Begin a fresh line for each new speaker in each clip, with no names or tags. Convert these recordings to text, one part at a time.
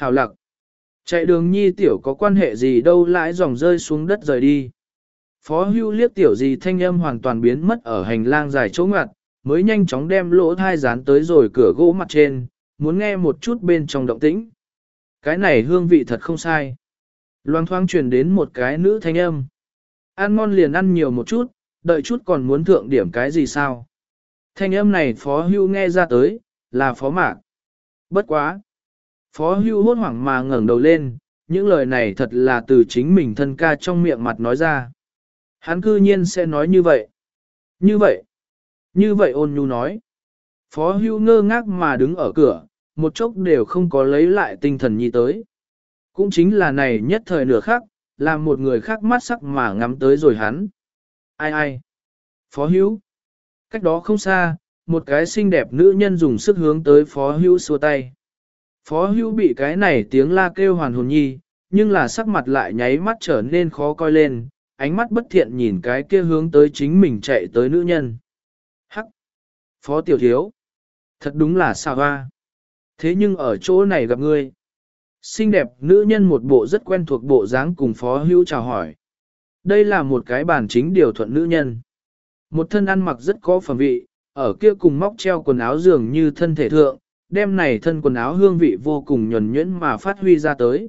hào lặc. Chạy đường nhi tiểu có quan hệ gì đâu lại dòng rơi xuống đất rời đi. Phó hưu liếc tiểu gì thanh âm hoàn toàn biến mất ở hành lang dài chỗ ngặt, mới nhanh chóng đem lỗ thai dán tới rồi cửa gỗ mặt trên, muốn nghe một chút bên trong động tĩnh. Cái này hương vị thật không sai. Loang thoáng truyền đến một cái nữ thanh âm. Ăn ngon liền ăn nhiều một chút, đợi chút còn muốn thượng điểm cái gì sao. Thanh âm này phó hưu nghe ra tới, là phó mạc. Bất quá. Phó hưu hốt hoảng mà ngẩng đầu lên, những lời này thật là từ chính mình thân ca trong miệng mặt nói ra. Hắn cư nhiên sẽ nói như vậy. Như vậy. Như vậy ôn nhu nói. Phó hưu ngơ ngác mà đứng ở cửa, một chốc đều không có lấy lại tinh thần nhi tới. Cũng chính là này nhất thời nửa khác, làm một người khác mắt sắc mà ngắm tới rồi hắn. Ai ai? Phó Hưu, Cách đó không xa, một cái xinh đẹp nữ nhân dùng sức hướng tới phó Hưu xua tay. Phó hữu bị cái này tiếng la kêu hoàn hồn nhi, nhưng là sắc mặt lại nháy mắt trở nên khó coi lên, ánh mắt bất thiện nhìn cái kia hướng tới chính mình chạy tới nữ nhân. Hắc! Phó tiểu thiếu! Thật đúng là xa hoa! Thế nhưng ở chỗ này gặp ngươi. Xinh đẹp nữ nhân một bộ rất quen thuộc bộ dáng cùng phó hữu chào hỏi. Đây là một cái bản chính điều thuận nữ nhân. Một thân ăn mặc rất có phẩm vị, ở kia cùng móc treo quần áo dường như thân thể thượng, đem này thân quần áo hương vị vô cùng nhuần nhuyễn mà phát huy ra tới.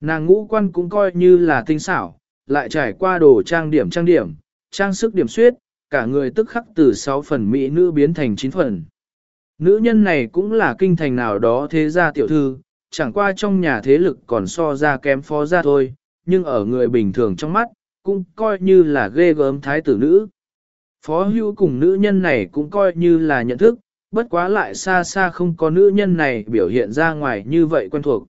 Nàng ngũ quan cũng coi như là tinh xảo, lại trải qua đồ trang điểm trang điểm, trang sức điểm suyết, cả người tức khắc từ 6 phần mỹ nữ biến thành 9 phần. Nữ nhân này cũng là kinh thành nào đó thế gia tiểu thư, chẳng qua trong nhà thế lực còn so ra kém phó ra thôi, nhưng ở người bình thường trong mắt, cũng coi như là ghê gớm thái tử nữ. Phó hưu cùng nữ nhân này cũng coi như là nhận thức, bất quá lại xa xa không có nữ nhân này biểu hiện ra ngoài như vậy quen thuộc.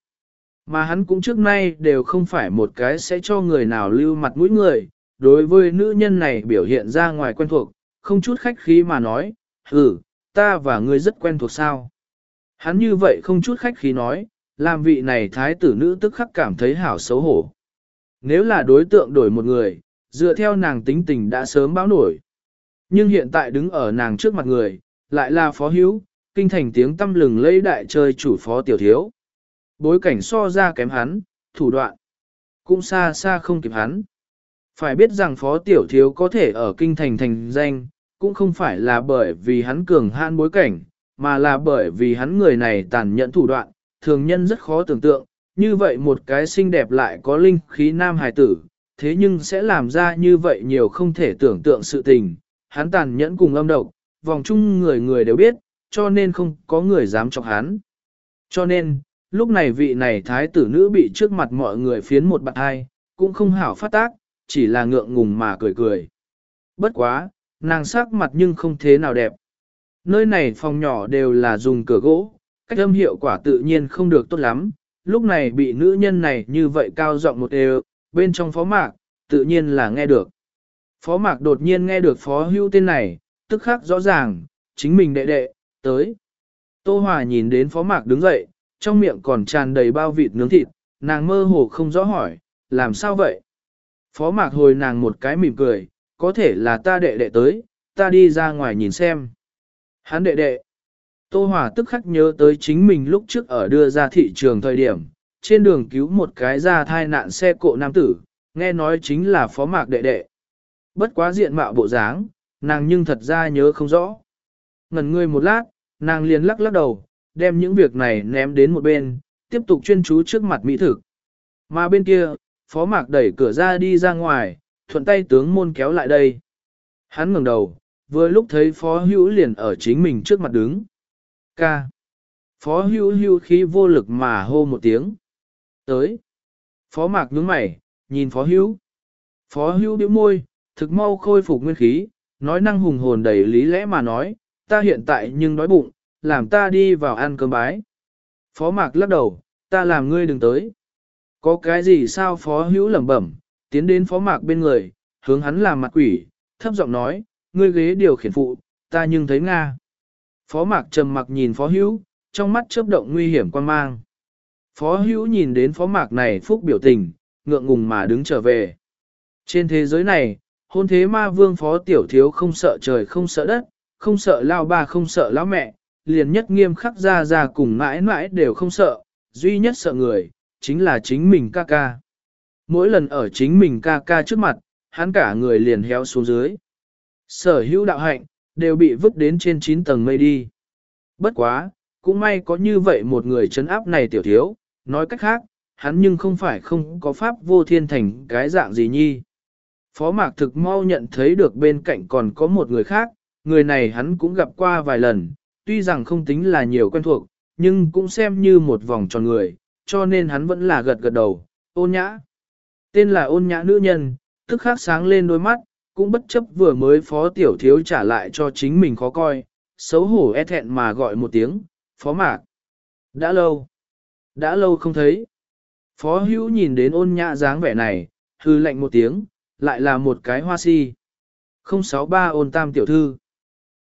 Mà hắn cũng trước nay đều không phải một cái sẽ cho người nào lưu mặt mũi người, đối với nữ nhân này biểu hiện ra ngoài quen thuộc, không chút khách khí mà nói, ừ, ta và ngươi rất quen thuộc sao. Hắn như vậy không chút khách khí nói, làm vị này thái tử nữ tức khắc cảm thấy hảo xấu hổ. Nếu là đối tượng đổi một người, dựa theo nàng tính tình đã sớm báo nổi. Nhưng hiện tại đứng ở nàng trước mặt người, lại là phó hữu, kinh thành tiếng tâm lừng lấy đại chơi chủ phó tiểu thiếu. Bối cảnh so ra kém hắn, thủ đoạn, cũng xa xa không kịp hắn. Phải biết rằng phó tiểu thiếu có thể ở kinh thành thành danh, cũng không phải là bởi vì hắn cường hãn bối cảnh, mà là bởi vì hắn người này tàn nhẫn thủ đoạn, thường nhân rất khó tưởng tượng, như vậy một cái xinh đẹp lại có linh khí nam hài tử, thế nhưng sẽ làm ra như vậy nhiều không thể tưởng tượng sự tình, hắn tàn nhẫn cùng âm độc, vòng chung người người đều biết, cho nên không có người dám chọc hắn. Cho nên, lúc này vị này thái tử nữ bị trước mặt mọi người phiến một bạn hai, cũng không hảo phát tác, chỉ là ngượng ngùng mà cười cười. Bất quá, nàng sắc mặt nhưng không thế nào đẹp. Nơi này phòng nhỏ đều là dùng cửa gỗ, cách âm hiệu quả tự nhiên không được tốt lắm, lúc này bị nữ nhân này như vậy cao giọng một đều, bên trong phó mạc, tự nhiên là nghe được. Phó mạc đột nhiên nghe được phó hưu tên này, tức khắc rõ ràng, chính mình đệ đệ, tới. Tô Hòa nhìn đến phó mạc đứng dậy, trong miệng còn tràn đầy bao vịt nướng thịt, nàng mơ hồ không rõ hỏi, làm sao vậy? Phó mạc hồi nàng một cái mỉm cười, có thể là ta đệ đệ tới, ta đi ra ngoài nhìn xem. Hắn đệ đệ. Tô Hòa tức khắc nhớ tới chính mình lúc trước ở đưa ra thị trường thời điểm, trên đường cứu một cái ra thai nạn xe cộ nam tử, nghe nói chính là phó mạc đệ đệ. Bất quá diện mạo bộ dáng, nàng nhưng thật ra nhớ không rõ. Ngần ngươi một lát, nàng liền lắc lắc đầu, đem những việc này ném đến một bên, tiếp tục chuyên chú trước mặt mỹ thực. Mà bên kia, phó mạc đẩy cửa ra đi ra ngoài, thuận tay tướng môn kéo lại đây. Hắn ngẩng đầu, vừa lúc thấy phó hữu liền ở chính mình trước mặt đứng. Ca. Phó hữu hữu khí vô lực mà hô một tiếng. Tới. Phó mạc nhướng mày, nhìn phó hữu. Phó hữu bĩu môi, thực mau khôi phục nguyên khí, nói năng hùng hồn đầy lý lẽ mà nói, ta hiện tại nhưng đói bụng, làm ta đi vào ăn cơm bái. Phó mạc lắc đầu, ta làm ngươi đừng tới. Có cái gì sao phó hữu lẩm bẩm, tiến đến phó mạc bên người, hướng hắn làm mặt quỷ, thấp giọng nói, ngươi ghế điều khiển phụ, ta nhưng thấy Nga. Phó mạc trầm mặc nhìn phó hữu, trong mắt chớp động nguy hiểm quan mang. Phó hữu nhìn đến phó mạc này phúc biểu tình, ngượng ngùng mà đứng trở về. Trên thế giới này, hôn thế ma vương phó tiểu thiếu không sợ trời không sợ đất, không sợ lao ba không sợ lão mẹ, liền nhất nghiêm khắc ra ra cùng mãi mãi đều không sợ, duy nhất sợ người, chính là chính mình ca ca. Mỗi lần ở chính mình ca ca trước mặt, hắn cả người liền héo xuống dưới. Sở hữu đạo hạnh, đều bị vứt đến trên 9 tầng mây đi. Bất quá, cũng may có như vậy một người chấn áp này tiểu thiếu, nói cách khác, hắn nhưng không phải không có pháp vô thiên thành cái dạng gì nhi. Phó mạc thực mau nhận thấy được bên cạnh còn có một người khác, người này hắn cũng gặp qua vài lần, tuy rằng không tính là nhiều quen thuộc, nhưng cũng xem như một vòng tròn người, cho nên hắn vẫn là gật gật đầu, ôn nhã. Tên là ôn nhã nữ nhân, tức khắc sáng lên đôi mắt, cũng bất chấp vừa mới phó tiểu thiếu trả lại cho chính mình khó coi, xấu hổ e thẹn mà gọi một tiếng, phó mạc. Đã lâu, đã lâu không thấy. Phó hữu nhìn đến ôn nhã dáng vẻ này, hư lạnh một tiếng, lại là một cái hoa si. 063 ôn tam tiểu thư.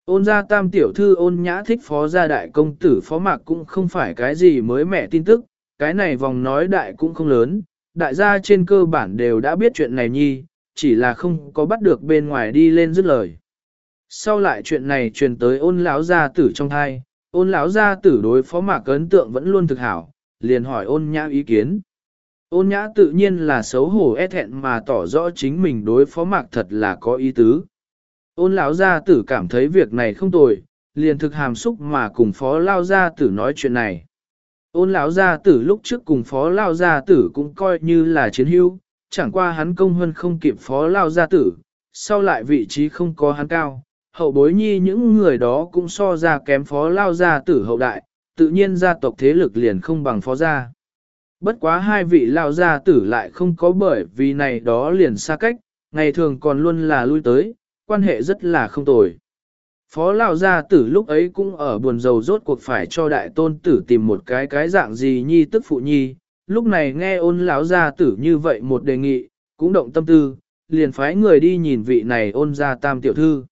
Ôn gia tam tiểu thư ôn nhã thích phó gia đại công tử phó mạc cũng không phải cái gì mới mẻ tin tức, cái này vòng nói đại cũng không lớn, đại gia trên cơ bản đều đã biết chuyện này nhi, chỉ là không có bắt được bên ngoài đi lên dứt lời. Sau lại chuyện này truyền tới ôn lão gia tử trong thai, ôn lão gia tử đối phó mạc ấn tượng vẫn luôn thực hảo, liền hỏi ôn nhã ý kiến. Ôn nhã tự nhiên là xấu hổ e thẹn mà tỏ rõ chính mình đối phó mạc thật là có ý tứ. Ôn lão gia tử cảm thấy việc này không tồi, liền thực hàm xúc mà cùng phó lao gia tử nói chuyện này. Ôn lão gia tử lúc trước cùng phó lao gia tử cũng coi như là chiến hữu, chẳng qua hắn công hơn không kịp phó lao gia tử, sau lại vị trí không có hắn cao, hậu bối nhi những người đó cũng so ra kém phó lao gia tử hậu đại, tự nhiên gia tộc thế lực liền không bằng phó gia. Bất quá hai vị lao gia tử lại không có bởi vì này đó liền xa cách, ngày thường còn luôn là lui tới, quan hệ rất là không tồi. Phó Lão Gia Tử lúc ấy cũng ở buồn rầu rốt cuộc phải cho đại tôn tử tìm một cái cái dạng gì nhi tức phụ nhi, lúc này nghe ôn lão Gia Tử như vậy một đề nghị, cũng động tâm tư, liền phái người đi nhìn vị này ôn gia tam tiểu thư.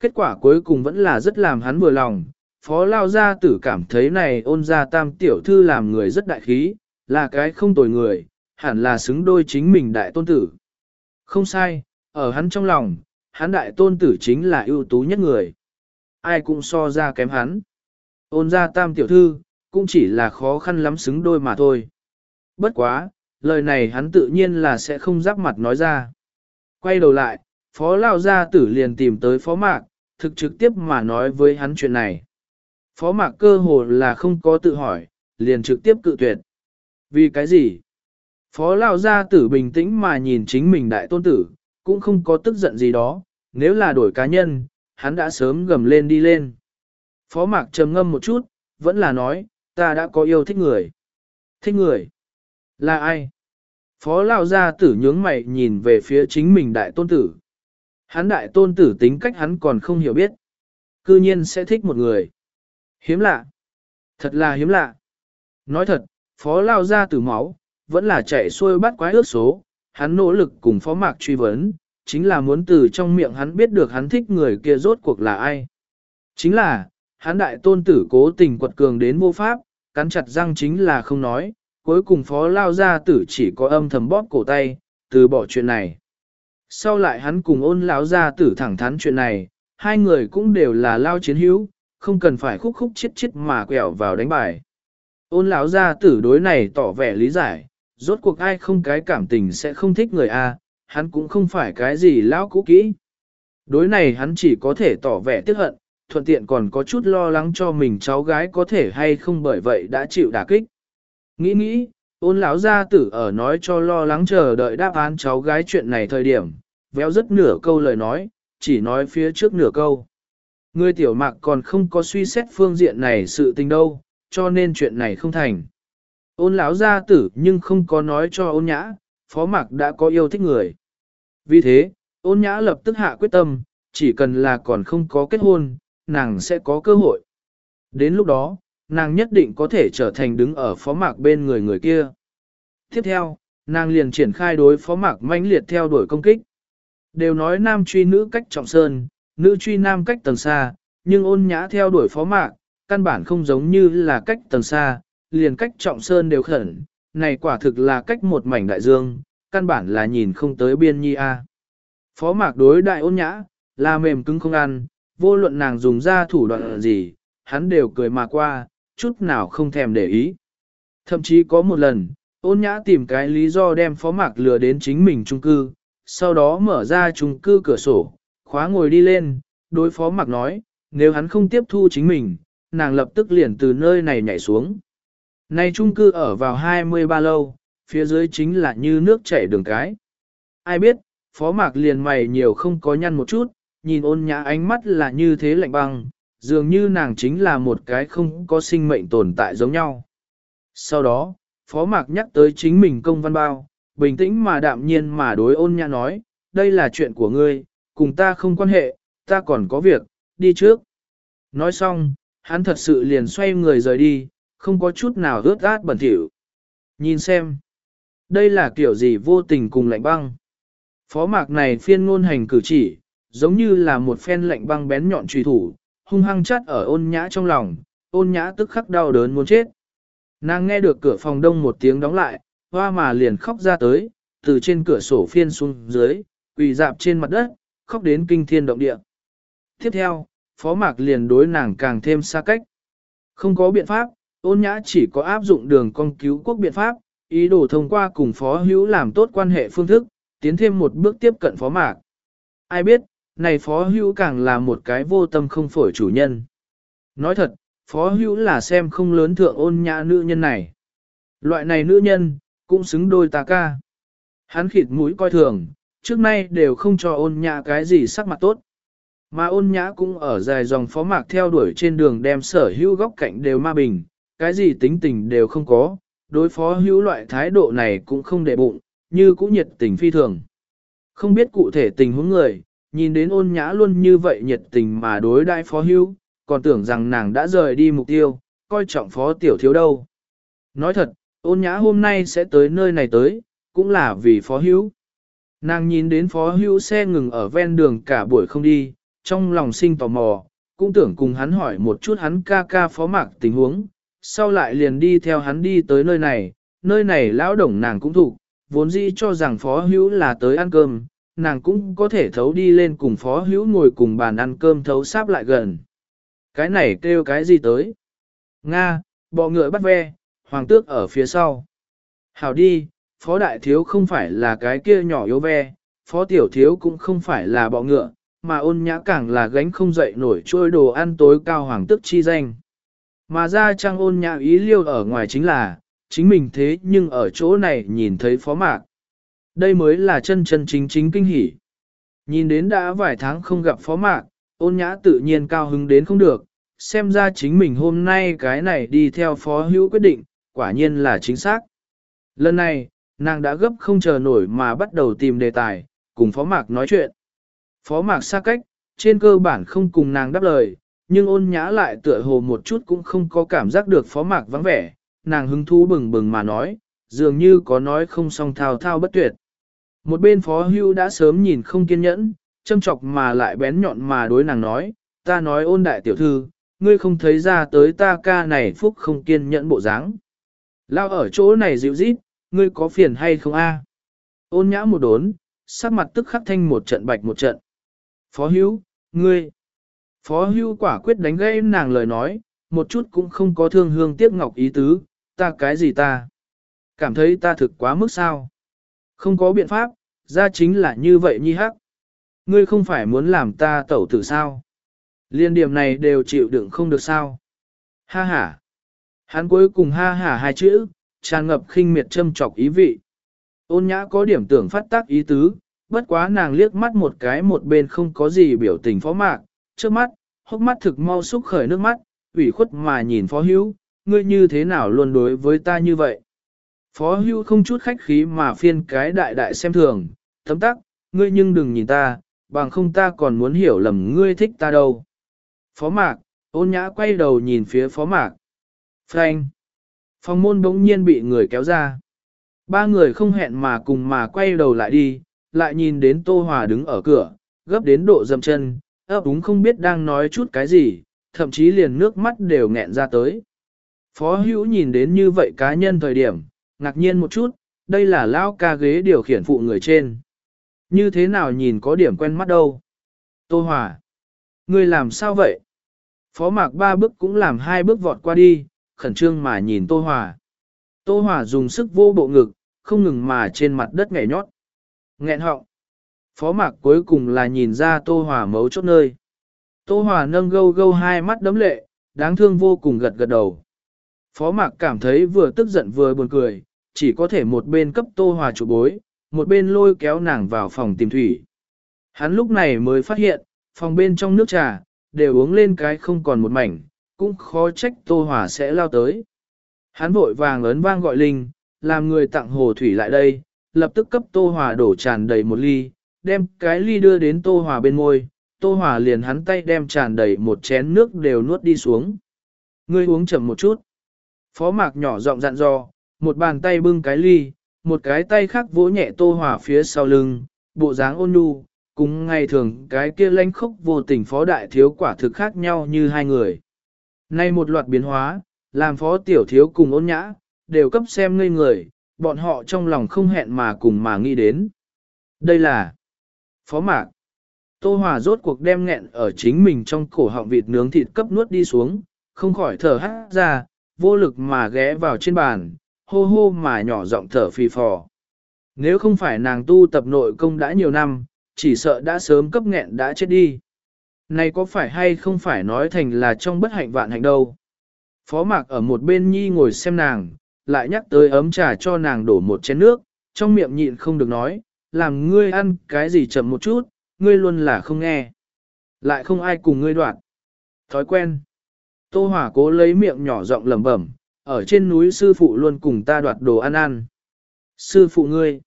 Kết quả cuối cùng vẫn là rất làm hắn vừa lòng, Phó Lão Gia Tử cảm thấy này ôn gia tam tiểu thư làm người rất đại khí, là cái không tồi người, hẳn là xứng đôi chính mình đại tôn tử. Không sai, ở hắn trong lòng, hắn đại tôn tử chính là ưu tú nhất người. Ai cũng so ra kém hắn. Ôn ra tam tiểu thư, cũng chỉ là khó khăn lắm xứng đôi mà thôi. Bất quá, lời này hắn tự nhiên là sẽ không giáp mặt nói ra. Quay đầu lại, phó lao gia tử liền tìm tới phó mạc, thực trực tiếp mà nói với hắn chuyện này. Phó mạc cơ hồ là không có tự hỏi, liền trực tiếp cự tuyệt. Vì cái gì? Phó lao gia tử bình tĩnh mà nhìn chính mình đại tôn tử, cũng không có tức giận gì đó, nếu là đổi cá nhân, hắn đã sớm gầm lên đi lên. Phó mạc trầm ngâm một chút, vẫn là nói, ta đã có yêu thích người. Thích người? Là ai? Phó lao gia tử nhướng mày nhìn về phía chính mình đại tôn tử. Hắn đại tôn tử tính cách hắn còn không hiểu biết. Cư nhiên sẽ thích một người. Hiếm lạ. Thật là hiếm lạ. Nói thật, phó lao gia tử máu, vẫn là chạy xuôi bắt quái ước số. Hắn nỗ lực cùng phó mạc truy vấn, chính là muốn từ trong miệng hắn biết được hắn thích người kia rốt cuộc là ai. Chính là, hắn đại tôn tử cố tình quật cường đến vô pháp, cắn chặt răng chính là không nói, cuối cùng phó lao gia tử chỉ có âm thầm bóp cổ tay, từ bỏ chuyện này. Sau lại hắn cùng ôn lão gia tử thẳng thắn chuyện này, hai người cũng đều là lao chiến hữu, không cần phải khúc khúc chết chết mà quẹo vào đánh bài. Ôn lão gia tử đối này tỏ vẻ lý giải, rốt cuộc ai không cái cảm tình sẽ không thích người A, hắn cũng không phải cái gì lão cũ kỹ. Đối này hắn chỉ có thể tỏ vẻ tiếc hận, thuận tiện còn có chút lo lắng cho mình cháu gái có thể hay không bởi vậy đã chịu đả kích. Nghĩ nghĩ, ôn lão gia tử ở nói cho lo lắng chờ đợi đáp án cháu gái chuyện này thời điểm, véo rất nửa câu lời nói, chỉ nói phía trước nửa câu. Người tiểu mạc còn không có suy xét phương diện này sự tình đâu, cho nên chuyện này không thành. Ôn lão gia tử nhưng không có nói cho ôn nhã, phó mạc đã có yêu thích người. Vì thế, ôn nhã lập tức hạ quyết tâm, chỉ cần là còn không có kết hôn, nàng sẽ có cơ hội. Đến lúc đó, nàng nhất định có thể trở thành đứng ở phó mạc bên người người kia. Tiếp theo, nàng liền triển khai đối phó mạc mãnh liệt theo đuổi công kích. Đều nói nam truy nữ cách trọng sơn, nữ truy nam cách tầng xa, nhưng ôn nhã theo đuổi phó mạc, căn bản không giống như là cách tầng xa, liền cách trọng sơn đều khẩn, này quả thực là cách một mảnh đại dương, căn bản là nhìn không tới biên nhi a. Phó mạc đối đại ôn nhã, là mềm cứng không ăn, vô luận nàng dùng ra thủ đoạn gì, hắn đều cười mà qua, chút nào không thèm để ý. Thậm chí có một lần, ôn nhã tìm cái lý do đem phó mạc lừa đến chính mình trung cư, sau đó mở ra trung cư cửa sổ, khóa ngồi đi lên, đối phó mạc nói, nếu hắn không tiếp thu chính mình, nàng lập tức liền từ nơi này nhảy xuống. Này trung cư ở vào 23 lâu, phía dưới chính là như nước chảy đường cái. Ai biết, phó mạc liền mày nhiều không có nhăn một chút, nhìn ôn nhã ánh mắt là như thế lạnh băng, dường như nàng chính là một cái không có sinh mệnh tồn tại giống nhau. Sau đó, phó mạc nhắc tới chính mình công văn bao, bình tĩnh mà đạm nhiên mà đối ôn nhã nói, đây là chuyện của ngươi, cùng ta không quan hệ, ta còn có việc, đi trước. Nói xong, hắn thật sự liền xoay người rời đi, không có chút nào ướt át bẩn thỉu. Nhìn xem, đây là kiểu gì vô tình cùng lạnh băng. Phó mạc này phiên ngôn hành cử chỉ, giống như là một phen lạnh băng bén nhọn truy thủ, hung hăng chắt ở ôn nhã trong lòng, ôn nhã tức khắc đau đớn muốn chết. Nàng nghe được cửa phòng đông một tiếng đóng lại, hoa mà liền khóc ra tới, từ trên cửa sổ phiên xuống dưới, quỳ dạp trên mặt đất, khóc đến kinh thiên động địa. Tiếp theo, phó mạc liền đối nàng càng thêm xa cách. Không có biện pháp, ôn nhã chỉ có áp dụng đường con cứu quốc biện pháp, ý đồ thông qua cùng phó hữu làm tốt quan hệ phương thức, tiến thêm một bước tiếp cận phó mạc. Ai biết, này phó hữu càng là một cái vô tâm không phổi chủ nhân. Nói thật, phó hữu là xem không lớn thượng ôn nhã nữ nhân này. Loại này nữ nhân, cũng xứng đôi ta ca. Hắn khịt mũi coi thường, trước nay đều không cho ôn nhã cái gì sắc mặt tốt. Mà ôn nhã cũng ở dài dòng phó mạc theo đuổi trên đường đem sở hữu góc cạnh đều ma bình, cái gì tính tình đều không có, đối phó hữu loại thái độ này cũng không để bụng, như cũng nhiệt tình phi thường. Không biết cụ thể tình huống người, nhìn đến ôn nhã luôn như vậy nhiệt tình mà đối đại phó hữu, còn tưởng rằng nàng đã rời đi mục tiêu, coi trọng phó tiểu thiếu đâu. Nói thật, ôn nhã hôm nay sẽ tới nơi này tới, cũng là vì phó hữu. Nàng nhìn đến phó hữu xe ngừng ở ven đường cả buổi không đi, trong lòng sinh tò mò, cũng tưởng cùng hắn hỏi một chút hắn ca ca phó mạc tình huống, sau lại liền đi theo hắn đi tới nơi này, nơi này lão đồng nàng cũng thủ, vốn dĩ cho rằng phó hữu là tới ăn cơm, nàng cũng có thể thấu đi lên cùng phó hữu ngồi cùng bàn ăn cơm thấu sáp lại gần. Cái này kêu cái gì tới? Nga, bọ ngựa bắt ve, hoàng tước ở phía sau. Hảo đi, phó đại thiếu không phải là cái kia nhỏ yếu ve, phó tiểu thiếu cũng không phải là bọ ngựa, mà ôn nhã càng là gánh không dậy nổi trôi đồ ăn tối cao hoàng tức chi danh. Mà ra trang ôn nhã ý liêu ở ngoài chính là, chính mình thế nhưng ở chỗ này nhìn thấy phó mạc. Đây mới là chân chân chính chính kinh hỉ. Nhìn đến đã vài tháng không gặp phó mạc, ôn nhã tự nhiên cao hứng đến không được, xem ra chính mình hôm nay cái này đi theo phó hữu quyết định, quả nhiên là chính xác. Lần này, nàng đã gấp không chờ nổi mà bắt đầu tìm đề tài, cùng phó mạc nói chuyện. Phó mạc xa cách, trên cơ bản không cùng nàng đáp lời, nhưng ôn nhã lại tựa hồ một chút cũng không có cảm giác được phó mạc vắng vẻ, nàng hứng thú bừng bừng mà nói, dường như có nói không song thao thao bất tuyệt. Một bên phó hưu đã sớm nhìn không kiên nhẫn, châm chọc mà lại bén nhọn mà đối nàng nói, ta nói ôn đại tiểu thư, ngươi không thấy ra tới ta ca này phúc không kiên nhẫn bộ dáng. Lao ở chỗ này dịu rít, ngươi có phiền hay không a? Ôn nhã một đốn, sắc mặt tức khắc thanh một trận bạch một trận. Phó hữu, ngươi. Phó hữu quả quyết đánh gây nàng lời nói, một chút cũng không có thương hương tiếc ngọc ý tứ, ta cái gì ta. Cảm thấy ta thực quá mức sao. Không có biện pháp, ra chính là như vậy nhi hắc. Ngươi không phải muốn làm ta tẩu tử sao. Liên điểm này đều chịu đựng không được sao. Ha ha. Hắn cuối cùng ha ha hai chữ, tràn ngập khinh miệt châm chọc ý vị. Ôn nhã có điểm tưởng phát tác ý tứ, bất quá nàng liếc mắt một cái một bên không có gì biểu tình phó mạc, trước mắt, hốc mắt thực mau xúc khởi nước mắt, ủy khuất mà nhìn phó hữu, ngươi như thế nào luôn đối với ta như vậy. Phó hữu không chút khách khí mà phiên cái đại đại xem thường, thấm tắc, ngươi nhưng đừng nhìn ta, bằng không ta còn muốn hiểu lầm ngươi thích ta đâu. Phó mạc, ôn nhã quay đầu nhìn phía phó mạc. Frank. Phòng môn bỗng nhiên bị người kéo ra. Ba người không hẹn mà cùng mà quay đầu lại đi, lại nhìn đến Tô Hòa đứng ở cửa, gấp đến độ dầm chân, ấp úng không biết đang nói chút cái gì, thậm chí liền nước mắt đều nghẹn ra tới. Phó hữu nhìn đến như vậy cá nhân thời điểm, ngạc nhiên một chút, đây là lao ca ghế điều khiển phụ người trên. Như thế nào nhìn có điểm quen mắt đâu. Tô Hòa. Ngươi làm sao vậy? Phó mạc ba bước cũng làm hai bước vọt qua đi, khẩn trương mà nhìn Tô Hòa. Tô Hòa dùng sức vô bộ ngực, không ngừng mà trên mặt đất nhảy nhót. Nghẹn họng. Phó mạc cuối cùng là nhìn ra Tô Hòa mấu chốt nơi. Tô Hòa nâng gâu gâu hai mắt đấm lệ, đáng thương vô cùng gật gật đầu. Phó mạc cảm thấy vừa tức giận vừa buồn cười, chỉ có thể một bên cấp Tô Hòa chủ bối, một bên lôi kéo nàng vào phòng tìm thủy. Hắn lúc này mới phát hiện, phòng bên trong nước trà, đều uống lên cái không còn một mảnh, cũng khó trách Tô Hòa sẽ lao tới. Hắn vội vàng ấn vang gọi Linh, làm người tặng hồ thủy lại đây, lập tức cấp Tô Hòa đổ tràn đầy một ly, đem cái ly đưa đến Tô Hòa bên môi, Tô Hòa liền hắn tay đem tràn đầy một chén nước đều nuốt đi xuống. Ngươi uống chậm một chút. Phó mạc nhỏ giọng dặn dò, một bàn tay bưng cái ly, một cái tay khác vỗ nhẹ Tô Hòa phía sau lưng, bộ dáng ôn nhu, cùng ngày thường cái kia lanh khốc vô tình phó đại thiếu quả thực khác nhau như hai người. Nay một loạt biến hóa, làm phó tiểu thiếu cùng ôn nhã, đều cấp xem ngây người, bọn họ trong lòng không hẹn mà cùng mà nghĩ đến. Đây là phó mạc. Tô Hòa rốt cuộc đem nghẹn ở chính mình trong cổ họng vịt nướng thịt cấp nuốt đi xuống, không khỏi thở hắt ra, vô lực mà ghé vào trên bàn, hô hô mà nhỏ giọng thở phì phò. Nếu không phải nàng tu tập nội công đã nhiều năm, chỉ sợ đã sớm cấp nghẹn đã chết đi. Này có phải hay không phải nói thành là trong bất hạnh vạn hạnh đâu. Phó mạc ở một bên nhi ngồi xem nàng, lại nhắc tới ấm trà cho nàng đổ một chén nước, trong miệng nhịn không được nói, làm ngươi ăn cái gì chậm một chút, ngươi luôn là không nghe. Lại không ai cùng ngươi đoạn. Thói quen. Tô Hỏa cố lấy miệng nhỏ giọng lẩm bẩm, ở trên núi sư phụ luôn cùng ta đoạt đồ ăn ăn. Sư phụ ngươi.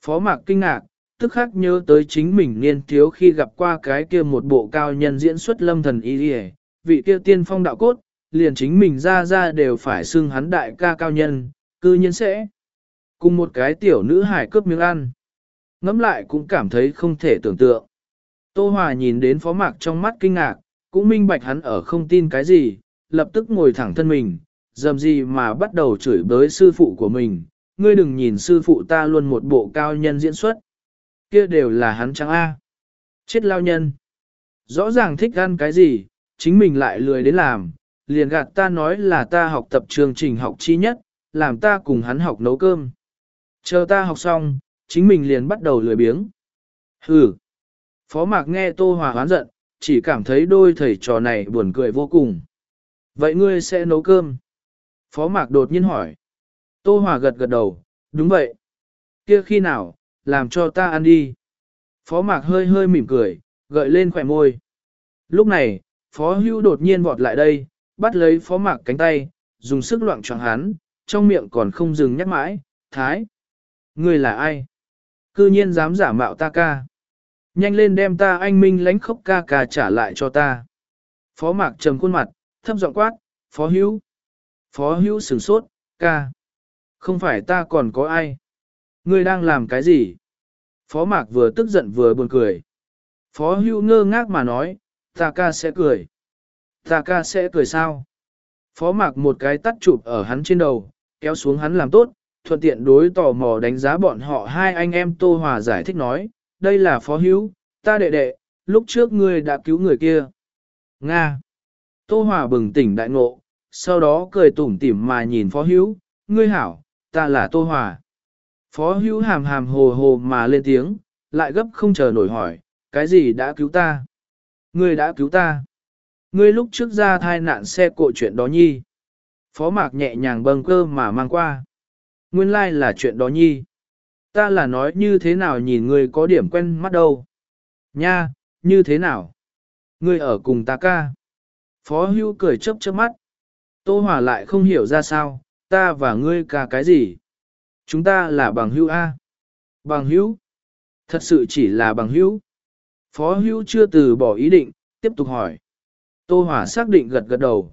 Phó mạc kinh ngạc, tức khắc nhớ tới chính mình niên thiếu khi gặp qua cái kia một bộ cao nhân diễn xuất lâm thần y vị kia tiên phong đạo cốt, liền chính mình ra ra đều phải xưng hắn đại ca cao nhân, cư nhiên sẽ. Cùng một cái tiểu nữ hải cướp miếng ăn. Ngắm lại cũng cảm thấy không thể tưởng tượng. Tô Hòa nhìn đến phó mạc trong mắt kinh ngạc, cũng minh bạch hắn ở không tin cái gì, lập tức ngồi thẳng thân mình, dầm gì mà bắt đầu chửi bới sư phụ của mình. Ngươi đừng nhìn sư phụ ta luôn một bộ cao nhân diễn xuất. Kia đều là hắn trắng A. Chết lao nhân. Rõ ràng thích ăn cái gì, chính mình lại lười đến làm, liền gạt ta nói là ta học tập chương trình học chi nhất, làm ta cùng hắn học nấu cơm. Chờ ta học xong, chính mình liền bắt đầu lười biếng. Hừ. Phó mạc nghe Tô Hòa hoán giận, chỉ cảm thấy đôi thầy trò này buồn cười vô cùng. Vậy ngươi sẽ nấu cơm? Phó mạc đột nhiên hỏi. Tô Hòa gật gật đầu, đúng vậy. Kia khi nào, làm cho ta ăn đi. Phó mạc hơi hơi mỉm cười, gợi lên khỏe môi. Lúc này, Phó Hưu đột nhiên vọt lại đây, bắt lấy phó mạc cánh tay, dùng sức loạn choạng hắn, trong miệng còn không dừng nhắc mãi, thái. Ngươi là ai? Cư nhiên dám giả mạo ta ca. Nhanh lên đem ta anh minh lánh khóc ca ca trả lại cho ta. Phó mạc trầm khuôn mặt, thấp giọng quát, phó hữu. Phó hữu sửng sốt, ca. Không phải ta còn có ai. Ngươi đang làm cái gì? Phó mạc vừa tức giận vừa buồn cười. Phó hữu ngơ ngác mà nói, ta ca sẽ cười. Ta ca sẽ cười sao? Phó mạc một cái tắt chụp ở hắn trên đầu, kéo xuống hắn làm tốt, thuận tiện đối tò mò đánh giá bọn họ hai anh em Tô Hòa giải thích nói, đây là phó hữu, ta đệ đệ, lúc trước ngươi đã cứu người kia. Nga. Tô Hòa bừng tỉnh đại ngộ, sau đó cười tủm tỉm mà nhìn phó hữu, ngươi hảo, ta là Tô Hòa. Phó hữu hàm hàm hồ hồ mà lên tiếng, lại gấp không chờ nổi hỏi, cái gì đã cứu ta? Ngươi đã cứu ta. Ngươi lúc trước ra thai nạn xe cộ chuyện đó nhi. Phó mạc nhẹ nhàng bâng cơ mà mang qua. Nguyên lai like là chuyện đó nhi. Ta là nói như thế nào nhìn ngươi có điểm quen mắt đâu. Nha, như thế nào? Ngươi ở cùng ta ca. Phó hưu cười chớp chớp mắt. Tô Hòa lại không hiểu ra sao, ta và ngươi ca cái gì? Chúng ta là bằng hữu A. Bằng hữu? Thật sự chỉ là bằng hữu. Phó hữu chưa từ bỏ ý định, tiếp tục hỏi. Tô Hỏa xác định gật gật đầu.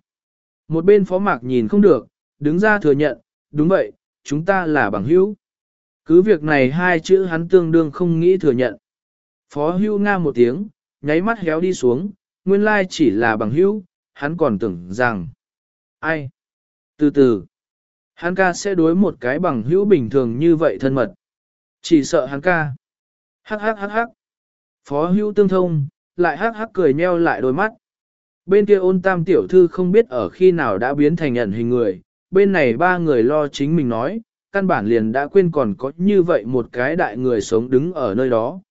Một bên phó mạc nhìn không được, đứng ra thừa nhận, đúng vậy, chúng ta là bằng hữu. Cứ việc này hai chữ hắn tương đương không nghĩ thừa nhận. Phó Hưu nga một tiếng, nháy mắt héo đi xuống, nguyên lai chỉ là bằng hữu, hắn còn tưởng rằng. Ai? Từ từ. Hắn ca sẽ đối một cái bằng hữu bình thường như vậy thân mật. Chỉ sợ hắn ca. Hắc hắc hắc hắc. Phó hữu tương thông, lại hắc hắc cười nheo lại đôi mắt. Bên kia ôn tam tiểu thư không biết ở khi nào đã biến thành ẩn hình người, bên này ba người lo chính mình nói, căn bản liền đã quên còn có như vậy một cái đại người sống đứng ở nơi đó.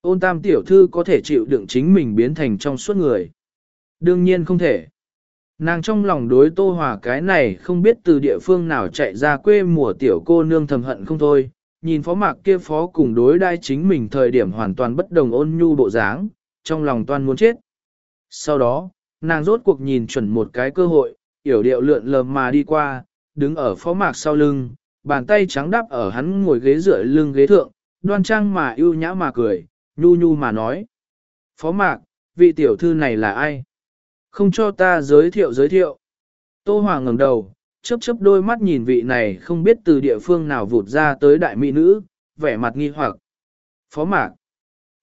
Ôn tam tiểu thư có thể chịu đựng chính mình biến thành trong suốt người. Đương nhiên không thể. Nàng trong lòng đối tô hòa cái này không biết từ địa phương nào chạy ra quê mùa tiểu cô nương thầm hận không thôi, nhìn phó mạc kia phó cùng đối đai chính mình thời điểm hoàn toàn bất đồng ôn nhu bộ dáng, trong lòng toan muốn chết. Sau đó, nàng rốt cuộc nhìn chuẩn một cái cơ hội, yểu điệu lượn lờ mà đi qua, đứng ở phó mạc sau lưng, bàn tay trắng đắp ở hắn ngồi ghế dựa lưng ghế thượng, đoan trang mà ưu nhã mà cười, nhu nhu mà nói. Phó mạc, vị tiểu thư này là ai? Không cho ta giới thiệu giới thiệu. Tô Hoàng ngẩng đầu, chớp chớp đôi mắt nhìn vị này không biết từ địa phương nào vụt ra tới đại mỹ nữ, vẻ mặt nghi hoặc. Phó mạc.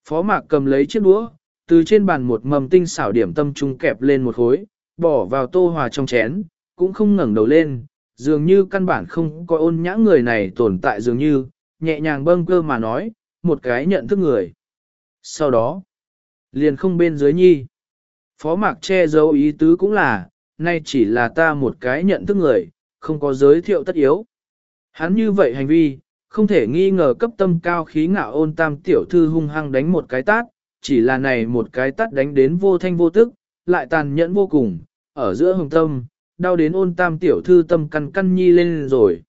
Phó mạc cầm lấy chiếc đũa, từ trên bàn một mầm tinh xảo điểm tâm trung kẹp lên một khối, bỏ vào tô hòa trong chén, cũng không ngẩng đầu lên, dường như căn bản không có ôn nhã người này tồn tại dường như, nhẹ nhàng bâng cơ mà nói, một cái nhận thức người. Sau đó, liền không bên dưới nhi. Phó mạc che giấu ý tứ cũng là, nay chỉ là ta một cái nhận thức người, không có giới thiệu tất yếu. Hắn như vậy hành vi, không thể nghi ngờ cấp tâm cao khí ngạo ôn tam tiểu thư hung hăng đánh một cái tát, chỉ là này một cái tát đánh đến vô thanh vô tức, lại tàn nhẫn vô cùng, ở giữa hồng tâm, đau đến ôn tam tiểu thư tâm căn căn nhi lên rồi.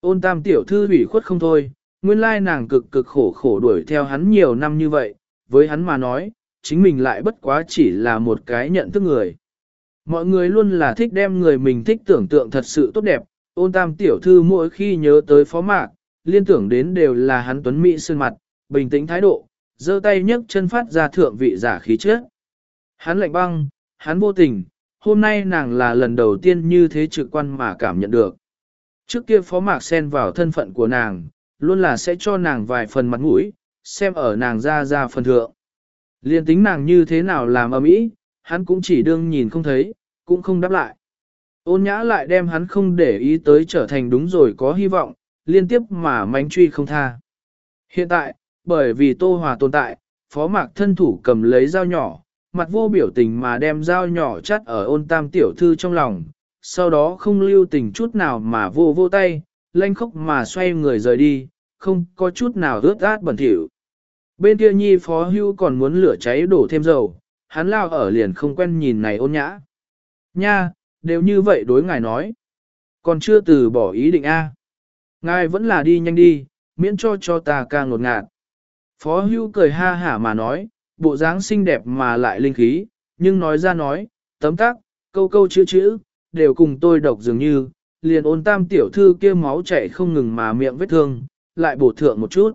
Ôn tam tiểu thư hủy khuất không thôi, nguyên lai nàng cực cực khổ khổ đuổi theo hắn nhiều năm như vậy, với hắn mà nói, chính mình lại bất quá chỉ là một cái nhận thức người. Mọi người luôn là thích đem người mình thích tưởng tượng thật sự tốt đẹp, ôn tam tiểu thư mỗi khi nhớ tới phó mạc, liên tưởng đến đều là hắn tuấn mỹ sơn mặt, bình tĩnh thái độ, giơ tay nhấc chân phát ra thượng vị giả khí chất. Hắn lạnh băng, hắn vô tình, hôm nay nàng là lần đầu tiên như thế trực quan mà cảm nhận được. Trước kia phó mạc xen vào thân phận của nàng, luôn là sẽ cho nàng vài phần mặt mũi, xem ở nàng ra ra phần thượng. Liên tính nàng như thế nào làm ở mỹ hắn cũng chỉ đương nhìn không thấy, cũng không đáp lại. Ôn nhã lại đem hắn không để ý tới trở thành đúng rồi có hy vọng, liên tiếp mà mánh truy không tha. Hiện tại, bởi vì Tô Hòa tồn tại, phó mạc thân thủ cầm lấy dao nhỏ, mặt vô biểu tình mà đem dao nhỏ chắt ở ôn tam tiểu thư trong lòng, sau đó không lưu tình chút nào mà vô vô tay, lanh khóc mà xoay người rời đi, không có chút nào ướt át bẩn thỉu. Bên kia nhi phó hưu còn muốn lửa cháy đổ thêm dầu, hắn lao ở liền không quen nhìn này ôn nhã. Nha, đều như vậy đối ngài nói. Còn chưa từ bỏ ý định A. Ngài vẫn là đi nhanh đi, miễn cho cho ta ca ngột ngạt. Phó hưu cười ha hả mà nói, bộ dáng xinh đẹp mà lại linh khí, nhưng nói ra nói, tấm tắc, câu câu chữ chữ, đều cùng tôi độc dường như, liền ôn tam tiểu thư kia máu chảy không ngừng mà miệng vết thương, lại bổ thượng một chút.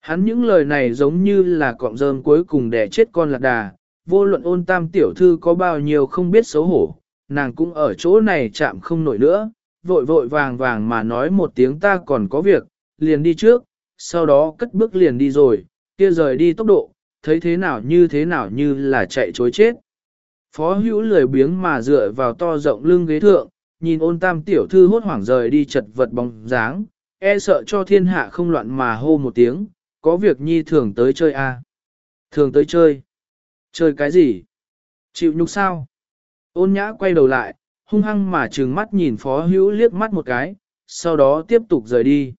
Hắn những lời này giống như là cọng rơm cuối cùng để chết con lạc đà, vô luận ôn tam tiểu thư có bao nhiêu không biết xấu hổ, nàng cũng ở chỗ này chạm không nổi nữa, vội vội vàng vàng mà nói một tiếng ta còn có việc, liền đi trước, sau đó cất bước liền đi rồi, kia rời đi tốc độ, thấy thế nào như thế nào như là chạy chối chết. Phó hữu lười biếng mà dựa vào to rộng lưng ghế thượng, nhìn ôn tam tiểu thư hốt hoảng rời đi chật vật bóng dáng, e sợ cho thiên hạ không loạn mà hô một tiếng, có việc nhi thường tới chơi à? Thường tới chơi. Chơi cái gì? Chịu nhục sao? Ôn nhã quay đầu lại, hung hăng mà trừng mắt nhìn phó hữu liếc mắt một cái, sau đó tiếp tục rời đi.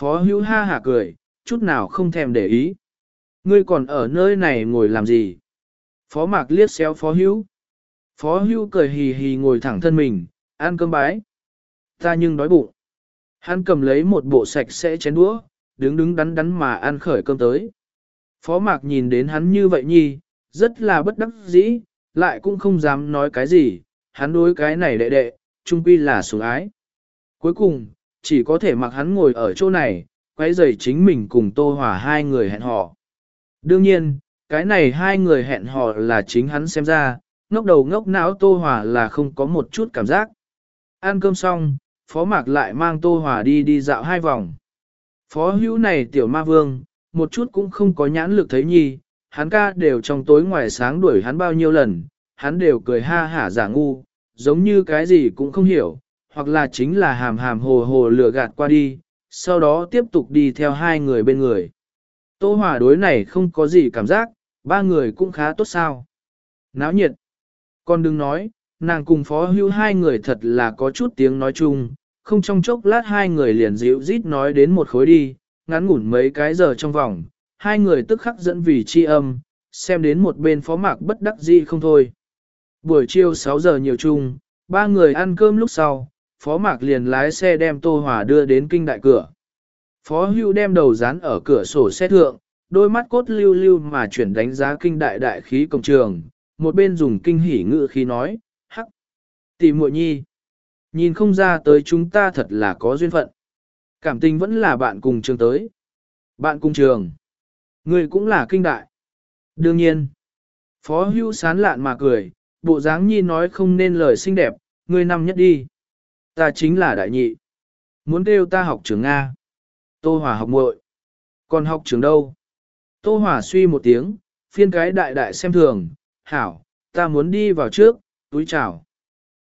Phó hữu ha hả cười, chút nào không thèm để ý. Ngươi còn ở nơi này ngồi làm gì? Phó mạc liếc xéo phó hữu. Phó hữu cười hì hì ngồi thẳng thân mình, ăn cơm bái. Ta nhưng đói bụng. Hắn cầm lấy một bộ sạch sẽ chén đũa, đứng đứng đắn đắn mà ăn khởi cơm tới. Phó mạc nhìn đến hắn như vậy nhi, rất là bất đắc dĩ, lại cũng không dám nói cái gì, hắn đối cái này đệ đệ, trung quy là sủng ái. Cuối cùng, chỉ có thể mặc hắn ngồi ở chỗ này, quay rầy chính mình cùng Tô Hòa hai người hẹn hò. Đương nhiên, cái này hai người hẹn hò là chính hắn xem ra, ngốc đầu ngốc não Tô Hòa là không có một chút cảm giác. Ăn cơm xong, Phó Mạc lại mang Tô Hòa đi đi dạo hai vòng. Phó hữu này tiểu ma vương, một chút cũng không có nhãn lực thấy nhi, hắn ca đều trong tối ngoài sáng đuổi hắn bao nhiêu lần, hắn đều cười ha hả giả ngu, giống như cái gì cũng không hiểu, hoặc là chính là hàm hàm hồ hồ lừa gạt qua đi, sau đó tiếp tục đi theo hai người bên người. Tô Hòa đối này không có gì cảm giác, ba người cũng khá tốt sao. Náo nhiệt. Còn đừng nói, nàng cùng phó hưu hai người thật là có chút tiếng nói chung, không trong chốc lát hai người liền dịu rít nói đến một khối đi, ngắn ngủn mấy cái giờ trong vòng, hai người tức khắc dẫn vì chi âm, xem đến một bên phó mạc bất đắc dĩ không thôi. Buổi chiều 6 giờ nhiều chung, ba người ăn cơm lúc sau, phó mạc liền lái xe đem Tô Hòa đưa đến kinh đại cửa. Phó hưu đem đầu dán ở cửa sổ xe thượng, đôi mắt cốt lưu lưu mà chuyển đánh giá kinh đại đại khí công trường, một bên dùng kinh hỉ ngự khí nói, hắc, tỷ muội nhi. Nhìn không ra tới chúng ta thật là có duyên phận. Cảm tình vẫn là bạn cùng trường tới. Bạn cùng trường. Người cũng là kinh đại. Đương nhiên. Phó hưu sán lạn mà cười, bộ dáng nhi nói không nên lời xinh đẹp, người nằm nhất đi. Ta chính là đại nhị. Muốn kêu ta học trường Nga. Tô Hòa học muội. Còn học trường đâu? Tô Hòa suy một tiếng, phiên cái đại đại xem thường, hảo, ta muốn đi vào trước, túi chào.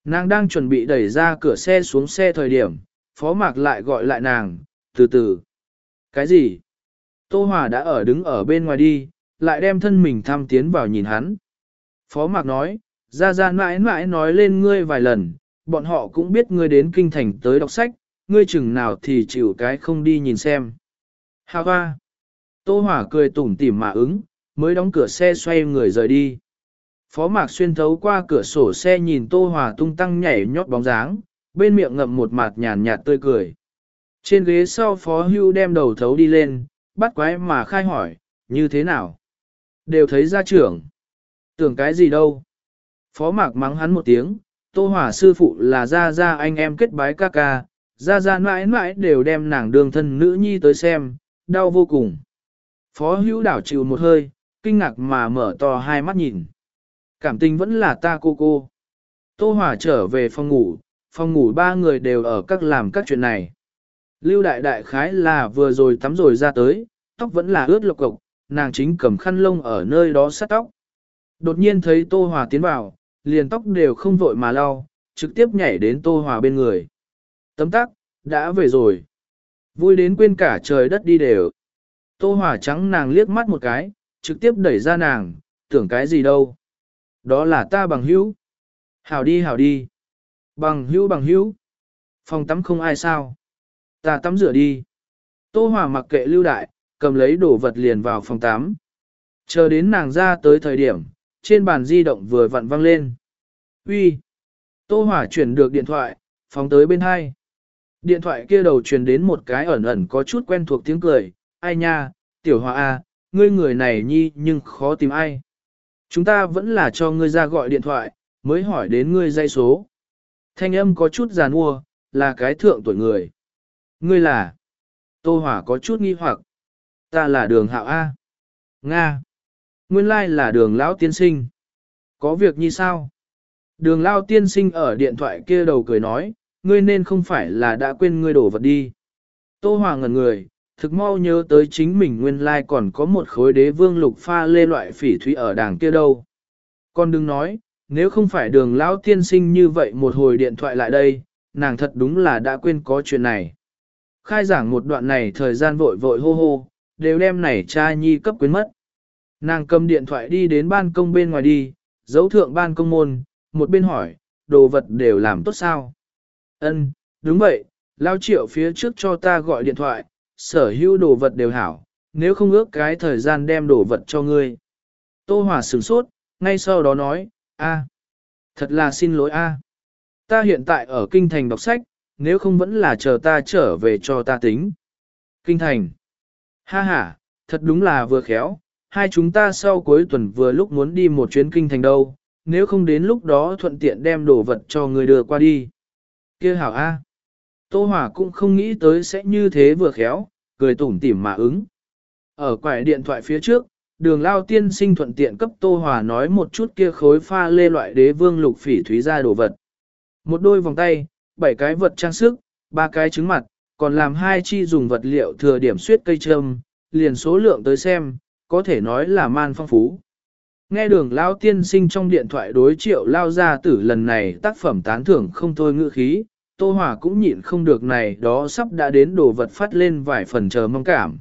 Nàng đang chuẩn bị đẩy ra cửa xe xuống xe thời điểm, phó mạc lại gọi lại nàng, từ từ. Cái gì? Tô Hòa đã ở đứng ở bên ngoài đi, lại đem thân mình thăm tiến vào nhìn hắn. Phó mạc nói, ra ra mãi mãi nói lên ngươi vài lần, bọn họ cũng biết ngươi đến kinh thành tới đọc sách, ngươi chừng nào thì chịu cái không đi nhìn xem. Hà hoa! Tô Hỏa cười tủm tỉm mà ứng, mới đóng cửa xe xoay người rời đi. Phó Mạc xuyên thấu qua cửa sổ xe nhìn Tô Hòa tung tăng nhảy nhót bóng dáng, bên miệng ngậm một mặt nhàn nhạt tươi cười. Trên ghế sau Phó Hưu đem đầu thấu đi lên, bắt quái mà khai hỏi, như thế nào? Đều thấy ra trưởng. Tưởng cái gì đâu? Phó Mạc mắng hắn một tiếng, Tô Hòa sư phụ là gia gia anh em kết bái ca ca, gia gia mãi mãi đều đem nàng đường thân nữ nhi tới xem, đau vô cùng. Phó hữu đảo chịu một hơi, kinh ngạc mà mở to hai mắt nhìn. Cảm tình vẫn là ta cô cô. Tô Hòa trở về phòng ngủ, phòng ngủ ba người đều ở các làm các chuyện này. Lưu đại đại khái là vừa rồi tắm rồi ra tới, tóc vẫn là ướt lộc cộc, nàng chính cầm khăn lông ở nơi đó sát tóc. Đột nhiên thấy Tô Hòa tiến vào, liền tóc đều không vội mà lau, trực tiếp nhảy đến Tô Hòa bên người. Tấm tắc, đã về rồi. Vui đến quên cả trời đất đi đều. Tô Hòa trắng nàng liếc mắt một cái, trực tiếp đẩy ra nàng, tưởng cái gì đâu. Đó là ta bằng hữu. Hảo đi hảo đi. Bằng hữu bằng hữu. Phòng tắm không ai sao. Ta tắm rửa đi. Tô Hòa mặc kệ lưu đại, cầm lấy đồ vật liền vào phòng tắm. Chờ đến nàng ra tới thời điểm, trên bàn di động vừa vặn văng lên. Uy. Tô hỏa chuyển được điện thoại, phóng tới bên hai. Điện thoại kia đầu truyền đến một cái ẩn ẩn có chút quen thuộc tiếng cười, ai nha, tiểu hòa a, à, ngươi người này nhi nhưng khó tìm ai. Chúng ta vẫn là cho ngươi ra gọi điện thoại, mới hỏi đến ngươi dây số. Thanh âm có chút giàn ua, là cái thượng tuổi người. Ngươi là? Tô Hỏa có chút nghi hoặc. Ta là đường hạo A. Nga. Nguyên lai là đường lão tiên sinh. Có việc như sao? Đường lão tiên sinh ở điện thoại kia đầu cười nói, ngươi nên không phải là đã quên ngươi đổ vật đi. Tô Hòa ngẩn người, thực mau nhớ tới chính mình nguyên lai còn có một khối đế vương lục pha lê loại phỉ thúy ở đàng kia đâu. Con đừng nói, nếu không phải đường lão tiên sinh như vậy một hồi điện thoại lại đây, nàng thật đúng là đã quên có chuyện này. Khai giảng một đoạn này thời gian vội vội hô hô, đều đem này cha nhi cấp quyến mất. Nàng cầm điện thoại đi đến ban công bên ngoài đi, dấu thượng ban công môn, một bên hỏi, đồ vật đều làm tốt sao? Ân, đúng vậy, lao triệu phía trước cho ta gọi điện thoại, sở hữu đồ vật đều hảo, nếu không ước cái thời gian đem đồ vật cho ngươi. Tô Hòa sửng sốt, ngay sau đó nói, a, thật là xin lỗi a, ta hiện tại ở Kinh Thành đọc sách, nếu không vẫn là chờ ta trở về cho ta tính. Kinh Thành, ha ha, thật đúng là vừa khéo, hai chúng ta sau cuối tuần vừa lúc muốn đi một chuyến Kinh Thành đâu, nếu không đến lúc đó thuận tiện đem đồ vật cho người đưa qua đi. kia hảo a. Tô Hòa cũng không nghĩ tới sẽ như thế vừa khéo, cười tủm tỉm mà ứng. Ở quải điện thoại phía trước, đường lao tiên sinh thuận tiện cấp Tô Hòa nói một chút kia khối pha lê loại đế vương lục phỉ thúy ra đồ vật. Một đôi vòng tay, bảy cái vật trang sức, ba cái trứng mặt, còn làm hai chi dùng vật liệu thừa điểm suyết cây trâm, liền số lượng tới xem, có thể nói là man phong phú. Nghe đường lao tiên sinh trong điện thoại đối triệu lao gia tử lần này tác phẩm tán thưởng không thôi ngữ khí, Tô Hòa cũng nhịn không được này đó sắp đã đến đồ vật phát lên vài phần chờ mong cảm.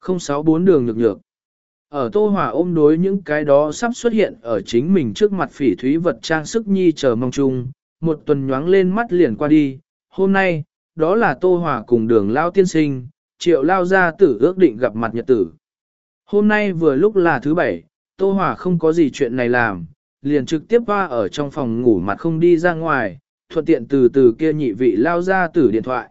064 đường nhược nhược. Ở Tô Hòa ôm đối những cái đó sắp xuất hiện ở chính mình trước mặt phỉ thúy vật trang sức nhi chờ mong chung, một tuần nhoáng lên mắt liền qua đi. Hôm nay, đó là Tô Hòa cùng đường Lao tiên sinh, triệu Lao gia tử ước định gặp mặt nhật tử. Hôm nay vừa lúc là thứ bảy, Tô Hòa không có gì chuyện này làm, liền trực tiếp qua ở trong phòng ngủ mặt không đi ra ngoài, thuận tiện từ từ kia nhị vị Lao ra từ điện thoại.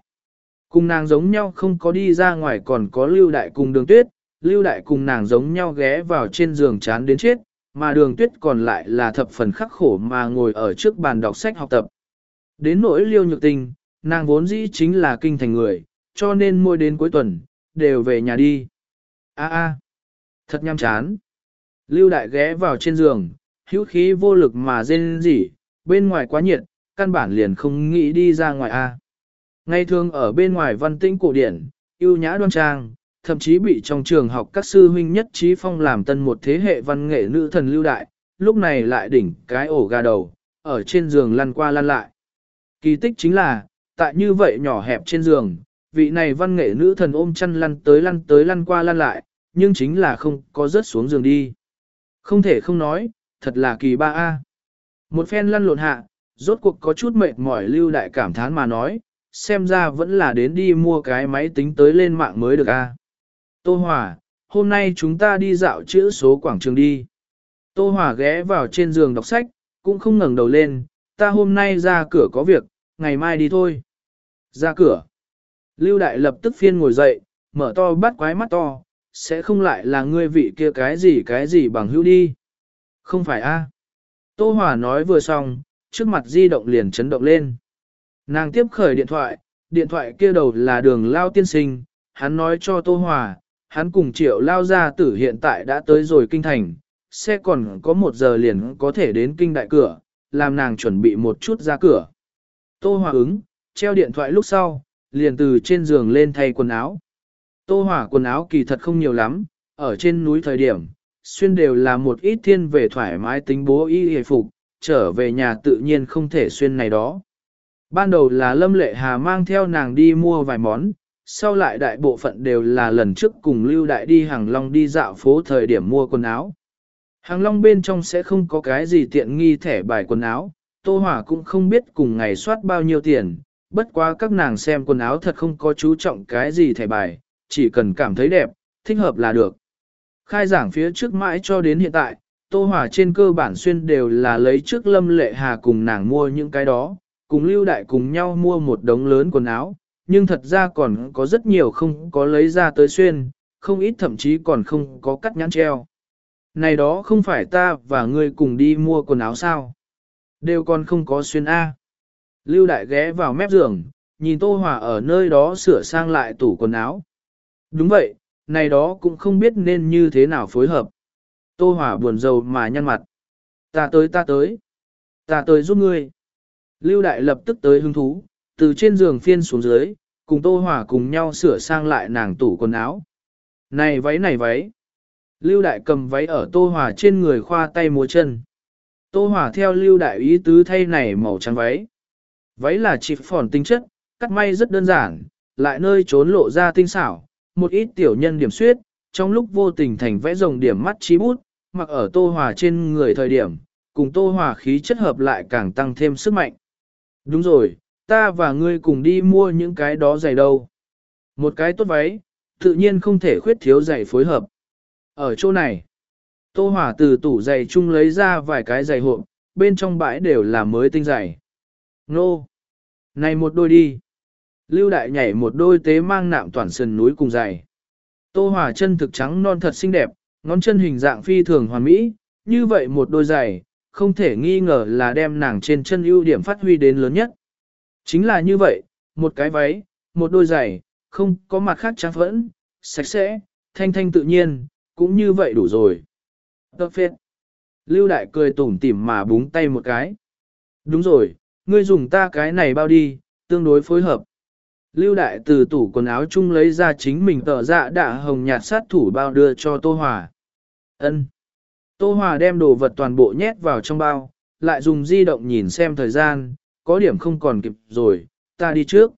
Cùng nàng giống nhau không có đi ra ngoài còn có lưu đại cùng đường tuyết, lưu đại cùng nàng giống nhau ghé vào trên giường chán đến chết, mà đường tuyết còn lại là thập phần khắc khổ mà ngồi ở trước bàn đọc sách học tập. Đến nỗi liêu nhược tình, nàng vốn dĩ chính là kinh thành người, cho nên mỗi đến cuối tuần, đều về nhà đi. A a, thật nhăm chán. Lưu đại ghé vào trên giường, hữu khí vô lực mà rên rỉ, bên ngoài quá nhiệt, căn bản liền không nghĩ đi ra ngoài a. Ngày thường ở bên ngoài văn tĩnh cổ điển, yêu nhã đoan trang, thậm chí bị trong trường học các sư huynh nhất trí phong làm tân một thế hệ văn nghệ nữ thần lưu đại, lúc này lại đỉnh cái ổ gà đầu, ở trên giường lăn qua lăn lại. Kỳ tích chính là, tại như vậy nhỏ hẹp trên giường, vị này văn nghệ nữ thần ôm chăn lăn tới lăn tới lăn qua lăn lại, nhưng chính là không có rớt xuống giường đi. Không thể không nói, thật là kỳ ba a. Một phen lăn lộn hạ, rốt cuộc có chút mệt mỏi lưu đại cảm thán mà nói, xem ra vẫn là đến đi mua cái máy tính tới lên mạng mới được a. Tô Hòa, hôm nay chúng ta đi dạo chữ số quảng trường đi. Tô Hòa ghé vào trên giường đọc sách, cũng không ngẩng đầu lên, ta hôm nay ra cửa có việc, ngày mai đi thôi. Ra cửa. Lưu Đại lập tức phiên ngồi dậy, mở to bắt quái mắt to, sẽ không lại là ngươi vị kia cái gì cái gì bằng hữu đi. Không phải a? Tô Hòa nói vừa xong, trước mặt di động liền chấn động lên. Nàng tiếp khởi điện thoại, điện thoại kia đầu là đường lao tiên sinh, hắn nói cho Tô Hòa, hắn cùng triệu lao gia tử hiện tại đã tới rồi kinh thành, xe còn có một giờ liền có thể đến kinh đại cửa, làm nàng chuẩn bị một chút ra cửa. Tô Hòa ứng, treo điện thoại lúc sau, liền từ trên giường lên thay quần áo. Tô hỏa quần áo kỳ thật không nhiều lắm, ở trên núi thời điểm, xuyên đều là một ít thiên về thoải mái tính bố y hề phục, trở về nhà tự nhiên không thể xuyên này đó. Ban đầu là Lâm Lệ Hà mang theo nàng đi mua vài món, sau lại đại bộ phận đều là lần trước cùng Lưu Đại đi Hàng Long đi dạo phố thời điểm mua quần áo. Hàng Long bên trong sẽ không có cái gì tiện nghi thẻ bài quần áo, Tô Hỏa cũng không biết cùng ngày soát bao nhiêu tiền, bất quá các nàng xem quần áo thật không có chú trọng cái gì thẻ bài, chỉ cần cảm thấy đẹp, thích hợp là được. Khai giảng phía trước mãi cho đến hiện tại, Tô hòa trên cơ bản xuyên đều là lấy trước Lâm Lệ Hà cùng nàng mua những cái đó, cùng Lưu Đại cùng nhau mua một đống lớn quần áo, nhưng thật ra còn có rất nhiều không có lấy ra tới xuyên, không ít thậm chí còn không có cắt nhãn treo. Này đó không phải ta và ngươi cùng đi mua quần áo sao? Đều còn không có xuyên A. Lưu Đại ghé vào mép giường, nhìn Tô Hòa ở nơi đó sửa sang lại tủ quần áo. Đúng vậy, này đó cũng không biết nên như thế nào phối hợp. Tô Hòa buồn rầu mà nhăn mặt. Ta tới ta tới. Ta tới giúp ngươi. Lưu Đại lập tức tới hứng thú, từ trên giường phiên xuống dưới, cùng Tô Hòa cùng nhau sửa sang lại nàng tủ quần áo. Này váy này váy. Lưu Đại cầm váy ở Tô Hòa trên người khoa tay múa chân. Tô Hòa theo Lưu Đại ý tứ thay này màu trắng váy. Váy là chỉ phòn tinh chất, cắt may rất đơn giản, lại nơi trốn lộ ra tinh xảo, một ít tiểu nhân điểm suyết, trong lúc vô tình thành vẽ rồng điểm mắt trí bút, mặc ở Tô Hòa trên người thời điểm, cùng Tô Hòa khí chất hợp lại càng tăng thêm sức mạnh. Đúng rồi, ta và ngươi cùng đi mua những cái đó giày đâu. Một cái tốt váy, tự nhiên không thể khuyết thiếu giày phối hợp. Ở chỗ này, Tô hòa từ tủ giày chung lấy ra vài cái giày hộp, bên trong bãi đều là mới tinh giày. Nô! Này một đôi đi. Lưu đại nhảy một đôi tế mang nạm toàn sườn núi cùng giày. Tô Hỏa chân thực trắng non thật xinh đẹp, ngón chân hình dạng phi thường hoàn mỹ, như vậy một đôi giày, không thể nghi ngờ là đem nàng trên chân ưu điểm phát huy đến lớn nhất. Chính là như vậy, một cái váy, một đôi giày, không có mặt khác trắng vẫn, sạch sẽ, thanh thanh tự nhiên, cũng như vậy đủ rồi. Tớ phết. Lưu đại cười tủm tỉm mà búng tay một cái. Đúng rồi, ngươi dùng ta cái này bao đi, tương đối phối hợp. Lưu đại từ tủ quần áo chung lấy ra chính mình tờ dạ đạ hồng nhạt sát thủ bao đưa cho Tô Hòa. Ân. Tô Hòa đem đồ vật toàn bộ nhét vào trong bao, lại dùng di động nhìn xem thời gian, có điểm không còn kịp rồi, ta đi trước.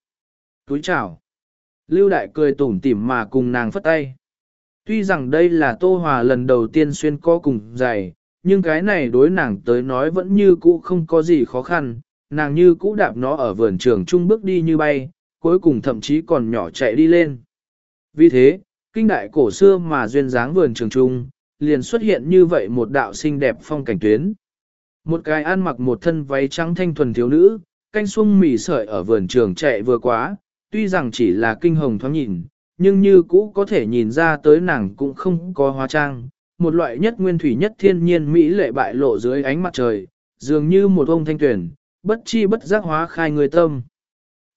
Túi chào. Lưu đại cười tủm tỉm mà cùng nàng phất tay. Tuy rằng đây là Tô Hòa lần đầu tiên xuyên co cùng giày, nhưng cái này đối nàng tới nói vẫn như cũ không có gì khó khăn, nàng như cũ đạp nó ở vườn trường trung bước đi như bay, cuối cùng thậm chí còn nhỏ chạy đi lên. Vì thế, kinh đại cổ xưa mà duyên dáng vườn trường trung, liền xuất hiện như vậy một đạo xinh đẹp phong cảnh tuyến. Một cái ăn mặc một thân váy trắng thanh thuần thiếu nữ, canh xuông mỉ sợi ở vườn trường chạy vừa quá, tuy rằng chỉ là kinh hồng thoáng nhìn, nhưng như cũ có thể nhìn ra tới nàng cũng không có hóa trang, một loại nhất nguyên thủy nhất thiên nhiên mỹ lệ bại lộ dưới ánh mặt trời, dường như một ông thanh tuyển, bất chi bất giác hóa khai người tâm.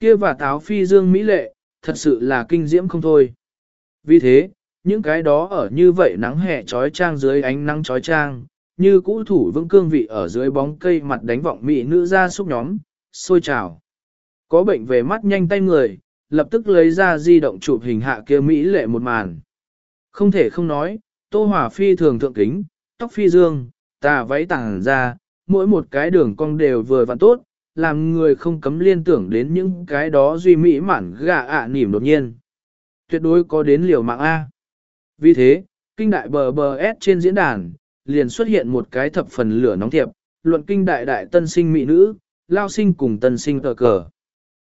Kia và táo phi dương mỹ lệ, thật sự là kinh diễm không thôi. Vì thế, những cái đó ở như vậy nắng hè trói trang dưới ánh nắng trói trang, như cũ thủ vững cương vị ở dưới bóng cây mặt đánh vọng mỹ nữ ra xúc nhóm, sôi trào. Có bệnh về mắt nhanh tay người, lập tức lấy ra di động chụp hình hạ kia mỹ lệ một màn. Không thể không nói, tô hỏa phi thường thượng kính, tóc phi dương, tà váy tàng ra, mỗi một cái đường cong đều vừa vặn tốt, làm người không cấm liên tưởng đến những cái đó duy mỹ mản gà ạ à nỉm đột nhiên. Tuyệt đối có đến liều mạng A. Vì thế, kinh đại bờ bờ S trên diễn đàn, liền xuất hiện một cái thập phần lửa nóng thiệp, luận kinh đại đại tân sinh mỹ nữ, lao sinh cùng tân sinh cờ cờ.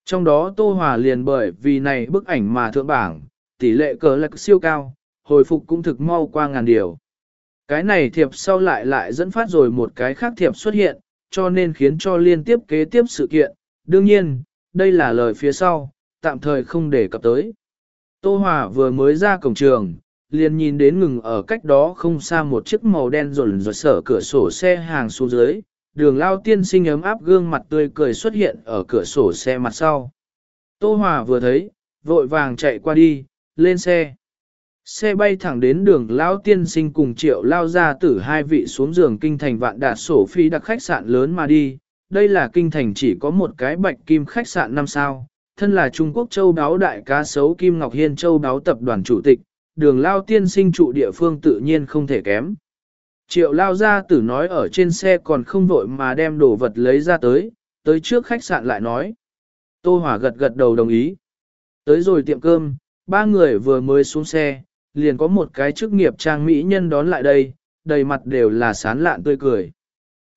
Trong đó Tô Hòa liền bởi vì này bức ảnh mà thượng bảng, tỷ lệ cờ lạc siêu cao, hồi phục cũng thực mau qua ngàn điều. Cái này thiệp sau lại lại dẫn phát rồi một cái khác thiệp xuất hiện, cho nên khiến cho liên tiếp kế tiếp sự kiện. Đương nhiên, đây là lời phía sau, tạm thời không để cập tới. Tô Hòa vừa mới ra cổng trường, liền nhìn đến ngừng ở cách đó không xa một chiếc màu đen rồn rộn sở cửa sổ xe hàng xuống dưới, đường lao tiên sinh ấm áp gương mặt tươi cười xuất hiện ở cửa sổ xe mặt sau. Tô Hòa vừa thấy, vội vàng chạy qua đi, lên xe. Xe bay thẳng đến đường Lão Tiên Sinh cùng triệu lao ra tử hai vị xuống giường kinh thành vạn đạt sổ phi đặc khách sạn lớn mà đi. Đây là kinh thành chỉ có một cái bạch kim khách sạn năm sao, thân là Trung Quốc châu đáo đại cá sấu Kim Ngọc Hiên châu đáo tập đoàn chủ tịch, đường Lao Tiên Sinh trụ địa phương tự nhiên không thể kém. Triệu lao ra tử nói ở trên xe còn không vội mà đem đồ vật lấy ra tới, tới trước khách sạn lại nói. Tô Hỏa gật gật đầu đồng ý. Tới rồi tiệm cơm, ba người vừa mới xuống xe, liền có một cái chức nghiệp trang mỹ nhân đón lại đây, đầy mặt đều là sán lạn tươi cười.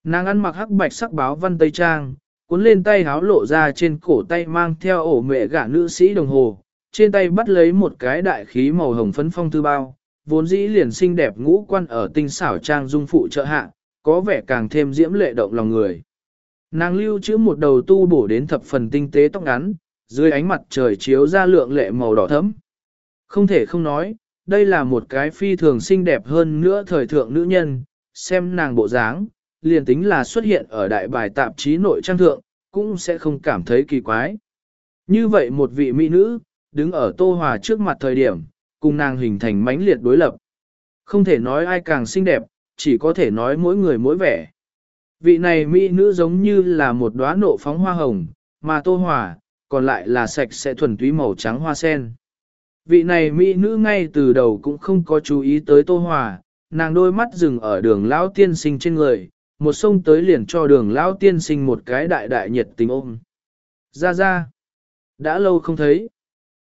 Nàng ăn mặc hắc bạch sắc báo văn tây trang, cuốn lên tay háo lộ ra trên cổ tay mang theo ổ mẹ gả nữ sĩ đồng hồ, trên tay bắt lấy một cái đại khí màu hồng phấn phong thư bao, vốn dĩ liền xinh đẹp ngũ quan ở tinh xảo trang dung phụ trợ hạ, có vẻ càng thêm diễm lệ động lòng người. Nàng lưu trữ một đầu tu bổ đến thập phần tinh tế tóc ngắn, dưới ánh mặt trời chiếu ra lượng lệ màu đỏ thẫm. Không thể không nói, đây là một cái phi thường xinh đẹp hơn nữa thời thượng nữ nhân, xem nàng bộ dáng, liền tính là xuất hiện ở đại bài tạp chí nội trang thượng, cũng sẽ không cảm thấy kỳ quái. Như vậy một vị mỹ nữ, đứng ở Tô Hòa trước mặt thời điểm, cùng nàng hình thành mãnh liệt đối lập. Không thể nói ai càng xinh đẹp, chỉ có thể nói mỗi người mỗi vẻ. Vị này mỹ nữ giống như là một đóa nộ phóng hoa hồng, mà Tô Hòa, còn lại là sạch sẽ thuần túy màu trắng hoa sen. Vị này mỹ nữ ngay từ đầu cũng không có chú ý tới Tô Hòa, nàng đôi mắt dừng ở đường lão tiên sinh trên người, một sông tới liền cho đường lão tiên sinh một cái đại đại nhiệt tình ôm. Ra ra, đã lâu không thấy.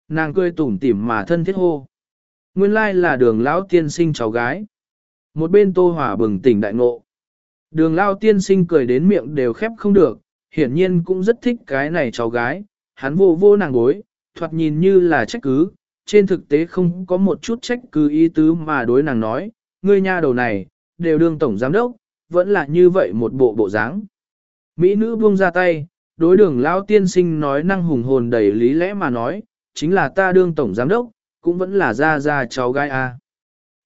Nàng cười tủm tỉm mà thân thiết hô. Nguyên lai là đường lão tiên sinh cháu gái. Một bên tô hỏa bừng tỉnh đại ngộ. Đường lão tiên sinh cười đến miệng đều khép không được, hiển nhiên cũng rất thích cái này cháu gái. Hắn vô vô nàng gối, thoạt nhìn như là trách cứ, trên thực tế không có một chút trách cứ ý tứ mà đối nàng nói, ngươi nha đầu này, đều đương tổng giám đốc, vẫn là như vậy một bộ bộ dáng. Mỹ nữ buông ra tay, đối đường lão tiên sinh nói năng hùng hồn đầy lý lẽ mà nói, chính là ta đương tổng giám đốc, cũng vẫn là ra ra cháu gái a.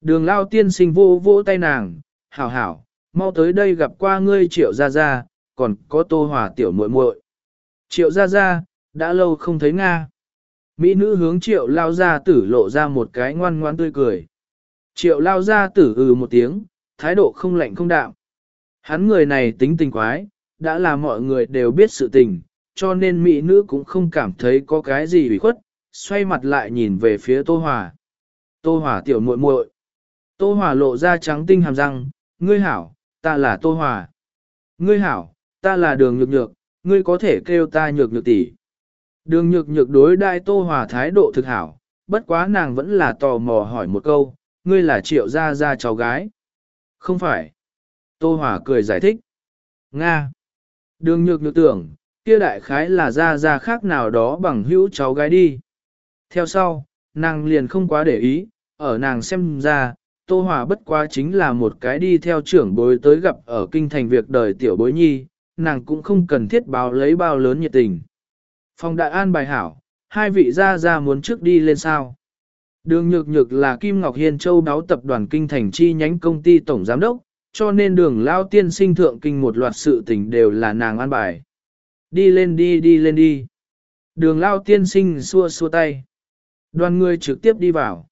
Đường lao tiên sinh vô vô tay nàng, hảo hảo, mau tới đây gặp qua ngươi triệu gia gia, còn có tô hòa tiểu muội muội. Triệu gia gia, đã lâu không thấy Nga. Mỹ nữ hướng triệu lao gia tử lộ ra một cái ngoan ngoan tươi cười. Triệu lao gia tử ừ một tiếng, thái độ không lạnh không đạm. Hắn người này tính tình quái, đã là mọi người đều biết sự tình, cho nên mỹ nữ cũng không cảm thấy có cái gì bị khuất, xoay mặt lại nhìn về phía Tô Hòa. Tô Hòa tiểu muội muội. Tô Hòa lộ ra trắng tinh hàm răng, ngươi hảo, ta là Tô Hòa. Ngươi hảo, ta là đường nhược nhược, ngươi có thể kêu ta nhược nhược tỷ. Đường nhược nhược đối đại Tô Hòa thái độ thực hảo, bất quá nàng vẫn là tò mò hỏi một câu, ngươi là triệu gia gia cháu gái. Không phải. Tô Hòa cười giải thích. Nga. Đường nhược nhược tưởng, kia đại khái là gia gia khác nào đó bằng hữu cháu gái đi. Theo sau, nàng liền không quá để ý, ở nàng xem ra, Tô Hòa bất quá chính là một cái đi theo trưởng bối tới gặp ở kinh thành việc đời tiểu bối nhi, nàng cũng không cần thiết báo lấy bao lớn nhiệt tình. Phòng đại an bài hảo, hai vị gia gia muốn trước đi lên sao. Đường Nhược Nhược là Kim Ngọc Hiên Châu đáo tập đoàn kinh thành chi nhánh công ty tổng giám đốc, cho nên đường lao tiên sinh thượng kinh một loạt sự tình đều là nàng an bài. Đi lên đi đi lên đi. Đường lao tiên sinh xua xua tay. Đoàn người trực tiếp đi vào.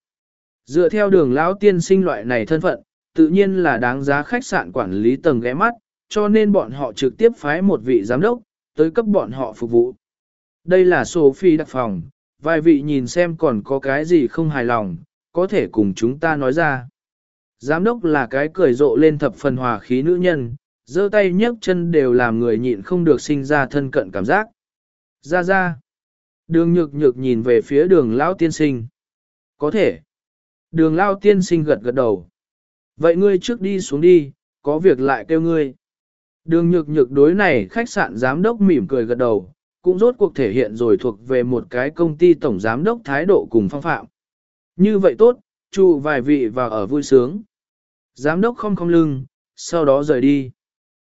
Dựa theo đường lão tiên sinh loại này thân phận, tự nhiên là đáng giá khách sạn quản lý tầng ghé mắt, cho nên bọn họ trực tiếp phái một vị giám đốc, tới cấp bọn họ phục vụ. Đây là Sophie đặc phòng, vài vị nhìn xem còn có cái gì không hài lòng, có thể cùng chúng ta nói ra. Giám đốc là cái cười rộ lên thập phần hòa khí nữ nhân, giơ tay nhấc chân đều làm người nhịn không được sinh ra thân cận cảm giác. Ra ra. Đường nhược nhược nhìn về phía đường lão tiên sinh. Có thể. Đường lão tiên sinh gật gật đầu. Vậy ngươi trước đi xuống đi, có việc lại kêu ngươi. Đường nhược nhược đối này khách sạn giám đốc mỉm cười gật đầu, cũng rốt cuộc thể hiện rồi thuộc về một cái công ty tổng giám đốc thái độ cùng phong phạm. Như vậy tốt, trụ vài vị vào ở vui sướng. Giám đốc không không lưng, sau đó rời đi.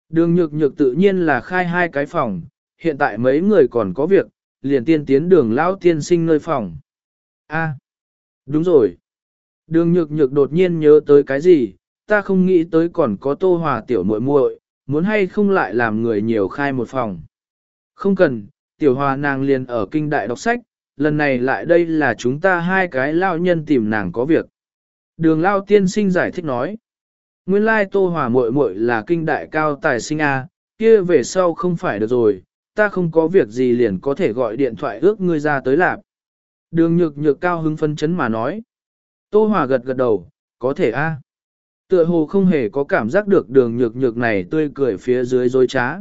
Đường nhược nhược tự nhiên là khai hai cái phòng, hiện tại mấy người còn có việc, liền tiên tiến đường lão tiên sinh nơi phòng. A, đúng rồi. Đường nhược nhược đột nhiên nhớ tới cái gì, ta không nghĩ tới còn có tô hòa tiểu muội muội, muốn hay không lại làm người nhiều khai một phòng. Không cần, tiểu hòa nàng liền ở kinh đại đọc sách, lần này lại đây là chúng ta hai cái lao nhân tìm nàng có việc. Đường lao tiên sinh giải thích nói. Nguyên lai tô hòa muội muội là kinh đại cao tài sinh A, kia về sau không phải được rồi, ta không có việc gì liền có thể gọi điện thoại ước ngươi ra tới lạp. Đường nhược nhược cao hứng phân chấn mà nói. Tô hòa gật gật đầu, có thể A. Tựa hồ không hề có cảm giác được đường nhược nhược này tươi cười phía dưới dối trá.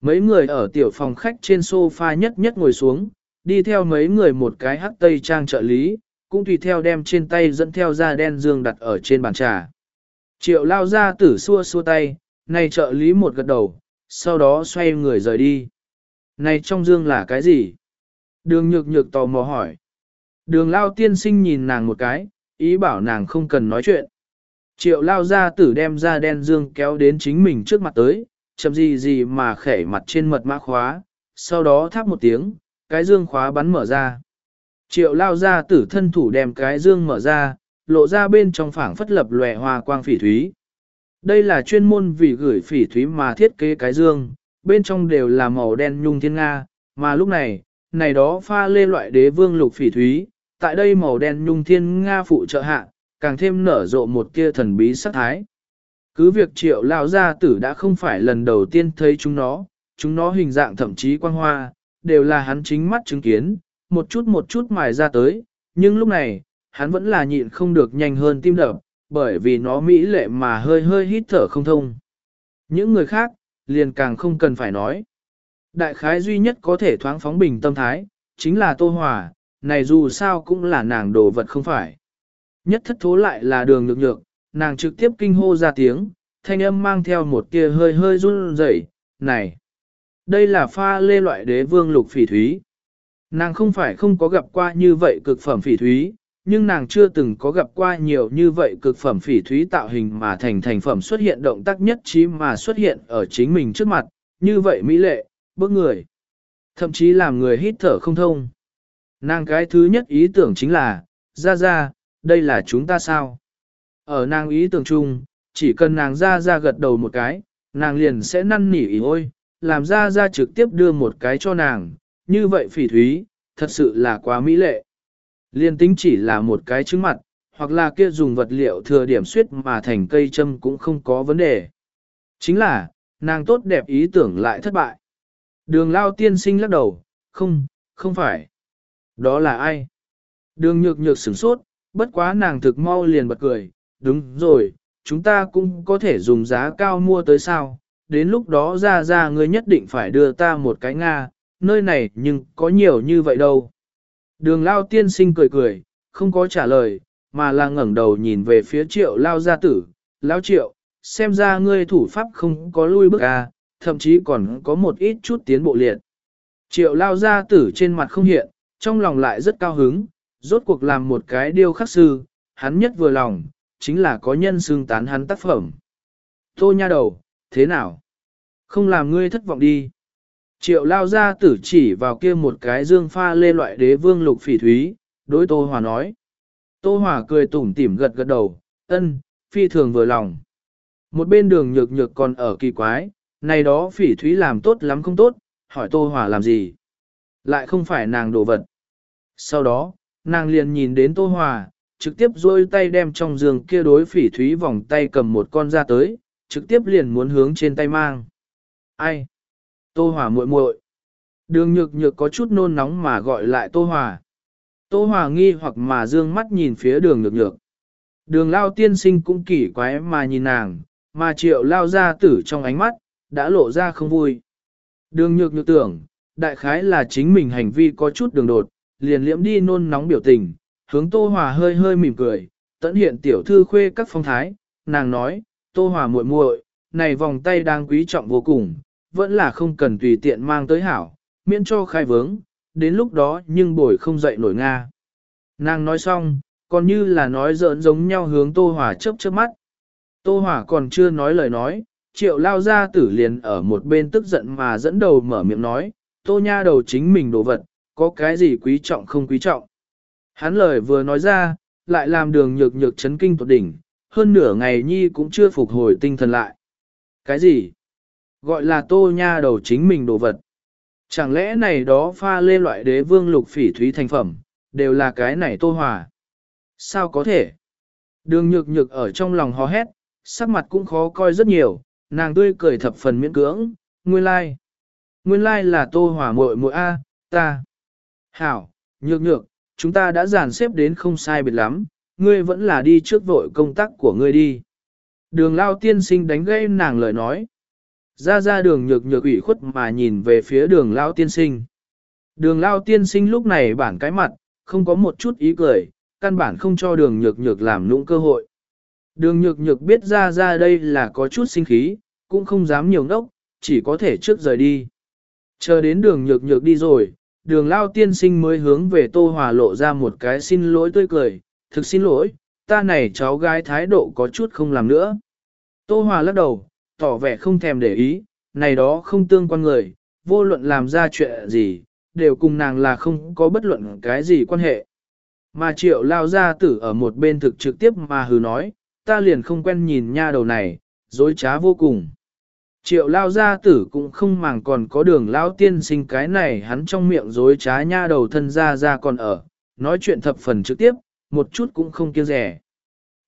Mấy người ở tiểu phòng khách trên sofa nhất nhất ngồi xuống, đi theo mấy người một cái hắc tây trang trợ lý, cũng tùy theo đem trên tay dẫn theo da đen dương đặt ở trên bàn trà. Triệu lao ra tử xua xua tay, này trợ lý một gật đầu, sau đó xoay người rời đi. Này trong dương là cái gì? Đường nhược nhược tò mò hỏi. Đường lao tiên sinh nhìn nàng một cái, ý bảo nàng không cần nói chuyện. Triệu lao ra tử đem ra đen dương kéo đến chính mình trước mặt tới, chậm gì gì mà khẻ mặt trên mật mã khóa, sau đó thắp một tiếng, cái dương khóa bắn mở ra. Triệu lao ra tử thân thủ đem cái dương mở ra, lộ ra bên trong phảng phất lập lòe hoa quang phỉ thúy. Đây là chuyên môn vì gửi phỉ thúy mà thiết kế cái dương, bên trong đều là màu đen nhung thiên nga, mà lúc này, này đó pha lê loại đế vương lục phỉ thúy, tại đây màu đen nhung thiên nga phụ trợ hạ, càng thêm nở rộ một kia thần bí sắc thái. Cứ việc triệu lao gia tử đã không phải lần đầu tiên thấy chúng nó, chúng nó hình dạng thậm chí quang hoa, đều là hắn chính mắt chứng kiến, một chút một chút mài ra tới, nhưng lúc này, hắn vẫn là nhịn không được nhanh hơn tim đập, bởi vì nó mỹ lệ mà hơi hơi hít thở không thông. Những người khác, liền càng không cần phải nói. Đại khái duy nhất có thể thoáng phóng bình tâm thái, chính là Tô Hòa, này dù sao cũng là nàng đồ vật không phải. Nhất thất thố lại là đường nhược nhược, nàng trực tiếp kinh hô ra tiếng, thanh âm mang theo một tia hơi hơi run rẩy, này, đây là pha lê loại đế vương lục phỉ thúy. Nàng không phải không có gặp qua như vậy cực phẩm phỉ thúy, nhưng nàng chưa từng có gặp qua nhiều như vậy cực phẩm phỉ thúy tạo hình mà thành thành phẩm xuất hiện động tác nhất trí mà xuất hiện ở chính mình trước mặt, như vậy mỹ lệ, bước người. Thậm chí làm người hít thở không thông. Nàng cái thứ nhất ý tưởng chính là, ra ra, đây là chúng ta sao? Ở nàng ý tưởng chung, chỉ cần nàng ra ra gật đầu một cái, nàng liền sẽ năn nỉ ý ôi, làm ra ra trực tiếp đưa một cái cho nàng, như vậy phỉ thúy, thật sự là quá mỹ lệ. Liên tính chỉ là một cái trứng mặt, hoặc là kia dùng vật liệu thừa điểm suyết mà thành cây châm cũng không có vấn đề. Chính là, nàng tốt đẹp ý tưởng lại thất bại. Đường lao tiên sinh lắc đầu, không, không phải. Đó là ai? Đường nhược nhược sửng sốt, bất quá nàng thực mau liền bật cười, đúng rồi, chúng ta cũng có thể dùng giá cao mua tới sao, đến lúc đó ra ra ngươi nhất định phải đưa ta một cái Nga, nơi này nhưng có nhiều như vậy đâu. Đường lao tiên sinh cười cười, không có trả lời, mà là ngẩng đầu nhìn về phía triệu lao gia tử, lao triệu, xem ra ngươi thủ pháp không có lui bước à, thậm chí còn có một ít chút tiến bộ liệt. Triệu lao gia tử trên mặt không hiện, trong lòng lại rất cao hứng, rốt cuộc làm một cái điêu khắc sư, hắn nhất vừa lòng, chính là có nhân xương tán hắn tác phẩm. Tô nha đầu, thế nào? Không làm ngươi thất vọng đi. Triệu lao ra tử chỉ vào kia một cái dương pha lê loại đế vương lục phỉ thúy, đối Tô Hòa nói. Tô Hòa cười tủm tỉm gật gật đầu, ân, phi thường vừa lòng. Một bên đường nhược nhược còn ở kỳ quái, này đó phỉ thúy làm tốt lắm không tốt, hỏi Tô Hòa làm gì? Lại không phải nàng đồ vật. Sau đó, nàng liền nhìn đến Tô Hòa, trực tiếp rôi tay đem trong giường kia đối phỉ thúy vòng tay cầm một con ra tới, trực tiếp liền muốn hướng trên tay mang. Ai? Tô Hòa muội muội. Đường nhược nhược có chút nôn nóng mà gọi lại Tô Hòa. Tô Hòa nghi hoặc mà dương mắt nhìn phía đường nhược nhược. Đường lao tiên sinh cũng kỳ quái mà nhìn nàng, mà triệu lao ra tử trong ánh mắt, đã lộ ra không vui. Đường nhược nhược tưởng, đại khái là chính mình hành vi có chút đường đột, liền liễm đi nôn nóng biểu tình, hướng Tô Hòa hơi hơi mỉm cười, tận hiện tiểu thư khuê các phong thái, nàng nói, Tô Hòa muội muội, này vòng tay đang quý trọng vô cùng, vẫn là không cần tùy tiện mang tới hảo, miễn cho khai vướng, đến lúc đó nhưng bồi không dậy nổi Nga. Nàng nói xong, còn như là nói giỡn giống nhau hướng Tô Hòa chớp chớp mắt. Tô Hòa còn chưa nói lời nói, triệu lao ra tử liền ở một bên tức giận mà dẫn đầu mở miệng nói, Tô nha đầu chính mình đồ vật, có cái gì quý trọng không quý trọng. Hắn lời vừa nói ra, lại làm đường nhược nhược chấn kinh tột đỉnh, hơn nửa ngày nhi cũng chưa phục hồi tinh thần lại. Cái gì? Gọi là tô nha đầu chính mình đồ vật. Chẳng lẽ này đó pha lê loại đế vương lục phỉ thúy thành phẩm, đều là cái này tô hòa? Sao có thể? Đường nhược nhược ở trong lòng hò hét, sắc mặt cũng khó coi rất nhiều, nàng tươi cười thập phần miễn cưỡng, nguyên lai. Like. Nguyên lai like là tô hòa muội muội A, ta. Hảo, nhược nhược, chúng ta đã dàn xếp đến không sai biệt lắm, ngươi vẫn là đi trước vội công tác của ngươi đi. Đường lao tiên sinh đánh gây nàng lời nói. Ra ra đường nhược nhược ủy khuất mà nhìn về phía đường lao tiên sinh. Đường lao tiên sinh lúc này bản cái mặt, không có một chút ý cười, căn bản không cho đường nhược nhược làm nũng cơ hội. Đường nhược nhược biết ra ra đây là có chút sinh khí, cũng không dám nhiều ngốc, chỉ có thể trước rời đi. Chờ đến đường nhược nhược đi rồi, đường lao tiên sinh mới hướng về Tô Hòa lộ ra một cái xin lỗi tươi cười, thực xin lỗi, ta này cháu gái thái độ có chút không làm nữa. Tô Hòa lắc đầu, tỏ vẻ không thèm để ý, này đó không tương quan người, vô luận làm ra chuyện gì, đều cùng nàng là không có bất luận cái gì quan hệ. Mà triệu lao gia tử ở một bên thực trực tiếp mà hừ nói, ta liền không quen nhìn nha đầu này, dối trá vô cùng. Triệu lao gia tử cũng không màng còn có đường lao tiên sinh cái này hắn trong miệng dối trá nha đầu thân ra ra còn ở, nói chuyện thập phần trực tiếp, một chút cũng không kiêng rẻ.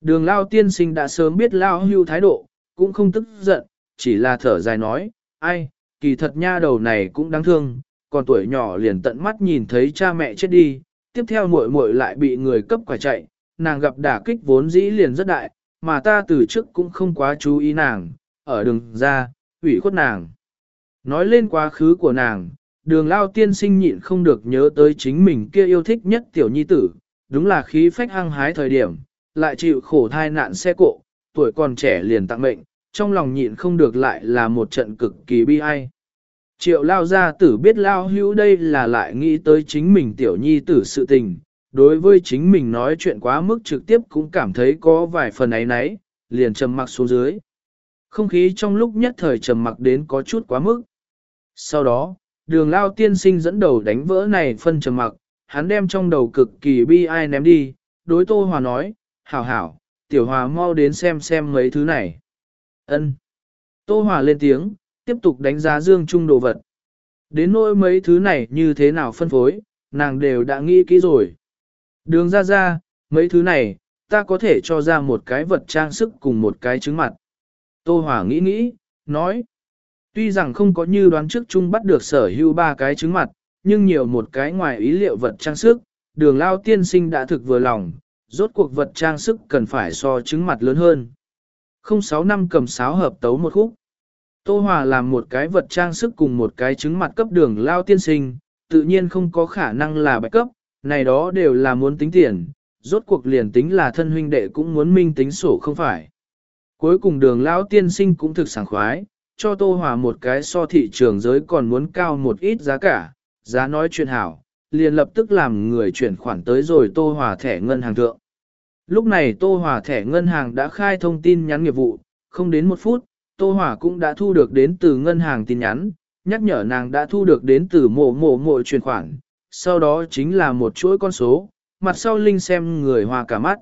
Đường lao tiên sinh đã sớm biết lao hưu thái độ, cũng không tức giận, chỉ là thở dài nói, ai, kỳ thật nha đầu này cũng đáng thương, còn tuổi nhỏ liền tận mắt nhìn thấy cha mẹ chết đi, tiếp theo muội muội lại bị người cấp quả chạy, nàng gặp đả kích vốn dĩ liền rất đại, mà ta từ trước cũng không quá chú ý nàng, ở đường ra, ủy khuất nàng. Nói lên quá khứ của nàng, đường lao tiên sinh nhịn không được nhớ tới chính mình kia yêu thích nhất tiểu nhi tử, đúng là khí phách hăng hái thời điểm, lại chịu khổ thai nạn xe cộ, tuổi còn trẻ liền tặng mệnh, trong lòng nhịn không được lại là một trận cực kỳ bi ai. Triệu lao gia tử biết lao hữu đây là lại nghĩ tới chính mình tiểu nhi tử sự tình, đối với chính mình nói chuyện quá mức trực tiếp cũng cảm thấy có vài phần ấy nấy, liền trầm mặc xuống dưới. Không khí trong lúc nhất thời trầm mặc đến có chút quá mức. Sau đó, đường lao tiên sinh dẫn đầu đánh vỡ này phân trầm mặc, hắn đem trong đầu cực kỳ bi ai ném đi, đối tô hòa nói, hảo hảo, tiểu hòa mau đến xem xem mấy thứ này. ân Tô hòa lên tiếng, tiếp tục đánh giá dương trung đồ vật. Đến nỗi mấy thứ này như thế nào phân phối, nàng đều đã nghĩ kỹ rồi. Đường ra ra, mấy thứ này, ta có thể cho ra một cái vật trang sức cùng một cái trứng mặt. Tô Hòa nghĩ nghĩ, nói. Tuy rằng không có như đoán trước chung bắt được sở hữu ba cái trứng mặt, nhưng nhiều một cái ngoài ý liệu vật trang sức, đường lao tiên sinh đã thực vừa lòng, rốt cuộc vật trang sức cần phải so trứng mặt lớn hơn. Không sáu năm cầm sáo hợp tấu một khúc. Tô Hòa làm một cái vật trang sức cùng một cái trứng mặt cấp đường lao tiên sinh, tự nhiên không có khả năng là bạch cấp, này đó đều là muốn tính tiền, rốt cuộc liền tính là thân huynh đệ cũng muốn minh tính sổ không phải. Cuối cùng đường lão tiên sinh cũng thực sảng khoái, cho Tô Hòa một cái so thị trường giới còn muốn cao một ít giá cả, giá nói chuyện hảo, liền lập tức làm người chuyển khoản tới rồi Tô Hòa thẻ ngân hàng thượng. Lúc này Tô Hòa thẻ ngân hàng đã khai thông tin nhắn nghiệp vụ, không đến một phút, Tô Hòa cũng đã thu được đến từ ngân hàng tin nhắn, nhắc nhở nàng đã thu được đến từ mộ mộ mộ chuyển khoản, sau đó chính là một chuỗi con số, mặt sau Linh xem người hòa cả mắt.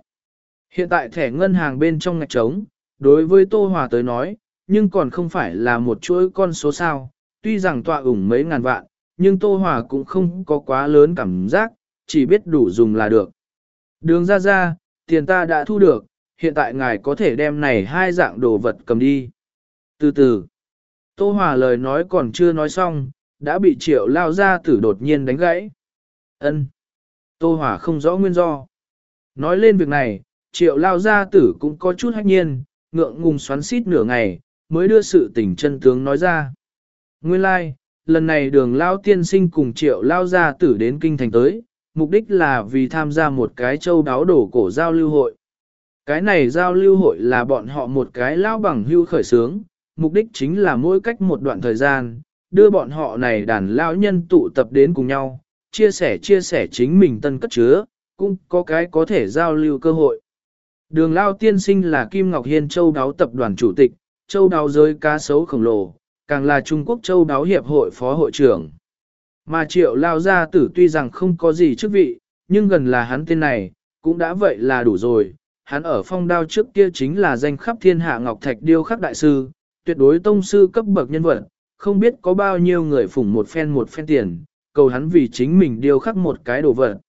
Hiện tại thẻ ngân hàng bên trong ngạch trống, đối với Tô Hòa tới nói, nhưng còn không phải là một chuỗi con số sao, tuy rằng tọa ủng mấy ngàn vạn, nhưng Tô Hòa cũng không có quá lớn cảm giác, chỉ biết đủ dùng là được. Đường ra ra, tiền ta đã thu được, hiện tại ngài có thể đem này hai dạng đồ vật cầm đi. Từ từ, Tô Hòa lời nói còn chưa nói xong, đã bị triệu lao ra tử đột nhiên đánh gãy. ân Tô Hòa không rõ nguyên do. Nói lên việc này, triệu lao gia tử cũng có chút hách nhiên, ngượng ngùng xoắn xít nửa ngày, mới đưa sự tình chân tướng nói ra. Nguyên lai, like, lần này đường lao tiên sinh cùng triệu lao gia tử đến kinh thành tới, mục đích là vì tham gia một cái châu đáo đổ cổ giao lưu hội. Cái này giao lưu hội là bọn họ một cái lao bằng hưu khởi sướng, mục đích chính là mỗi cách một đoạn thời gian, đưa bọn họ này đàn lao nhân tụ tập đến cùng nhau, chia sẻ chia sẻ chính mình tân cất chứa, cũng có cái có thể giao lưu cơ hội. Đường Lao Tiên Sinh là Kim Ngọc Hiên Châu Đáo Tập đoàn Chủ tịch, Châu Đáo giới cá sấu khổng lồ, càng là Trung Quốc Châu Đáo Hiệp hội Phó Hội trưởng. Mà Triệu Lao Gia Tử tuy rằng không có gì chức vị, nhưng gần là hắn tên này, cũng đã vậy là đủ rồi. Hắn ở phong đao trước kia chính là danh khắp thiên hạ Ngọc Thạch Điêu Khắc Đại Sư, tuyệt đối tông sư cấp bậc nhân vật, không biết có bao nhiêu người phủng một phen một phen tiền, cầu hắn vì chính mình điêu khắc một cái đồ vật.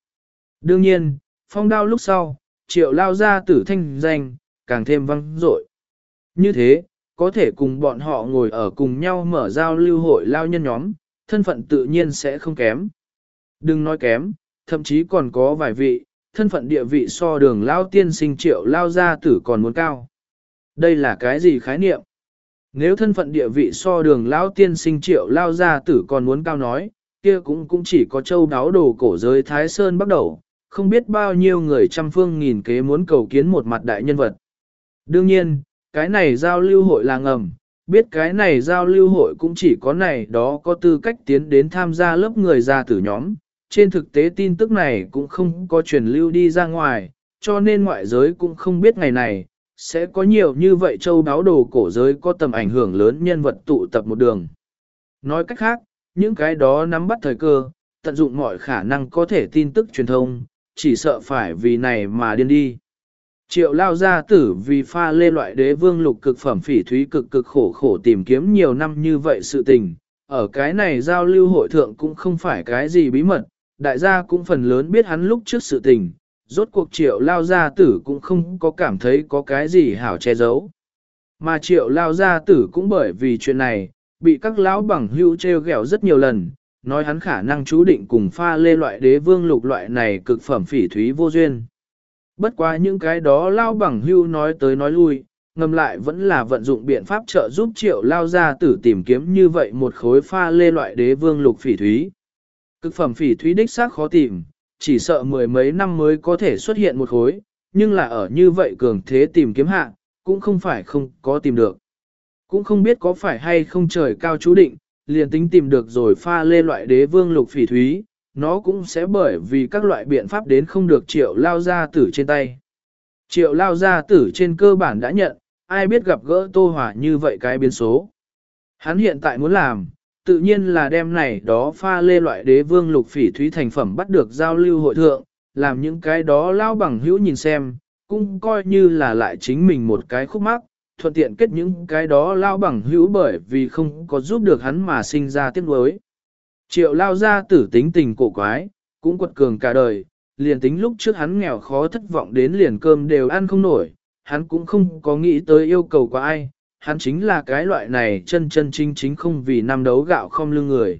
Đương nhiên, phong đao lúc sau, triệu lao ra tử thanh danh, càng thêm văng dội. Như thế, có thể cùng bọn họ ngồi ở cùng nhau mở giao lưu hội lao nhân nhóm, thân phận tự nhiên sẽ không kém. Đừng nói kém, thậm chí còn có vài vị, thân phận địa vị so đường lao tiên sinh triệu lao gia tử còn muốn cao. Đây là cái gì khái niệm? Nếu thân phận địa vị so đường lao tiên sinh triệu lao gia tử còn muốn cao nói, kia cũng cũng chỉ có châu đáo đồ cổ giới Thái Sơn bắt đầu, không biết bao nhiêu người trăm phương nghìn kế muốn cầu kiến một mặt đại nhân vật. Đương nhiên, cái này giao lưu hội là ngầm, biết cái này giao lưu hội cũng chỉ có này đó có tư cách tiến đến tham gia lớp người già tử nhóm. Trên thực tế tin tức này cũng không có truyền lưu đi ra ngoài, cho nên ngoại giới cũng không biết ngày này, sẽ có nhiều như vậy châu đáo đồ cổ giới có tầm ảnh hưởng lớn nhân vật tụ tập một đường. Nói cách khác, những cái đó nắm bắt thời cơ, tận dụng mọi khả năng có thể tin tức truyền thông, chỉ sợ phải vì này mà điên đi. Triệu lao gia tử vì pha lê loại đế vương lục cực phẩm phỉ thúy cực cực khổ khổ tìm kiếm nhiều năm như vậy sự tình, ở cái này giao lưu hội thượng cũng không phải cái gì bí mật, đại gia cũng phần lớn biết hắn lúc trước sự tình, rốt cuộc triệu lao gia tử cũng không có cảm thấy có cái gì hảo che giấu. Mà triệu lao gia tử cũng bởi vì chuyện này, bị các lão bằng hưu treo gẹo rất nhiều lần, nói hắn khả năng chú định cùng pha lê loại đế vương lục loại này cực phẩm phỉ thúy vô duyên. Bất quá những cái đó lao bằng hưu nói tới nói lui, ngầm lại vẫn là vận dụng biện pháp trợ giúp triệu lao ra tử tìm kiếm như vậy một khối pha lê loại đế vương lục phỉ thúy. Cực phẩm phỉ thúy đích xác khó tìm, chỉ sợ mười mấy năm mới có thể xuất hiện một khối, nhưng là ở như vậy cường thế tìm kiếm hạ, cũng không phải không có tìm được. Cũng không biết có phải hay không trời cao chú định, liền tính tìm được rồi pha lê loại đế vương lục phỉ thúy, nó cũng sẽ bởi vì các loại biện pháp đến không được triệu lao gia tử trên tay. Triệu lao gia tử trên cơ bản đã nhận, ai biết gặp gỡ tô hỏa như vậy cái biến số. Hắn hiện tại muốn làm, tự nhiên là đem này đó pha lê loại đế vương lục phỉ thúy thành phẩm bắt được giao lưu hội thượng, làm những cái đó lao bằng hữu nhìn xem, cũng coi như là lại chính mình một cái khúc mắc, thuận tiện kết những cái đó lao bằng hữu bởi vì không có giúp được hắn mà sinh ra tiếc nuối. Triệu lao ra tử tính tình cổ quái, cũng quật cường cả đời, liền tính lúc trước hắn nghèo khó thất vọng đến liền cơm đều ăn không nổi, hắn cũng không có nghĩ tới yêu cầu của ai, hắn chính là cái loại này chân chân chính chính không vì năm đấu gạo không lương người.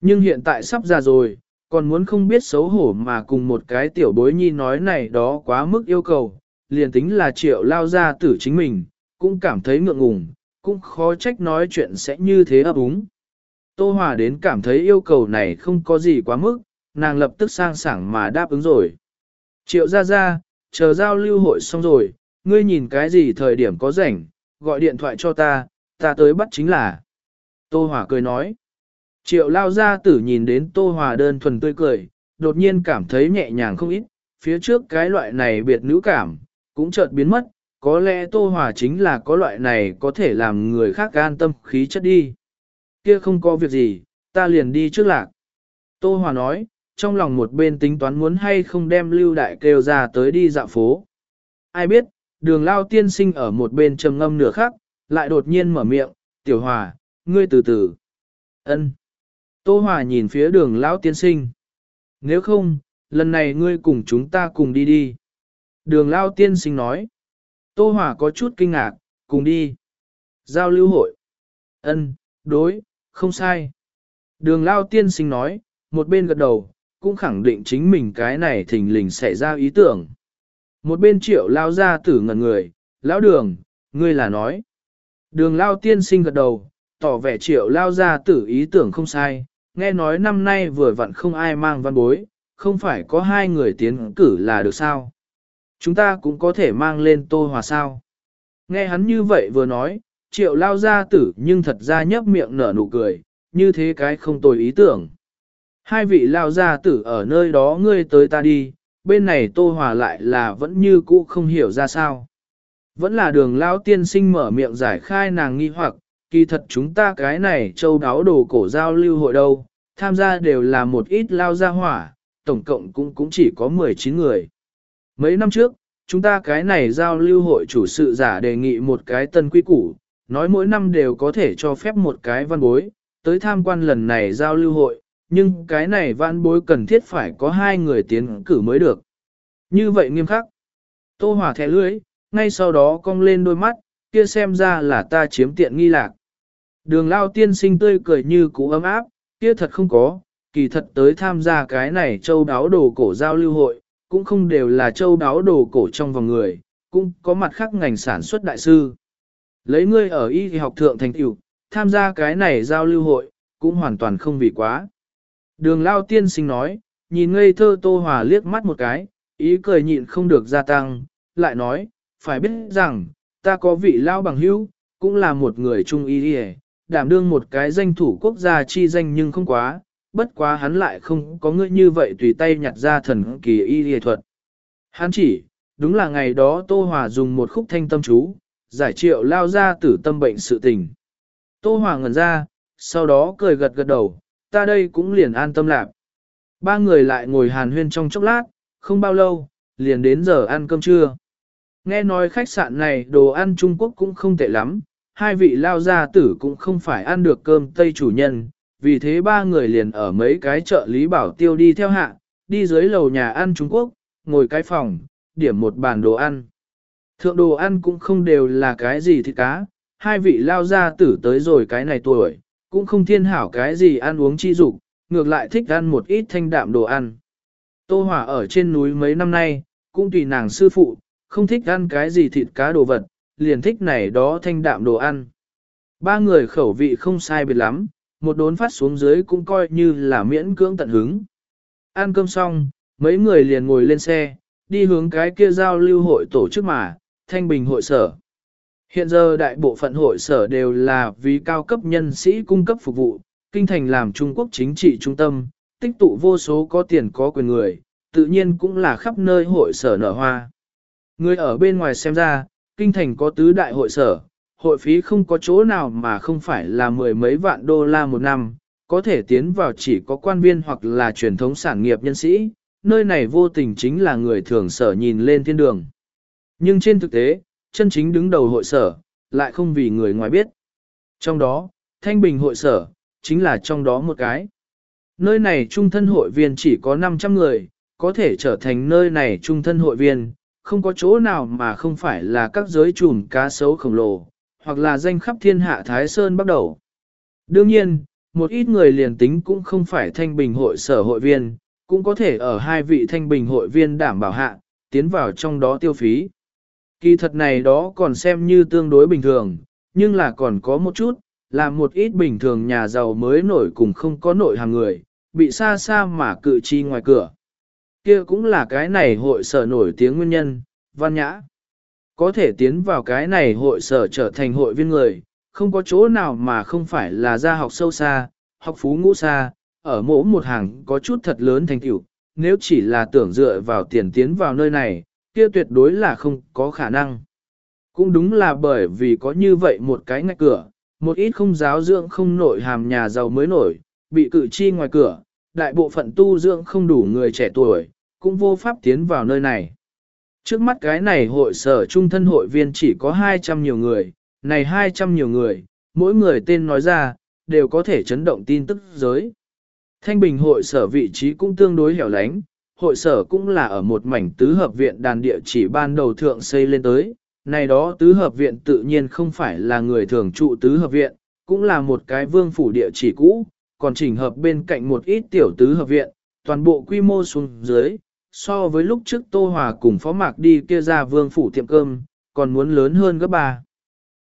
Nhưng hiện tại sắp ra rồi, còn muốn không biết xấu hổ mà cùng một cái tiểu bối nhi nói này đó quá mức yêu cầu, liền tính là triệu lao ra tử chính mình, cũng cảm thấy ngượng ngùng, cũng khó trách nói chuyện sẽ như thế ấp úng. Tô Hòa đến cảm thấy yêu cầu này không có gì quá mức, nàng lập tức sang sảng mà đáp ứng rồi. Triệu ra ra, chờ giao lưu hội xong rồi, ngươi nhìn cái gì thời điểm có rảnh, gọi điện thoại cho ta, ta tới bắt chính là. Tô Hòa cười nói. Triệu lao gia tử nhìn đến Tô Hòa đơn thuần tươi cười, đột nhiên cảm thấy nhẹ nhàng không ít, phía trước cái loại này biệt nữ cảm, cũng chợt biến mất, có lẽ Tô Hòa chính là có loại này có thể làm người khác an tâm khí chất đi. Kia không có việc gì, ta liền đi trước lạc. Tô Hòa nói, trong lòng một bên tính toán muốn hay không đem lưu đại kêu ra tới đi dạo phố. Ai biết, đường lao tiên sinh ở một bên trầm ngâm nửa khắc, lại đột nhiên mở miệng, tiểu hòa, ngươi từ từ. ân Tô Hòa nhìn phía đường lão tiên sinh. Nếu không, lần này ngươi cùng chúng ta cùng đi đi. Đường lao tiên sinh nói. Tô Hòa có chút kinh ngạc, cùng đi. Giao lưu hội. ân đối, không sai. Đường lao tiên sinh nói, một bên gật đầu, cũng khẳng định chính mình cái này thình lình xảy ra ý tưởng. Một bên triệu lao ra tử ngẩn người, lão đường, ngươi là nói. Đường lao tiên sinh gật đầu, tỏ vẻ triệu lao ra tử ý tưởng không sai, nghe nói năm nay vừa vặn không ai mang văn bối, không phải có hai người tiến cử là được sao. Chúng ta cũng có thể mang lên tô hòa sao. Nghe hắn như vậy vừa nói, triệu lao gia tử nhưng thật ra nhấp miệng nở nụ cười, như thế cái không tồi ý tưởng. Hai vị lao gia tử ở nơi đó ngươi tới ta đi, bên này tô hòa lại là vẫn như cũ không hiểu ra sao. Vẫn là đường lao tiên sinh mở miệng giải khai nàng nghi hoặc, kỳ thật chúng ta cái này châu đáo đồ cổ giao lưu hội đâu, tham gia đều là một ít lao gia hỏa, tổng cộng cũng cũng chỉ có 19 người. Mấy năm trước, chúng ta cái này giao lưu hội chủ sự giả đề nghị một cái tân quy củ, nói mỗi năm đều có thể cho phép một cái văn bối, tới tham quan lần này giao lưu hội, nhưng cái này văn bối cần thiết phải có hai người tiến cử mới được. Như vậy nghiêm khắc. Tô Hòa thẻ lưới, ngay sau đó cong lên đôi mắt, kia xem ra là ta chiếm tiện nghi lạc. Đường lao tiên sinh tươi cười như cũ ấm áp, kia thật không có, kỳ thật tới tham gia cái này châu đáo đồ cổ giao lưu hội, cũng không đều là châu đáo đồ cổ trong vòng người, cũng có mặt khác ngành sản xuất đại sư. Lấy ngươi ở y học thượng thành tiểu, tham gia cái này giao lưu hội, cũng hoàn toàn không vì quá. Đường lao tiên sinh nói, nhìn ngây thơ tô hòa liếc mắt một cái, ý cười nhịn không được gia tăng, lại nói, phải biết rằng, ta có vị lao bằng hữu, cũng là một người trung y đi đảm đương một cái danh thủ quốc gia chi danh nhưng không quá, bất quá hắn lại không có ngươi như vậy tùy tay nhặt ra thần kỳ y y thuật. Hắn chỉ, đúng là ngày đó Tô Hòa dùng một khúc thanh tâm chú, giải triệu lao ra tử tâm bệnh sự tình. Tô Hòa ngẩn ra, sau đó cười gật gật đầu, ta đây cũng liền an tâm lạc. Ba người lại ngồi hàn huyên trong chốc lát, không bao lâu, liền đến giờ ăn cơm trưa. Nghe nói khách sạn này đồ ăn Trung Quốc cũng không tệ lắm, hai vị lao gia tử cũng không phải ăn được cơm Tây chủ nhân, vì thế ba người liền ở mấy cái chợ Lý Bảo Tiêu đi theo hạ, đi dưới lầu nhà ăn Trung Quốc, ngồi cái phòng, điểm một bàn đồ ăn. Thượng đồ ăn cũng không đều là cái gì thịt cá, hai vị lao gia tử tới rồi cái này tuổi, cũng không thiên hảo cái gì ăn uống chi dục, ngược lại thích ăn một ít thanh đạm đồ ăn. Tô Hỏa ở trên núi mấy năm nay, cũng tùy nàng sư phụ, không thích ăn cái gì thịt cá đồ vật, liền thích này đó thanh đạm đồ ăn. Ba người khẩu vị không sai biệt lắm, một đốn phát xuống dưới cũng coi như là miễn cưỡng tận hứng. Ăn cơm xong, mấy người liền ngồi lên xe, đi hướng cái kia giao lưu hội tổ chức mà, thanh bình hội sở. Hiện giờ đại bộ phận hội sở đều là vì cao cấp nhân sĩ cung cấp phục vụ, kinh thành làm Trung Quốc chính trị trung tâm, tích tụ vô số có tiền có quyền người, tự nhiên cũng là khắp nơi hội sở nở hoa. Người ở bên ngoài xem ra, kinh thành có tứ đại hội sở, hội phí không có chỗ nào mà không phải là mười mấy vạn đô la một năm, có thể tiến vào chỉ có quan viên hoặc là truyền thống sản nghiệp nhân sĩ, nơi này vô tình chính là người thường sở nhìn lên thiên đường. Nhưng trên thực tế, chân chính đứng đầu hội sở, lại không vì người ngoài biết. Trong đó, Thanh Bình hội sở, chính là trong đó một cái. Nơi này trung thân hội viên chỉ có 500 người, có thể trở thành nơi này trung thân hội viên, không có chỗ nào mà không phải là các giới trùm cá sấu khổng lồ, hoặc là danh khắp thiên hạ Thái Sơn bắt đầu. Đương nhiên, một ít người liền tính cũng không phải thanh bình hội sở hội viên, cũng có thể ở hai vị thanh bình hội viên đảm bảo hạ, tiến vào trong đó tiêu phí. Kỳ thật này đó còn xem như tương đối bình thường, nhưng là còn có một chút, là một ít bình thường nhà giàu mới nổi cùng không có nội hàng người, bị xa xa mà cự chi ngoài cửa. Kia cũng là cái này hội sở nổi tiếng nguyên nhân, văn nhã. Có thể tiến vào cái này hội sở trở thành hội viên người, không có chỗ nào mà không phải là ra học sâu xa, học phú ngũ xa, ở mỗi một hàng có chút thật lớn thành tựu, nếu chỉ là tưởng dựa vào tiền tiến vào nơi này, kia tuyệt đối là không có khả năng. Cũng đúng là bởi vì có như vậy một cái ngạch cửa, một ít không giáo dưỡng không nổi hàm nhà giàu mới nổi, bị cử chi ngoài cửa, đại bộ phận tu dưỡng không đủ người trẻ tuổi, cũng vô pháp tiến vào nơi này. Trước mắt cái này hội sở trung thân hội viên chỉ có 200 nhiều người, này 200 nhiều người, mỗi người tên nói ra, đều có thể chấn động tin tức giới. Thanh Bình hội sở vị trí cũng tương đối hẻo lánh, hội sở cũng là ở một mảnh tứ hợp viện đàn địa chỉ ban đầu thượng xây lên tới. Này đó tứ hợp viện tự nhiên không phải là người thường trụ tứ hợp viện, cũng là một cái vương phủ địa chỉ cũ, còn chỉnh hợp bên cạnh một ít tiểu tứ hợp viện, toàn bộ quy mô xuống dưới, so với lúc trước Tô Hòa cùng Phó Mạc đi kia ra vương phủ tiệm cơm, còn muốn lớn hơn gấp ba.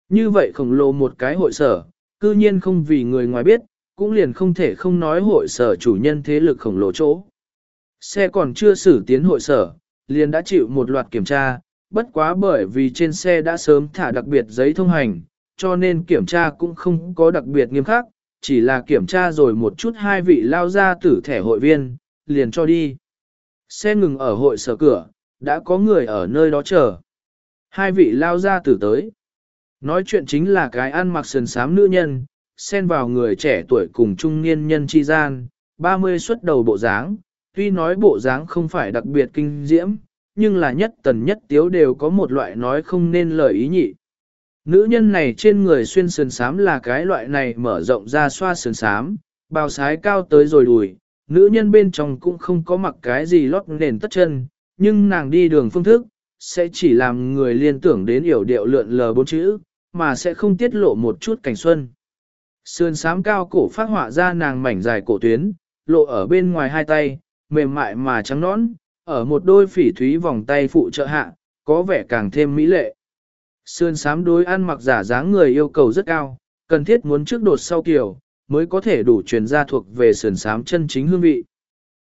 Như vậy khổng lồ một cái hội sở, cư nhiên không vì người ngoài biết, cũng liền không thể không nói hội sở chủ nhân thế lực khổng lồ chỗ. Xe còn chưa xử tiến hội sở, liền đã chịu một loạt kiểm tra, bất quá bởi vì trên xe đã sớm thả đặc biệt giấy thông hành, cho nên kiểm tra cũng không có đặc biệt nghiêm khắc, chỉ là kiểm tra rồi một chút hai vị lao ra tử thẻ hội viên, liền cho đi. Xe ngừng ở hội sở cửa, đã có người ở nơi đó chờ. Hai vị lao ra tử tới. Nói chuyện chính là cái ăn mặc sườn sám nữ nhân, xen vào người trẻ tuổi cùng trung niên nhân chi gian, 30 xuất đầu bộ dáng, tuy nói bộ dáng không phải đặc biệt kinh diễm, nhưng là nhất tần nhất tiếu đều có một loại nói không nên lời ý nhị. Nữ nhân này trên người xuyên sườn sám là cái loại này mở rộng ra xoa sườn sám, bào sái cao tới rồi đùi, nữ nhân bên trong cũng không có mặc cái gì lót nền tất chân, nhưng nàng đi đường phương thức, sẽ chỉ làm người liên tưởng đến hiểu điệu lượn lờ bốn chữ, mà sẽ không tiết lộ một chút cảnh xuân. Sườn sám cao cổ phát họa ra nàng mảnh dài cổ tuyến, lộ ở bên ngoài hai tay, mềm mại mà trắng nõn, ở một đôi phỉ thúy vòng tay phụ trợ hạ, có vẻ càng thêm mỹ lệ. Sườn sám đối ăn mặc giả dáng người yêu cầu rất cao, cần thiết muốn trước đột sau kiểu, mới có thể đủ truyền ra thuộc về sườn sám chân chính hương vị.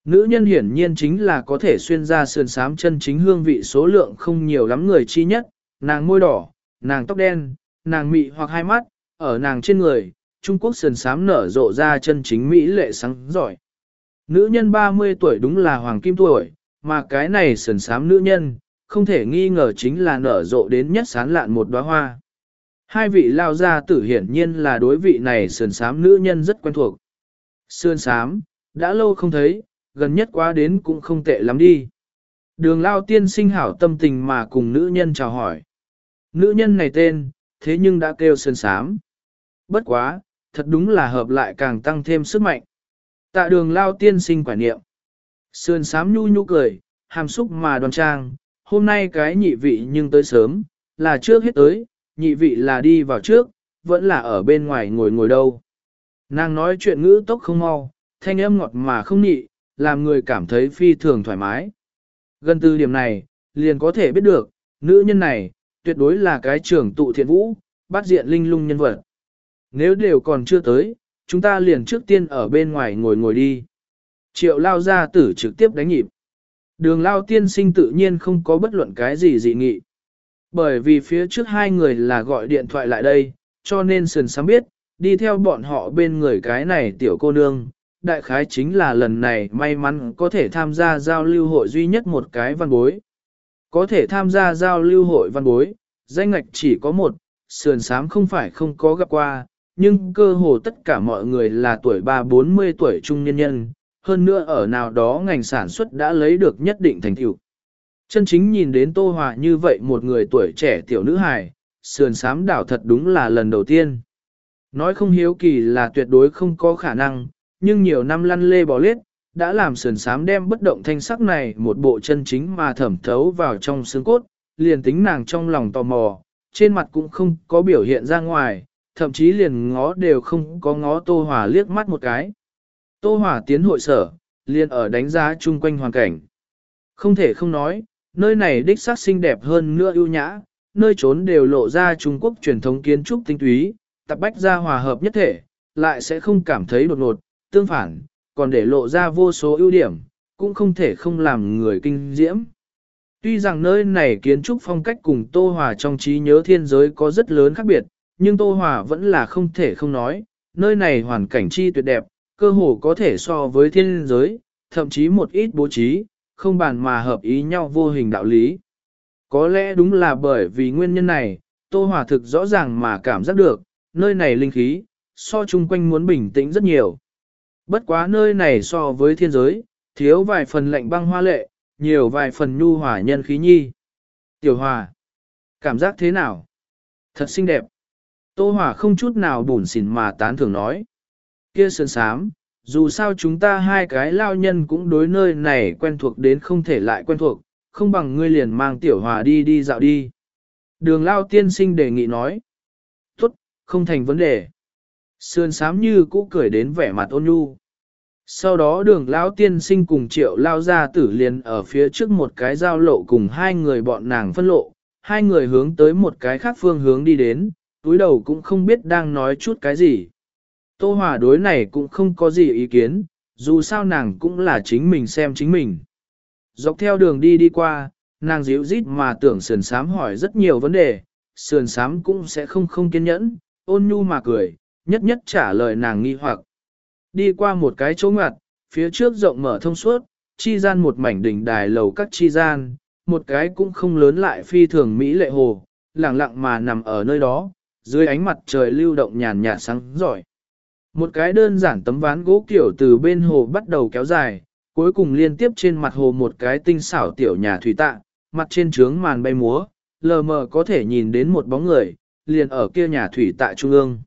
Nữ nhân hiển nhiên chính là có thể xuyên ra sườn sám chân chính hương vị số lượng không nhiều lắm người chi nhất, nàng môi đỏ, nàng tóc đen, nàng mị hoặc hai mắt, ở nàng trên người, Trung Quốc sườn sám nở rộ ra chân chính Mỹ lệ sáng giỏi. Nữ nhân 30 tuổi đúng là hoàng kim tuổi, mà cái này sườn sám nữ nhân, không thể nghi ngờ chính là nở rộ đến nhất sán lạn một đóa hoa. Hai vị lao gia tử hiển nhiên là đối vị này sườn sám nữ nhân rất quen thuộc. Sườn sám, đã lâu không thấy, gần nhất quá đến cũng không tệ lắm đi. Đường lao tiên sinh hảo tâm tình mà cùng nữ nhân chào hỏi. Nữ nhân này tên, thế nhưng đã kêu sườn sám. Bất quá, thật đúng là hợp lại càng tăng thêm sức mạnh. Tạ đường lao tiên sinh quả niệm. Sườn sám nhu nhu cười, hàm xúc mà đoan trang, hôm nay cái nhị vị nhưng tới sớm, là trước hết tới, nhị vị là đi vào trước, vẫn là ở bên ngoài ngồi ngồi đâu. Nàng nói chuyện ngữ tốc không mau, thanh âm ngọt mà không nhị, làm người cảm thấy phi thường thoải mái. Gần từ điểm này, liền có thể biết được, nữ nhân này, tuyệt đối là cái trưởng tụ thiện vũ, bắt diện linh lung nhân vật. Nếu đều còn chưa tới, chúng ta liền trước tiên ở bên ngoài ngồi ngồi đi. Triệu lao ra tử trực tiếp đánh nhịp. Đường lao tiên sinh tự nhiên không có bất luận cái gì dị nghị. Bởi vì phía trước hai người là gọi điện thoại lại đây, cho nên sườn sám biết, đi theo bọn họ bên người cái này tiểu cô nương. Đại khái chính là lần này may mắn có thể tham gia giao lưu hội duy nhất một cái văn bối. Có thể tham gia giao lưu hội văn bối, danh ngạch chỉ có một, sườn sám không phải không có gặp qua, nhưng cơ hồ tất cả mọi người là tuổi 3-40 tuổi trung nhân nhân, hơn nữa ở nào đó ngành sản xuất đã lấy được nhất định thành tựu. Chân chính nhìn đến Tô Hòa như vậy một người tuổi trẻ tiểu nữ hài, sườn sám đảo thật đúng là lần đầu tiên. Nói không hiếu kỳ là tuyệt đối không có khả năng, nhưng nhiều năm lăn lê bò lết, đã làm sườn sám đem bất động thanh sắc này một bộ chân chính mà thẩm thấu vào trong xương cốt, liền tính nàng trong lòng tò mò, trên mặt cũng không có biểu hiện ra ngoài, thậm chí liền ngó đều không có ngó Tô Hòa liếc mắt một cái. Tô Hòa tiến hội sở, liền ở đánh giá chung quanh hoàn cảnh. Không thể không nói, nơi này đích xác xinh đẹp hơn nữa ưu nhã, nơi trốn đều lộ ra Trung Quốc truyền thống kiến trúc tinh túy, tập bách ra hòa hợp nhất thể, lại sẽ không cảm thấy đột ngột, tương phản, còn để lộ ra vô số ưu điểm, cũng không thể không làm người kinh diễm. Tuy rằng nơi này kiến trúc phong cách cùng Tô Hòa trong trí nhớ thiên giới có rất lớn khác biệt, nhưng Tô Hòa vẫn là không thể không nói, nơi này hoàn cảnh chi tuyệt đẹp, cơ hồ có thể so với thiên giới, thậm chí một ít bố trí, không bàn mà hợp ý nhau vô hình đạo lý. Có lẽ đúng là bởi vì nguyên nhân này, Tô Hòa thực rõ ràng mà cảm giác được, nơi này linh khí, so chung quanh muốn bình tĩnh rất nhiều. Bất quá nơi này so với thiên giới, thiếu vài phần lạnh băng hoa lệ, nhiều vài phần nhu hòa nhân khí nhi. Tiểu Hòa, cảm giác thế nào? Thật xinh đẹp. Tô Hòa không chút nào bùn xỉn mà tán thưởng nói. Kia sơn sám, dù sao chúng ta hai cái lao nhân cũng đối nơi này quen thuộc đến không thể lại quen thuộc, không bằng ngươi liền mang tiểu hòa đi đi dạo đi. Đường lao tiên sinh đề nghị nói. Tốt, không thành vấn đề. Sườn sám như cũ cười đến vẻ mặt ôn nhu. Sau đó đường lão tiên sinh cùng triệu lao ra tử liền ở phía trước một cái giao lộ cùng hai người bọn nàng phân lộ, hai người hướng tới một cái khác phương hướng đi đến, túi đầu cũng không biết đang nói chút cái gì. Tô Hòa đối này cũng không có gì ý kiến, dù sao nàng cũng là chính mình xem chính mình. Dọc theo đường đi đi qua, nàng dịu rít mà tưởng sườn sám hỏi rất nhiều vấn đề, sườn sám cũng sẽ không không kiên nhẫn, ôn nhu mà cười, nhất nhất trả lời nàng nghi hoặc. Đi qua một cái chỗ ngoặt, phía trước rộng mở thông suốt, chi gian một mảnh đỉnh đài lầu các chi gian, một cái cũng không lớn lại phi thường Mỹ lệ hồ, lặng lặng mà nằm ở nơi đó, dưới ánh mặt trời lưu động nhàn nhạt sáng giỏi. Một cái đơn giản tấm ván gỗ kiểu từ bên hồ bắt đầu kéo dài, cuối cùng liên tiếp trên mặt hồ một cái tinh xảo tiểu nhà thủy tạ, mặt trên trướng màn bay múa, lờ mờ có thể nhìn đến một bóng người, liền ở kia nhà thủy tạ trung ương.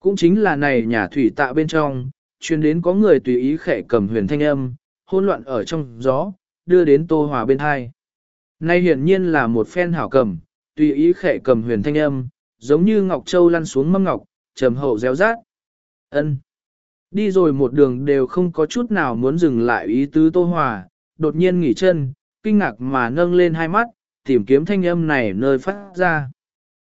Cũng chính là này nhà thủy tạ bên trong, chuyên đến có người tùy ý khẽ cầm huyền thanh âm, hỗn loạn ở trong gió, đưa đến tô hòa bên hai. Nay hiển nhiên là một phen hảo cầm, tùy ý khẽ cầm huyền thanh âm, giống như ngọc châu lăn xuống mâm ngọc, trầm hậu réo rát. Ân. Đi rồi một đường đều không có chút nào muốn dừng lại ý tứ Tô Hòa, đột nhiên nghỉ chân, kinh ngạc mà nâng lên hai mắt, tìm kiếm thanh âm này nơi phát ra.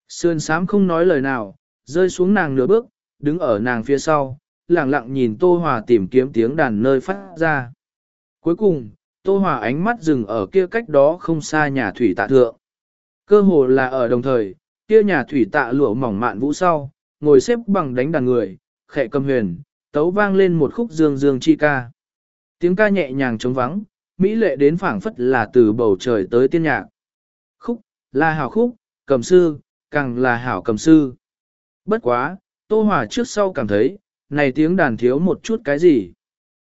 Sườn sám không nói lời nào, rơi xuống nàng nửa bước, đứng ở nàng phía sau, lặng lặng nhìn Tô Hòa tìm kiếm tiếng đàn nơi phát ra. Cuối cùng, Tô Hòa ánh mắt dừng ở kia cách đó không xa nhà thủy tạ thượng. Cơ hồ là ở đồng thời, kia nhà thủy tạ lụa mỏng mạn vũ sau, ngồi xếp bằng đánh đàn người, khẽ cầm huyền, tấu vang lên một khúc dương dương chi ca. Tiếng ca nhẹ nhàng trống vắng, mỹ lệ đến phảng phất là từ bầu trời tới tiên nhạc. Khúc, là hảo khúc, cầm sư, càng là hảo cầm sư. Bất quá, Tô Hòa trước sau cảm thấy, này tiếng đàn thiếu một chút cái gì.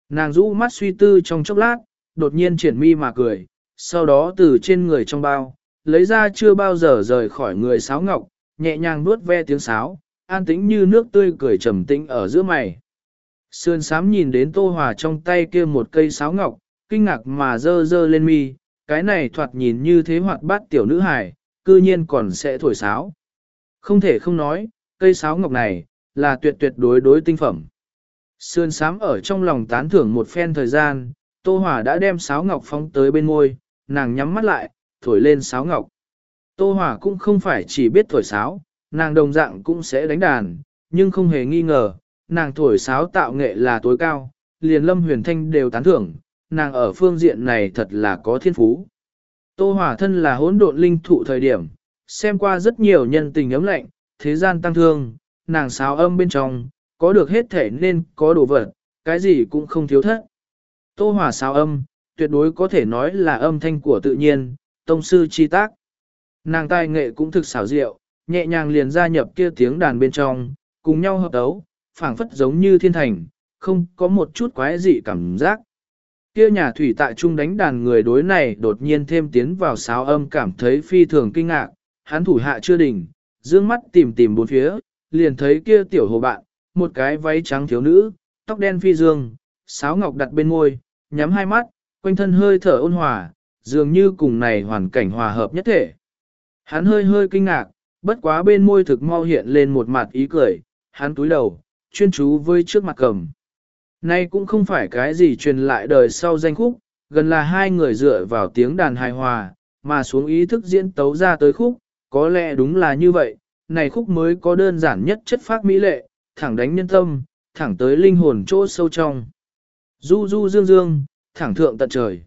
Nàng rũ mắt suy tư trong chốc lát, đột nhiên triển mi mà cười, sau đó từ trên người trong bao, lấy ra chưa bao giờ rời khỏi người sáo ngọc, nhẹ nhàng nuốt ve tiếng sáo, an tĩnh như nước tươi cười trầm tĩnh ở giữa mày. Sườn sám nhìn đến Tô Hòa trong tay kia một cây sáo ngọc, kinh ngạc mà dơ dơ lên mi, cái này thoạt nhìn như thế hoạt bát tiểu nữ hài, cư nhiên còn sẽ thổi sáo. Không thể không nói, cây sáo ngọc này, là tuyệt tuyệt đối đối tinh phẩm. Sườn sám ở trong lòng tán thưởng một phen thời gian, Tô Hòa đã đem sáo ngọc phóng tới bên môi, nàng nhắm mắt lại, thổi lên sáo ngọc. Tô Hòa cũng không phải chỉ biết thổi sáo, nàng đồng dạng cũng sẽ đánh đàn, nhưng không hề nghi ngờ, nàng thổi sáo tạo nghệ là tối cao, liền lâm huyền thanh đều tán thưởng, nàng ở phương diện này thật là có thiên phú. Tô hỏa thân là hỗn độn linh thụ thời điểm, xem qua rất nhiều nhân tình ấm lạnh, thế gian tăng thương, nàng sáo âm bên trong, có được hết thể nên có đồ vật, cái gì cũng không thiếu thất. Tô hỏa sáo âm, tuyệt đối có thể nói là âm thanh của tự nhiên, tông sư chi tác. Nàng tài nghệ cũng thực xảo diệu, nhẹ nhàng liền gia nhập kia tiếng đàn bên trong, cùng nhau hợp đấu, phảng phất giống như thiên thành, không có một chút quái dị cảm giác. Kia nhà thủy tại trung đánh đàn người đối này đột nhiên thêm tiến vào sáo âm cảm thấy phi thường kinh ngạc, hắn thủ hạ chưa đỉnh, dương mắt tìm tìm bốn phía, liền thấy kia tiểu hồ bạn, một cái váy trắng thiếu nữ, tóc đen phi dương, sáo ngọc đặt bên môi, nhắm hai mắt, quanh thân hơi thở ôn hòa, dường như cùng này hoàn cảnh hòa hợp nhất thể. Hắn hơi hơi kinh ngạc, bất quá bên môi thực mau hiện lên một mặt ý cười, hắn túi đầu, chuyên chú với trước mặt cầm. Nay cũng không phải cái gì truyền lại đời sau danh khúc, gần là hai người dựa vào tiếng đàn hài hòa, mà xuống ý thức diễn tấu ra tới khúc, có lẽ đúng là như vậy, này khúc mới có đơn giản nhất chất phát mỹ lệ, thẳng đánh nhân tâm, thẳng tới linh hồn chỗ sâu trong. Du du dương dương, thẳng thượng tận trời.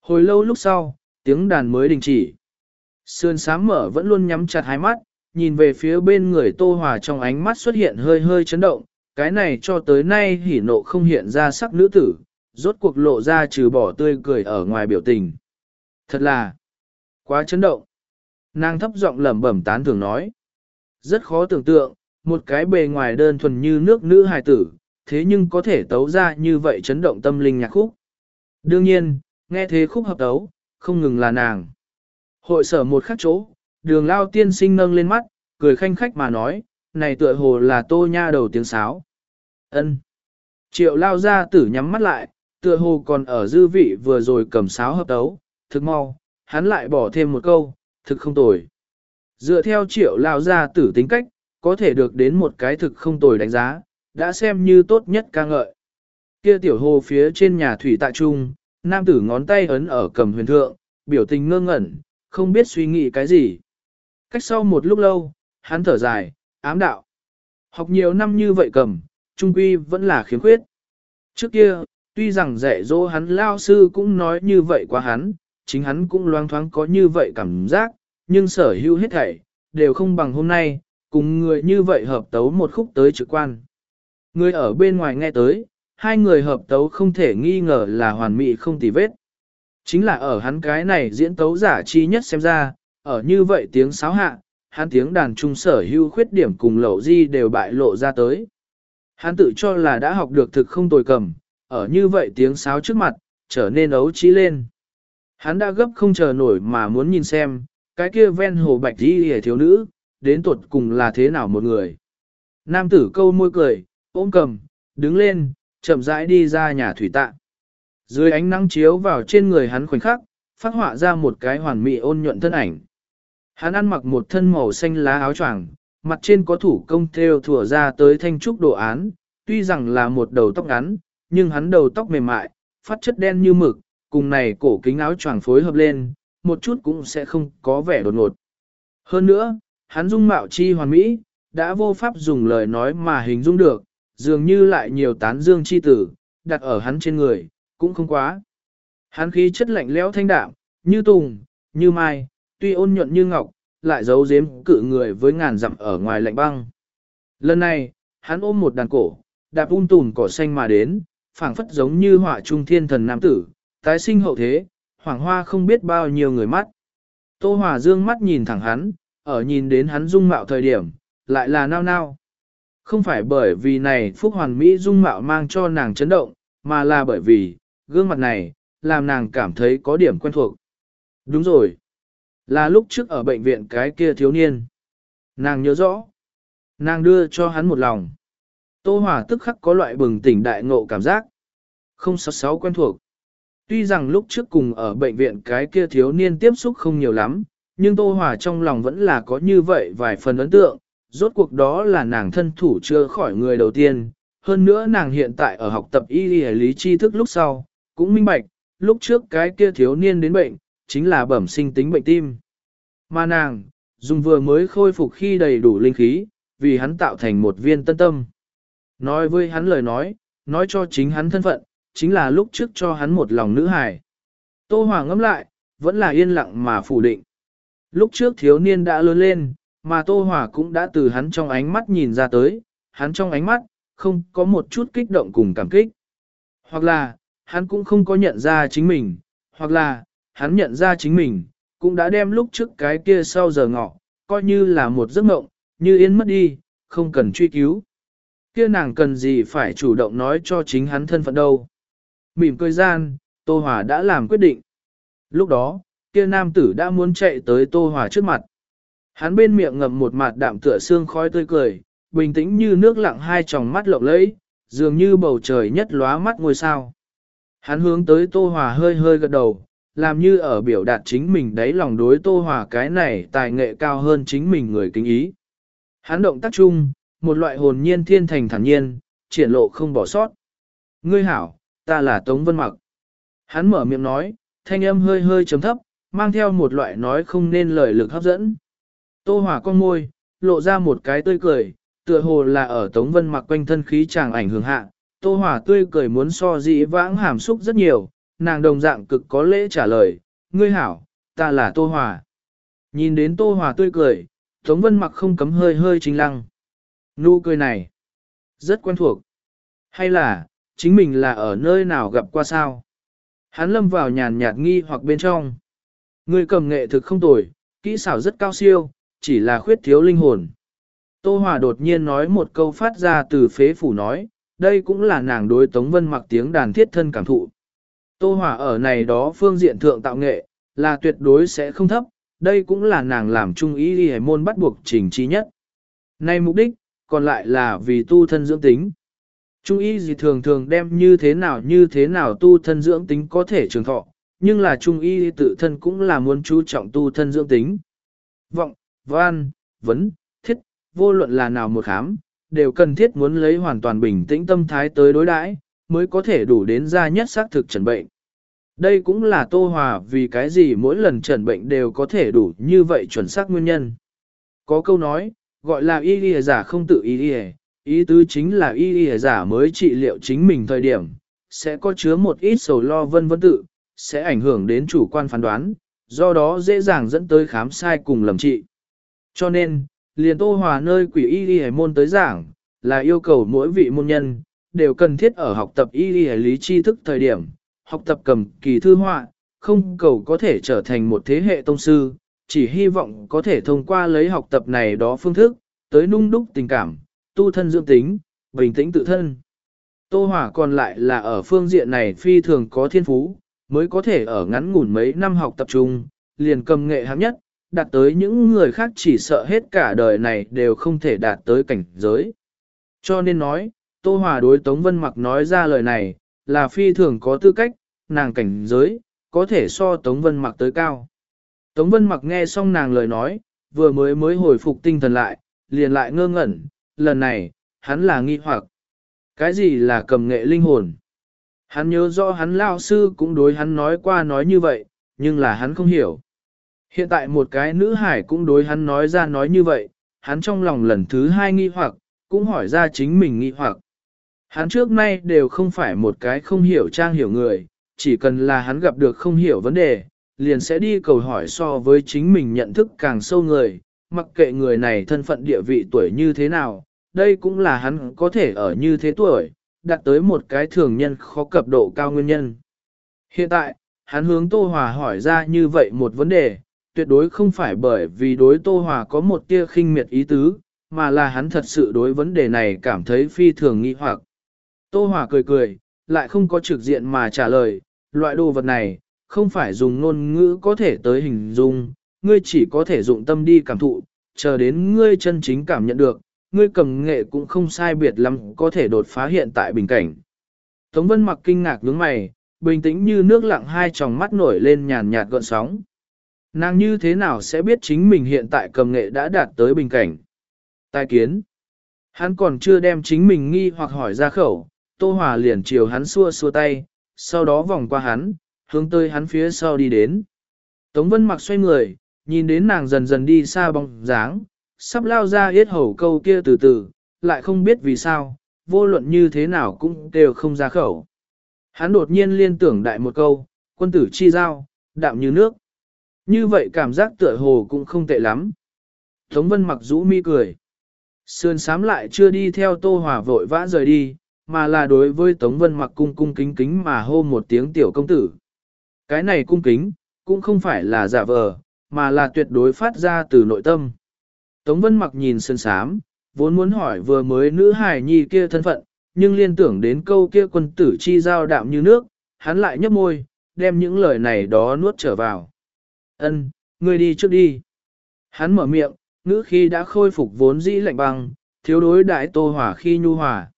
Hồi lâu lúc sau, tiếng đàn mới đình chỉ. Sườn sám mở vẫn luôn nhắm chặt hai mắt, nhìn về phía bên người Tô Hòa trong ánh mắt xuất hiện hơi hơi chấn động, cái này cho tới nay hỉ nộ không hiện ra sắc nữ tử, rốt cuộc lộ ra trừ bỏ tươi cười ở ngoài biểu tình. Thật là quá chấn động. Nàng thấp giọng lẩm bẩm tán thường nói. Rất khó tưởng tượng, một cái bề ngoài đơn thuần như nước nữ hài tử, thế nhưng có thể tấu ra như vậy chấn động tâm linh nhạc khúc. Đương nhiên, nghe thế khúc hợp tấu, không ngừng là nàng. Hội sở một khắc chỗ, đường lao tiên sinh nâng lên mắt, cười khanh khách mà nói, này tựa hồ là tô nha đầu tiếng sáo. ân Triệu lao ra tử nhắm mắt lại, tựa hồ còn ở dư vị vừa rồi cầm sáo hợp tấu, thực mau, hắn lại bỏ thêm một câu, thực không tồi. Dựa theo triệu lao ra tử tính cách, có thể được đến một cái thực không tồi đánh giá, đã xem như tốt nhất ca ngợi. Kia tiểu hồ phía trên nhà thủy tại trung, nam tử ngón tay ấn ở cầm huyền thượng, biểu tình ngơ ngẩn, không biết suy nghĩ cái gì. Cách sau một lúc lâu, hắn thở dài, ám đạo. Học nhiều năm như vậy cầm, trung quy vẫn là khiếm khuyết. Trước kia, tuy rằng dạy dỗ hắn lao sư cũng nói như vậy qua hắn, chính hắn cũng loang thoáng có như vậy cảm giác, nhưng sở hữu hết thảy, đều không bằng hôm nay, cùng người như vậy hợp tấu một khúc tới trực quan. Người ở bên ngoài nghe tới, hai người hợp tấu không thể nghi ngờ là hoàn mỹ không tì vết. Chính là ở hắn cái này diễn tấu giả chi nhất xem ra, ở như vậy tiếng sáo hạ, hắn tiếng đàn trung sở hưu khuyết điểm cùng lẩu di đều bại lộ ra tới. Hắn tự cho là đã học được thực không tồi cầm, ở như vậy tiếng sáo trước mặt, trở nên ấu trí lên. Hắn đã gấp không chờ nổi mà muốn nhìn xem, cái kia ven hồ bạch đi hề thiếu nữ, đến tuột cùng là thế nào một người. Nam tử câu môi cười, ôm cầm, đứng lên, chậm rãi đi ra nhà thủy tạng. Dưới ánh nắng chiếu vào trên người hắn khoảnh khắc, phát họa ra một cái hoàn mỹ ôn nhuận thân ảnh. Hắn ăn mặc một thân màu xanh lá áo choàng, mặt trên có thủ công theo thủa ra tới thanh trúc đồ án, tuy rằng là một đầu tóc ngắn, nhưng hắn đầu tóc mềm mại, phát chất đen như mực, cùng này cổ kính áo choàng phối hợp lên, một chút cũng sẽ không có vẻ đột ngột. Hơn nữa, hắn dung mạo chi hoàn mỹ, đã vô pháp dùng lời nói mà hình dung được, dường như lại nhiều tán dương chi tử, đặt ở hắn trên người, cũng không quá. Hắn khí chất lạnh lẽo thanh đạm, như tùng, như mai, tuy ôn nhuận như ngọc, lại giấu giếm cự người với ngàn dặm ở ngoài lạnh băng. Lần này, hắn ôm một đàn cổ, đạp ung tùn cỏ xanh mà đến, phảng phất giống như họa trung thiên thần nam tử, tái sinh hậu thế, hoàng hoa không biết bao nhiêu người mắt. Tô Hòa dương mắt nhìn thẳng hắn, ở nhìn đến hắn dung mạo thời điểm, lại là nao nao. Không phải bởi vì này Phúc Hoàn Mỹ dung mạo mang cho nàng chấn động, mà là bởi vì, gương mặt này, làm nàng cảm thấy có điểm quen thuộc. Đúng rồi. Là lúc trước ở bệnh viện cái kia thiếu niên. Nàng nhớ rõ. Nàng đưa cho hắn một lòng. Tô Hòa tức khắc có loại bừng tỉnh đại ngộ cảm giác. Không sáu sáu quen thuộc. Tuy rằng lúc trước cùng ở bệnh viện cái kia thiếu niên tiếp xúc không nhiều lắm, nhưng Tô Hòa trong lòng vẫn là có như vậy vài phần ấn tượng, rốt cuộc đó là nàng thân thủ chưa khỏi người đầu tiên. Hơn nữa nàng hiện tại ở học tập y lý tri thức lúc sau, cũng minh bạch, lúc trước cái kia thiếu niên đến bệnh, chính là bẩm sinh tính bệnh tim. Mà nàng, dùng vừa mới khôi phục khi đầy đủ linh khí, vì hắn tạo thành một viên tân tâm. Nói với hắn lời nói, nói cho chính hắn thân phận, chính là lúc trước cho hắn một lòng nữ hài. Tô Hoàng ngẫm lại, vẫn là yên lặng mà phủ định. Lúc trước thiếu niên đã lớn lên, mà Tô Hòa cũng đã từ hắn trong ánh mắt nhìn ra tới, hắn trong ánh mắt, không có một chút kích động cùng cảm kích. Hoặc là, hắn cũng không có nhận ra chính mình, hoặc là, hắn nhận ra chính mình, cũng đã đem lúc trước cái kia sau giờ ngọ, coi như là một giấc mộng, như yên mất đi, không cần truy cứu. Kia nàng cần gì phải chủ động nói cho chính hắn thân phận đâu. Mỉm cười gian, Tô Hòa đã làm quyết định. Lúc đó, kia nam tử đã muốn chạy tới Tô Hòa trước mặt. Hắn bên miệng ngậm một mặt đạm tựa xương khói tươi cười, bình tĩnh như nước lặng hai tròng mắt lộng lẫy, dường như bầu trời nhất lóa mắt ngôi sao. Hắn hướng tới Tô Hòa hơi hơi gật đầu, làm như ở biểu đạt chính mình đấy lòng đối Tô Hòa cái này tài nghệ cao hơn chính mình người kính ý. Hắn động tác chung, một loại hồn nhiên thiên thành thản nhiên, triển lộ không bỏ sót. Ngươi hảo, ta là Tống Vân Mặc. Hắn mở miệng nói, thanh âm hơi hơi chấm thấp, mang theo một loại nói không nên lời lực hấp dẫn. Tô Hòa con môi, lộ ra một cái tươi cười, tựa hồ là ở Tống Vân Mặc quanh thân khí chàng ảnh hưởng hạ. Tô Hòa tươi cười muốn so dĩ vãng hàm xúc rất nhiều, nàng đồng dạng cực có lễ trả lời, ngươi hảo, ta là Tô Hòa. Nhìn đến Tô Hòa tươi cười, Tống Vân mặc không cấm hơi hơi chính lăng. Nụ cười này, rất quen thuộc. Hay là, chính mình là ở nơi nào gặp qua sao? Hắn lâm vào nhàn nhạt nghi hoặc bên trong. Người cầm nghệ thực không tồi, kỹ xảo rất cao siêu, chỉ là khuyết thiếu linh hồn. Tô Hòa đột nhiên nói một câu phát ra từ phế phủ nói, đây cũng là nàng đối Tống Vân mặc tiếng đàn thiết thân cảm thụ. Tô Hòa ở này đó phương diện thượng tạo nghệ, là tuyệt đối sẽ không thấp, đây cũng là nàng làm trung ý đi môn bắt buộc trình trí nhất. Nay mục đích, còn lại là vì tu thân dưỡng tính. Trung y gì thường thường đem như thế nào như thế nào tu thân dưỡng tính có thể trường thọ, nhưng là trung y tự thân cũng là muốn chú trọng tu thân dưỡng tính. Vọng, văn, vấn, thiết, vô luận là nào một khám, đều cần thiết muốn lấy hoàn toàn bình tĩnh tâm thái tới đối đãi, mới có thể đủ đến ra nhất xác thực trần bệnh. Đây cũng là Tô Hòa vì cái gì mỗi lần trần bệnh đều có thể đủ như vậy chuẩn xác nguyên nhân. Có câu nói, gọi là y lìa giả không tự y lìa, ý tứ chính là y lìa giả mới trị liệu chính mình thời điểm, sẽ có chứa một ít sầu lo vân vân tự, sẽ ảnh hưởng đến chủ quan phán đoán, do đó dễ dàng dẫn tới khám sai cùng lầm trị. Cho nên, liền Tô Hòa nơi quỷ y lìa môn tới giảng, là yêu cầu mỗi vị môn nhân, đều cần thiết ở học tập y lìa lý tri thức thời điểm học tập cầm kỳ thư họa, không cầu có thể trở thành một thế hệ tông sư, chỉ hy vọng có thể thông qua lấy học tập này đó phương thức, tới nung đúc tình cảm, tu thân dưỡng tính, bình tĩnh tự thân. Tô hòa còn lại là ở phương diện này phi thường có thiên phú, mới có thể ở ngắn ngủn mấy năm học tập trung, liền cầm nghệ hạng nhất, đạt tới những người khác chỉ sợ hết cả đời này đều không thể đạt tới cảnh giới. Cho nên nói, Tô Hòa đối Tống Vân Mặc nói ra lời này, là phi thường có tư cách, nàng cảnh giới, có thể so Tống Vân Mặc tới cao. Tống Vân Mặc nghe xong nàng lời nói, vừa mới mới hồi phục tinh thần lại, liền lại ngơ ngẩn, lần này, hắn là nghi hoặc. Cái gì là cầm nghệ linh hồn? Hắn nhớ rõ hắn lao sư cũng đối hắn nói qua nói như vậy, nhưng là hắn không hiểu. Hiện tại một cái nữ hải cũng đối hắn nói ra nói như vậy, hắn trong lòng lần thứ hai nghi hoặc, cũng hỏi ra chính mình nghi hoặc. Hắn trước nay đều không phải một cái không hiểu trang hiểu người, chỉ cần là hắn gặp được không hiểu vấn đề, liền sẽ đi cầu hỏi so với chính mình nhận thức càng sâu người, mặc kệ người này thân phận địa vị tuổi như thế nào, đây cũng là hắn có thể ở như thế tuổi, đạt tới một cái thường nhân khó cập độ cao nguyên nhân. Hiện tại, hắn hướng Tô Hòa hỏi ra như vậy một vấn đề, tuyệt đối không phải bởi vì đối Tô Hòa có một tia khinh miệt ý tứ, mà là hắn thật sự đối vấn đề này cảm thấy phi thường nghi hoặc. Tô Hòa cười cười, lại không có trực diện mà trả lời, loại đồ vật này, không phải dùng ngôn ngữ có thể tới hình dung, ngươi chỉ có thể dụng tâm đi cảm thụ, chờ đến ngươi chân chính cảm nhận được, ngươi cầm nghệ cũng không sai biệt lắm có thể đột phá hiện tại bình cảnh. Tống Vân mặc kinh ngạc nhướng mày, bình tĩnh như nước lặng hai tròng mắt nổi lên nhàn nhạt gợn sóng. Nàng như thế nào sẽ biết chính mình hiện tại cầm nghệ đã đạt tới bình cảnh? Tài kiến. Hắn còn chưa đem chính mình nghi hoặc hỏi ra khẩu, Tô Hòa liền chiều hắn xua xua tay, sau đó vòng qua hắn, hướng tới hắn phía sau đi đến. Tống Vân mặc xoay người, nhìn đến nàng dần dần đi xa bóng dáng, sắp lao ra yết hầu câu kia từ từ, lại không biết vì sao, vô luận như thế nào cũng đều không ra khẩu. Hắn đột nhiên liên tưởng đại một câu, quân tử chi giao, đạm như nước. Như vậy cảm giác tựa hồ cũng không tệ lắm. Tống Vân mặc rũ mi cười. Sườn sám lại chưa đi theo Tô Hòa vội vã rời đi, mà là đối với Tống Vân mặc cung cung kính kính mà hô một tiếng tiểu công tử. Cái này cung kính, cũng không phải là giả vờ, mà là tuyệt đối phát ra từ nội tâm. Tống Vân mặc nhìn sơn sám, vốn muốn hỏi vừa mới nữ hài nhi kia thân phận, nhưng liên tưởng đến câu kia quân tử chi giao đạm như nước, hắn lại nhấp môi, đem những lời này đó nuốt trở vào. Ân, ngươi đi trước đi. Hắn mở miệng, ngữ khi đã khôi phục vốn dĩ lạnh băng, thiếu đối đại tô hỏa khi nhu hòa.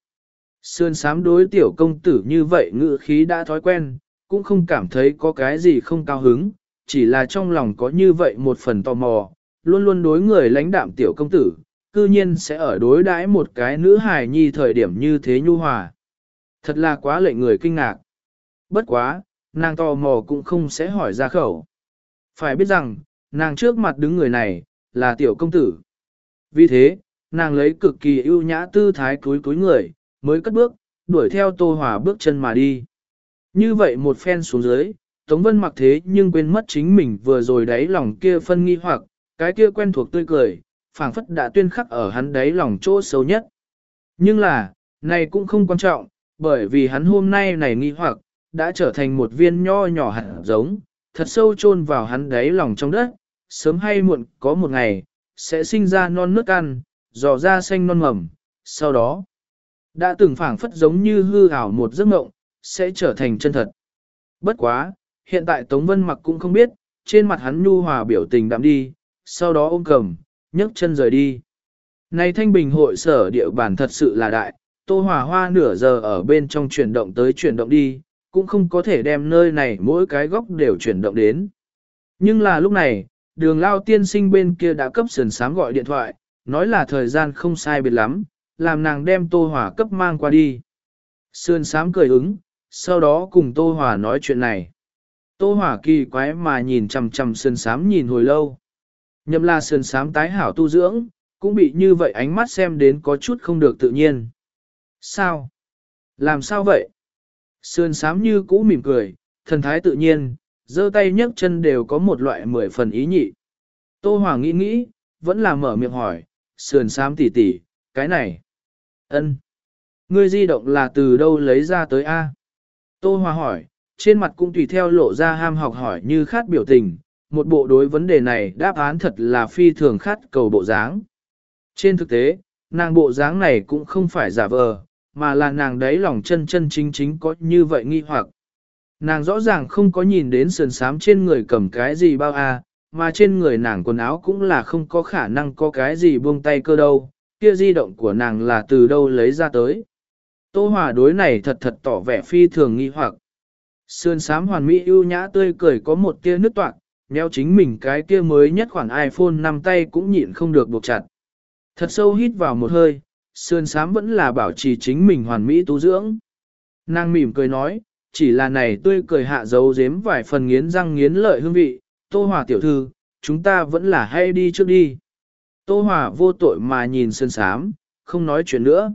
Sườn sám đối tiểu công tử như vậy ngữ khí đã thói quen, cũng không cảm thấy có cái gì không cao hứng, chỉ là trong lòng có như vậy một phần tò mò, luôn luôn đối người lãnh đạm tiểu công tử, cư nhiên sẽ ở đối đãi một cái nữ hài nhi thời điểm như thế nhu hòa. Thật là quá lệnh người kinh ngạc. Bất quá, nàng tò mò cũng không sẽ hỏi ra khẩu. Phải biết rằng, nàng trước mặt đứng người này, là tiểu công tử. Vì thế, nàng lấy cực kỳ ưu nhã tư thái cúi cúi người, mới cất bước, đuổi theo Tô Hòa bước chân mà đi. Như vậy một phen xuống dưới, Tống Vân mặc thế nhưng quên mất chính mình vừa rồi đáy lòng kia phân nghi hoặc, cái kia quen thuộc tươi cười, phảng phất đã tuyên khắc ở hắn đáy lòng chỗ sâu nhất. Nhưng là, này cũng không quan trọng, bởi vì hắn hôm nay này nghi hoặc, đã trở thành một viên nho nhỏ hạt giống, thật sâu chôn vào hắn đáy lòng trong đất, sớm hay muộn có một ngày, sẽ sinh ra non nước ăn, dò ra xanh non mầm, sau đó, đã từng phảng phất giống như hư ảo một giấc mộng, sẽ trở thành chân thật. Bất quá, hiện tại Tống Vân mặc cũng không biết, trên mặt hắn nhu hòa biểu tình đạm đi, sau đó ôm cầm, nhấc chân rời đi. Này thanh bình hội sở địa bản thật sự là đại, tô hòa hoa nửa giờ ở bên trong chuyển động tới chuyển động đi, cũng không có thể đem nơi này mỗi cái góc đều chuyển động đến. Nhưng là lúc này, đường lao tiên sinh bên kia đã cấp sườn sám gọi điện thoại, nói là thời gian không sai biệt lắm, làm nàng đem tô hỏa cấp mang qua đi. Sườn sám cười ứng, sau đó cùng tô hỏa nói chuyện này. Tô hỏa kỳ quái mà nhìn chằm chằm sườn sám nhìn hồi lâu. Nhậm là sườn sám tái hảo tu dưỡng, cũng bị như vậy ánh mắt xem đến có chút không được tự nhiên. Sao? Làm sao vậy? Sườn sám như cũ mỉm cười, thần thái tự nhiên, giơ tay nhấc chân đều có một loại mười phần ý nhị. Tô Hoàng nghĩ nghĩ, vẫn là mở miệng hỏi, sườn sám tỉ tỉ, cái này. ân, Ngươi di động là từ đâu lấy ra tới A? Tô Hòa hỏi, trên mặt cũng tùy theo lộ ra ham học hỏi như khát biểu tình, một bộ đối vấn đề này đáp án thật là phi thường khát cầu bộ dáng. Trên thực tế, nàng bộ dáng này cũng không phải giả vờ, mà là nàng đấy lòng chân chân chính chính có như vậy nghi hoặc. Nàng rõ ràng không có nhìn đến sườn sám trên người cầm cái gì bao à, mà trên người nàng quần áo cũng là không có khả năng có cái gì buông tay cơ đâu, kia di động của nàng là từ đâu lấy ra tới. Tô Hòa đối này thật thật tỏ vẻ phi thường nghi hoặc. Sườn sám hoàn mỹ ưu nhã tươi cười có một tia nứt toạc, nheo chính mình cái kia mới nhất khoản iPhone nằm tay cũng nhịn không được buộc chặt. Thật sâu hít vào một hơi, sườn sám vẫn là bảo trì chính mình hoàn mỹ tu dưỡng. Nàng mỉm cười nói, chỉ là này tươi cười hạ dấu dếm vài phần nghiến răng nghiến lợi hương vị, Tô Hòa tiểu thư, chúng ta vẫn là hay đi trước đi. Tô Hòa vô tội mà nhìn sơn sám, không nói chuyện nữa.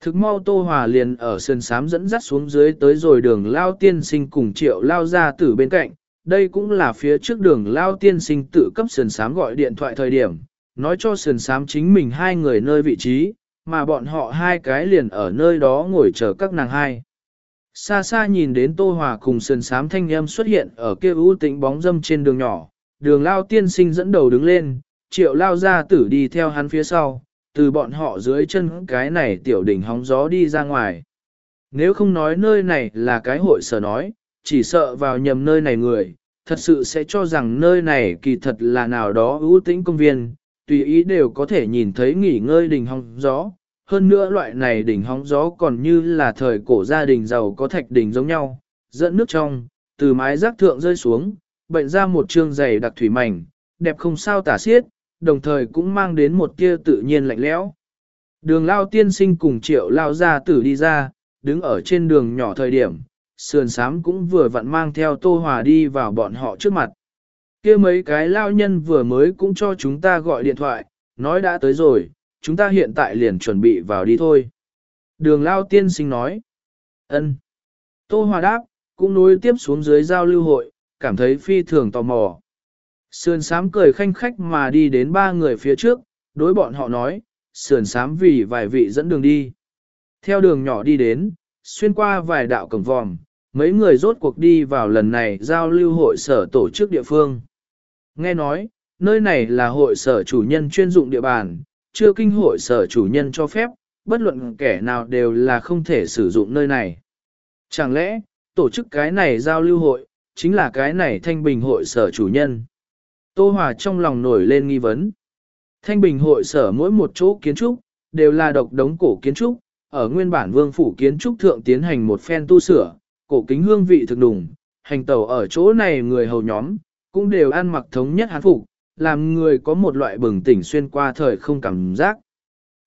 Thực mau Tô Hòa liền ở sơn sám dẫn dắt xuống dưới tới rồi đường lao tiên sinh cùng triệu lao ra từ bên cạnh. Đây cũng là phía trước đường lao tiên sinh tự cấp sơn sám gọi điện thoại thời điểm, nói cho sơn sám chính mình hai người nơi vị trí, mà bọn họ hai cái liền ở nơi đó ngồi chờ các nàng hai. Xa xa nhìn đến Tô Hòa cùng sườn sám thanh âm xuất hiện ở kia ưu tĩnh bóng dâm trên đường nhỏ, đường lao tiên sinh dẫn đầu đứng lên, triệu lao ra tử đi theo hắn phía sau, từ bọn họ dưới chân cái này tiểu đỉnh hóng gió đi ra ngoài. Nếu không nói nơi này là cái hội sở nói, chỉ sợ vào nhầm nơi này người, thật sự sẽ cho rằng nơi này kỳ thật là nào đó ưu tĩnh công viên, tùy ý đều có thể nhìn thấy nghỉ ngơi đỉnh hóng gió, hơn nữa loại này đỉnh hóng gió còn như là thời cổ gia đình giàu có thạch đỉnh giống nhau, dẫn nước trong, từ mái rác thượng rơi xuống, bệnh ra một trương dày đặc thủy mảnh, đẹp không sao tả xiết, đồng thời cũng mang đến một tia tự nhiên lạnh lẽo. Đường lao tiên sinh cùng triệu lao gia tử đi ra, đứng ở trên đường nhỏ thời điểm, sườn sám cũng vừa vặn mang theo tô hòa đi vào bọn họ trước mặt kia mấy cái lao nhân vừa mới cũng cho chúng ta gọi điện thoại, nói đã tới rồi, chúng ta hiện tại liền chuẩn bị vào đi thôi. Đường lao tiên sinh nói. ân. Tô Hòa đáp, cũng nối tiếp xuống dưới giao lưu hội, cảm thấy phi thường tò mò. Sườn sám cười khanh khách mà đi đến ba người phía trước, đối bọn họ nói, sườn sám vì vài vị dẫn đường đi. Theo đường nhỏ đi đến, xuyên qua vài đạo cổng vòm, mấy người rốt cuộc đi vào lần này giao lưu hội sở tổ chức địa phương. Nghe nói, nơi này là hội sở chủ nhân chuyên dụng địa bàn, chưa kinh hội sở chủ nhân cho phép, bất luận kẻ nào đều là không thể sử dụng nơi này. Chẳng lẽ, tổ chức cái này giao lưu hội, chính là cái này thanh bình hội sở chủ nhân. Tô Hòa trong lòng nổi lên nghi vấn. Thanh bình hội sở mỗi một chỗ kiến trúc, đều là độc đống cổ kiến trúc, ở nguyên bản vương phủ kiến trúc thượng tiến hành một phen tu sửa, cổ kính hương vị thực đùng, hành tẩu ở chỗ này người hầu nhóm, cũng đều ăn mặc thống nhất hán phục, làm người có một loại bừng tỉnh xuyên qua thời không cảm giác.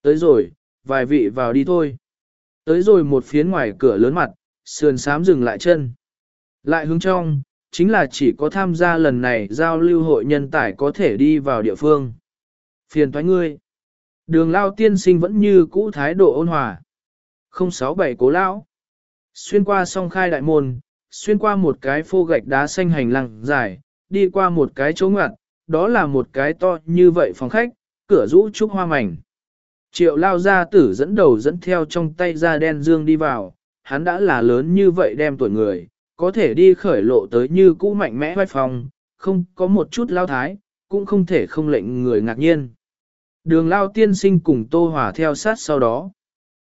Tới rồi, vài vị vào đi thôi. Tới rồi một phía ngoài cửa lớn mặt, sườn sám dừng lại chân. Lại hướng trong, chính là chỉ có tham gia lần này giao lưu hội nhân tài có thể đi vào địa phương. Phiền thoái ngươi. Đường lao tiên sinh vẫn như cũ thái độ ôn hòa. 067 cố lão. Xuyên qua song khai đại môn, xuyên qua một cái phô gạch đá xanh hành lang dài, đi qua một cái chỗ ngoặt, đó là một cái to như vậy phòng khách, cửa rũ trúc hoa mảnh. Triệu lao gia tử dẫn đầu dẫn theo trong tay da đen dương đi vào, hắn đã là lớn như vậy đem tuổi người, có thể đi khởi lộ tới như cũ mạnh mẽ vai phòng, không có một chút lao thái, cũng không thể không lệnh người ngạc nhiên. Đường lao tiên sinh cùng tô hỏa theo sát sau đó.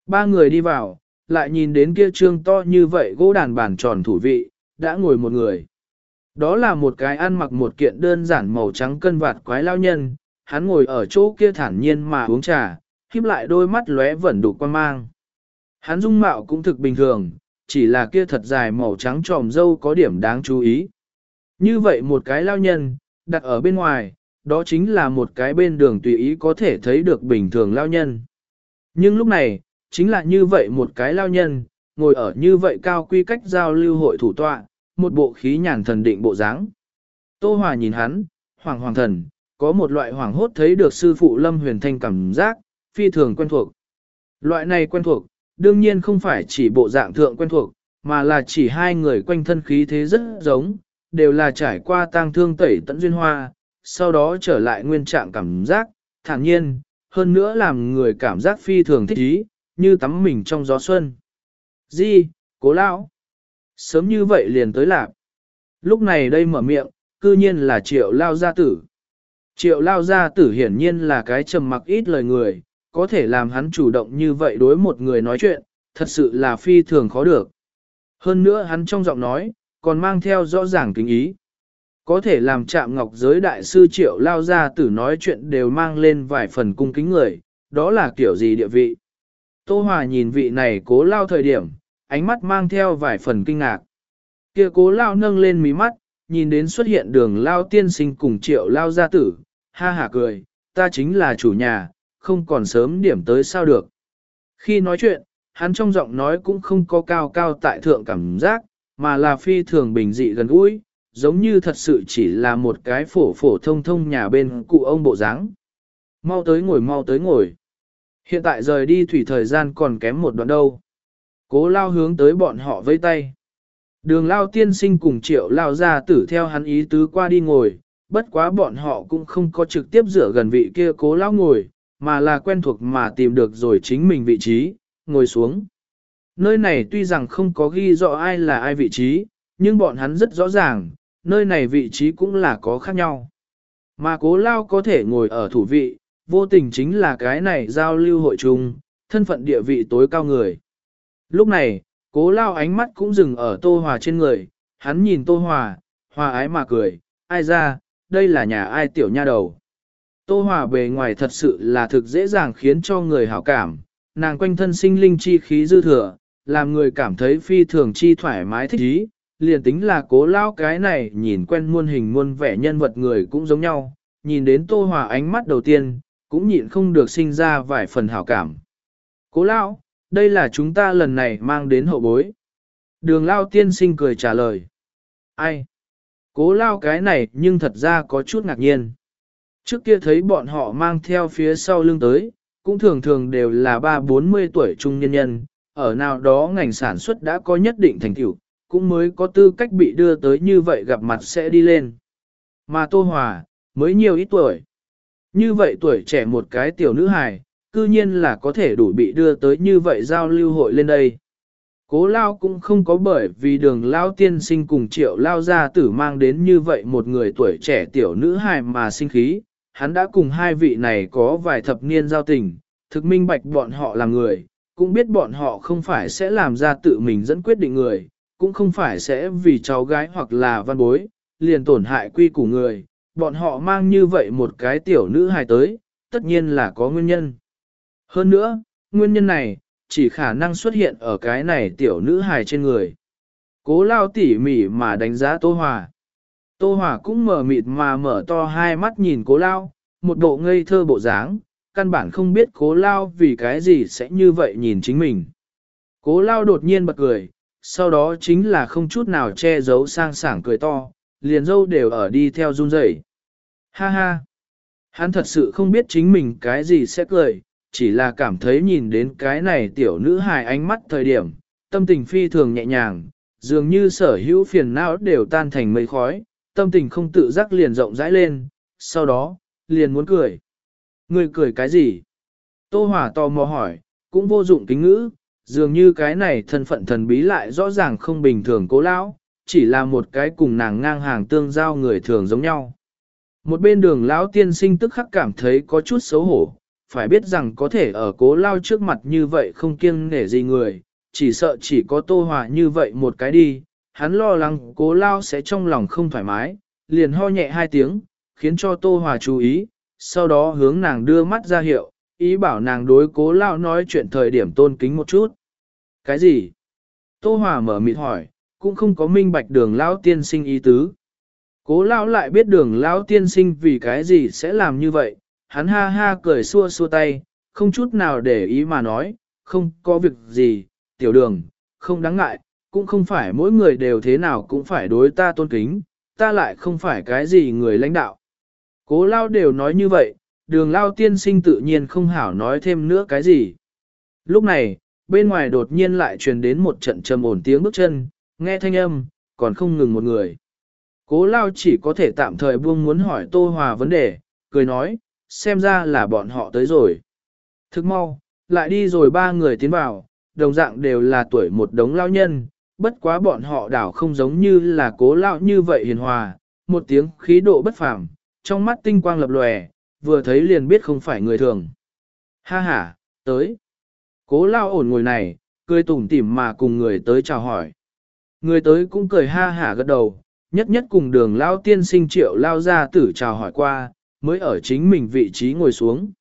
Ba người đi vào, lại nhìn đến kia trương to như vậy gỗ đàn bàn tròn thủ vị, đã ngồi một người. Đó là một cái ăn mặc một kiện đơn giản màu trắng cân vạt quái lao nhân, hắn ngồi ở chỗ kia thản nhiên mà uống trà, híp lại đôi mắt lóe vẩn đủ quan mang. Hắn dung mạo cũng thực bình thường, chỉ là kia thật dài màu trắng tròm dâu có điểm đáng chú ý. Như vậy một cái lao nhân, đặt ở bên ngoài, đó chính là một cái bên đường tùy ý có thể thấy được bình thường lao nhân. Nhưng lúc này, chính là như vậy một cái lao nhân, ngồi ở như vậy cao quy cách giao lưu hội thủ tọa, một bộ khí nhàn thần định bộ dáng. Tô Hòa nhìn hắn, hoàng hoàng thần, có một loại hoàng hốt thấy được sư phụ Lâm Huyền Thanh cảm giác, phi thường quen thuộc. Loại này quen thuộc, đương nhiên không phải chỉ bộ dạng thượng quen thuộc, mà là chỉ hai người quanh thân khí thế rất giống, đều là trải qua tang thương tẩy tận duyên hoa, sau đó trở lại nguyên trạng cảm giác, thản nhiên, hơn nữa làm người cảm giác phi thường thích ý, như tắm mình trong gió xuân. Di, cố lão. Sớm như vậy liền tới lạc. Lúc này đây mở miệng, cư nhiên là triệu lao gia tử. Triệu lao gia tử hiển nhiên là cái trầm mặc ít lời người, có thể làm hắn chủ động như vậy đối một người nói chuyện, thật sự là phi thường khó được. Hơn nữa hắn trong giọng nói, còn mang theo rõ ràng kính ý. Có thể làm chạm ngọc giới đại sư triệu lao gia tử nói chuyện đều mang lên vài phần cung kính người, đó là kiểu gì địa vị. Tô Hòa nhìn vị này cố lao thời điểm, ánh mắt mang theo vài phần kinh ngạc. kia cố lao nâng lên mí mắt, nhìn đến xuất hiện đường lao tiên sinh cùng triệu lao gia tử, ha hả cười, ta chính là chủ nhà, không còn sớm điểm tới sao được. Khi nói chuyện, hắn trong giọng nói cũng không có cao cao tại thượng cảm giác, mà là phi thường bình dị gần gũi, giống như thật sự chỉ là một cái phổ phổ thông thông nhà bên cụ ông bộ dáng. Mau tới ngồi mau tới ngồi. Hiện tại rời đi thủy thời gian còn kém một đoạn đâu. Cố lao hướng tới bọn họ với tay. Đường lao tiên sinh cùng triệu lao ra tử theo hắn ý tứ qua đi ngồi, bất quá bọn họ cũng không có trực tiếp dựa gần vị kia cố lao ngồi, mà là quen thuộc mà tìm được rồi chính mình vị trí, ngồi xuống. Nơi này tuy rằng không có ghi rõ ai là ai vị trí, nhưng bọn hắn rất rõ ràng, nơi này vị trí cũng là có khác nhau. Mà cố lao có thể ngồi ở thủ vị, vô tình chính là cái này giao lưu hội chung, thân phận địa vị tối cao người. Lúc này, cố lao ánh mắt cũng dừng ở Tô Hòa trên người, hắn nhìn Tô Hòa, Hòa ái mà cười, ai ra, đây là nhà ai tiểu nha đầu. Tô Hòa bề ngoài thật sự là thực dễ dàng khiến cho người hảo cảm, nàng quanh thân sinh linh chi khí dư thừa, làm người cảm thấy phi thường chi thoải mái thích ý, liền tính là cố lao cái này nhìn quen muôn hình muôn vẻ nhân vật người cũng giống nhau, nhìn đến Tô Hòa ánh mắt đầu tiên, cũng nhịn không được sinh ra vài phần hảo cảm. Cố lao, đây là chúng ta lần này mang đến hậu bối. Đường lao tiên sinh cười trả lời. Ai? Cố lao cái này nhưng thật ra có chút ngạc nhiên. Trước kia thấy bọn họ mang theo phía sau lưng tới, cũng thường thường đều là ba bốn mươi tuổi trung nhân nhân, ở nào đó ngành sản xuất đã có nhất định thành tựu, cũng mới có tư cách bị đưa tới như vậy gặp mặt sẽ đi lên. Mà Tô Hòa, mới nhiều ít tuổi. Như vậy tuổi trẻ một cái tiểu nữ hài, cư nhiên là có thể đủ bị đưa tới như vậy giao lưu hội lên đây. Cố Lao cũng không có bởi vì đường Lao tiên sinh cùng triệu Lao gia tử mang đến như vậy một người tuổi trẻ tiểu nữ hài mà sinh khí, hắn đã cùng hai vị này có vài thập niên giao tình, thực minh bạch bọn họ là người, cũng biết bọn họ không phải sẽ làm ra tự mình dẫn quyết định người, cũng không phải sẽ vì cháu gái hoặc là văn bối, liền tổn hại quy củ người, bọn họ mang như vậy một cái tiểu nữ hài tới, tất nhiên là có nguyên nhân. Hơn nữa, nguyên nhân này, chỉ khả năng xuất hiện ở cái này tiểu nữ hài trên người. Cố lao tỉ mỉ mà đánh giá Tô Hòa. Tô Hòa cũng mở mịt mà mở to hai mắt nhìn cố lao, một bộ ngây thơ bộ dáng, căn bản không biết cố lao vì cái gì sẽ như vậy nhìn chính mình. Cố lao đột nhiên bật cười, sau đó chính là không chút nào che giấu sang sảng cười to, liền dâu đều ở đi theo run rẩy. Ha ha! Hắn thật sự không biết chính mình cái gì sẽ cười, chỉ là cảm thấy nhìn đến cái này tiểu nữ hài ánh mắt thời điểm, tâm tình phi thường nhẹ nhàng, dường như sở hữu phiền não đều tan thành mây khói, tâm tình không tự giác liền rộng rãi lên, sau đó, liền muốn cười. Người cười cái gì? Tô hỏa tò mò hỏi, cũng vô dụng kính ngữ, dường như cái này thân phận thần bí lại rõ ràng không bình thường cố lão, chỉ là một cái cùng nàng ngang hàng tương giao người thường giống nhau. Một bên đường lão tiên sinh tức khắc cảm thấy có chút xấu hổ, phải biết rằng có thể ở cố lao trước mặt như vậy không kiêng nể gì người, chỉ sợ chỉ có tô hòa như vậy một cái đi, hắn lo lắng cố lao sẽ trong lòng không thoải mái, liền ho nhẹ hai tiếng, khiến cho tô hòa chú ý, sau đó hướng nàng đưa mắt ra hiệu, ý bảo nàng đối cố lao nói chuyện thời điểm tôn kính một chút. Cái gì? Tô hòa mở mịt hỏi, cũng không có minh bạch đường lao tiên sinh ý tứ. Cố lao lại biết đường lao tiên sinh vì cái gì sẽ làm như vậy, hắn ha ha cười xua xua tay, không chút nào để ý mà nói, không có việc gì, tiểu đường, không đáng ngại, cũng không phải mỗi người đều thế nào cũng phải đối ta tôn kính, ta lại không phải cái gì người lãnh đạo. Cố lao đều nói như vậy, đường lao tiên sinh tự nhiên không hảo nói thêm nữa cái gì. Lúc này, bên ngoài đột nhiên lại truyền đến một trận trầm ổn tiếng bước chân, nghe thanh âm, còn không ngừng một người. Cố lao chỉ có thể tạm thời buông muốn hỏi Tô Hòa vấn đề, cười nói, xem ra là bọn họ tới rồi. Thức mau, lại đi rồi ba người tiến vào, đồng dạng đều là tuổi một đống lao nhân, bất quá bọn họ đảo không giống như là cố lao như vậy hiền hòa, một tiếng khí độ bất phàm, trong mắt tinh quang lập lòe, vừa thấy liền biết không phải người thường. Ha ha, tới. Cố lao ổn ngồi này, cười tủm tỉm mà cùng người tới chào hỏi. Người tới cũng cười ha hả gật đầu, nhất nhất cùng đường lao tiên sinh triệu lao ra tử chào hỏi qua, mới ở chính mình vị trí ngồi xuống.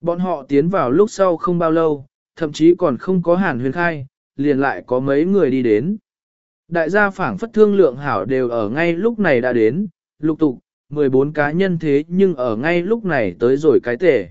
Bọn họ tiến vào lúc sau không bao lâu, thậm chí còn không có hàn huyền khai, liền lại có mấy người đi đến. Đại gia phảng phất thương lượng hảo đều ở ngay lúc này đã đến, lục tục, 14 cá nhân thế nhưng ở ngay lúc này tới rồi cái tể.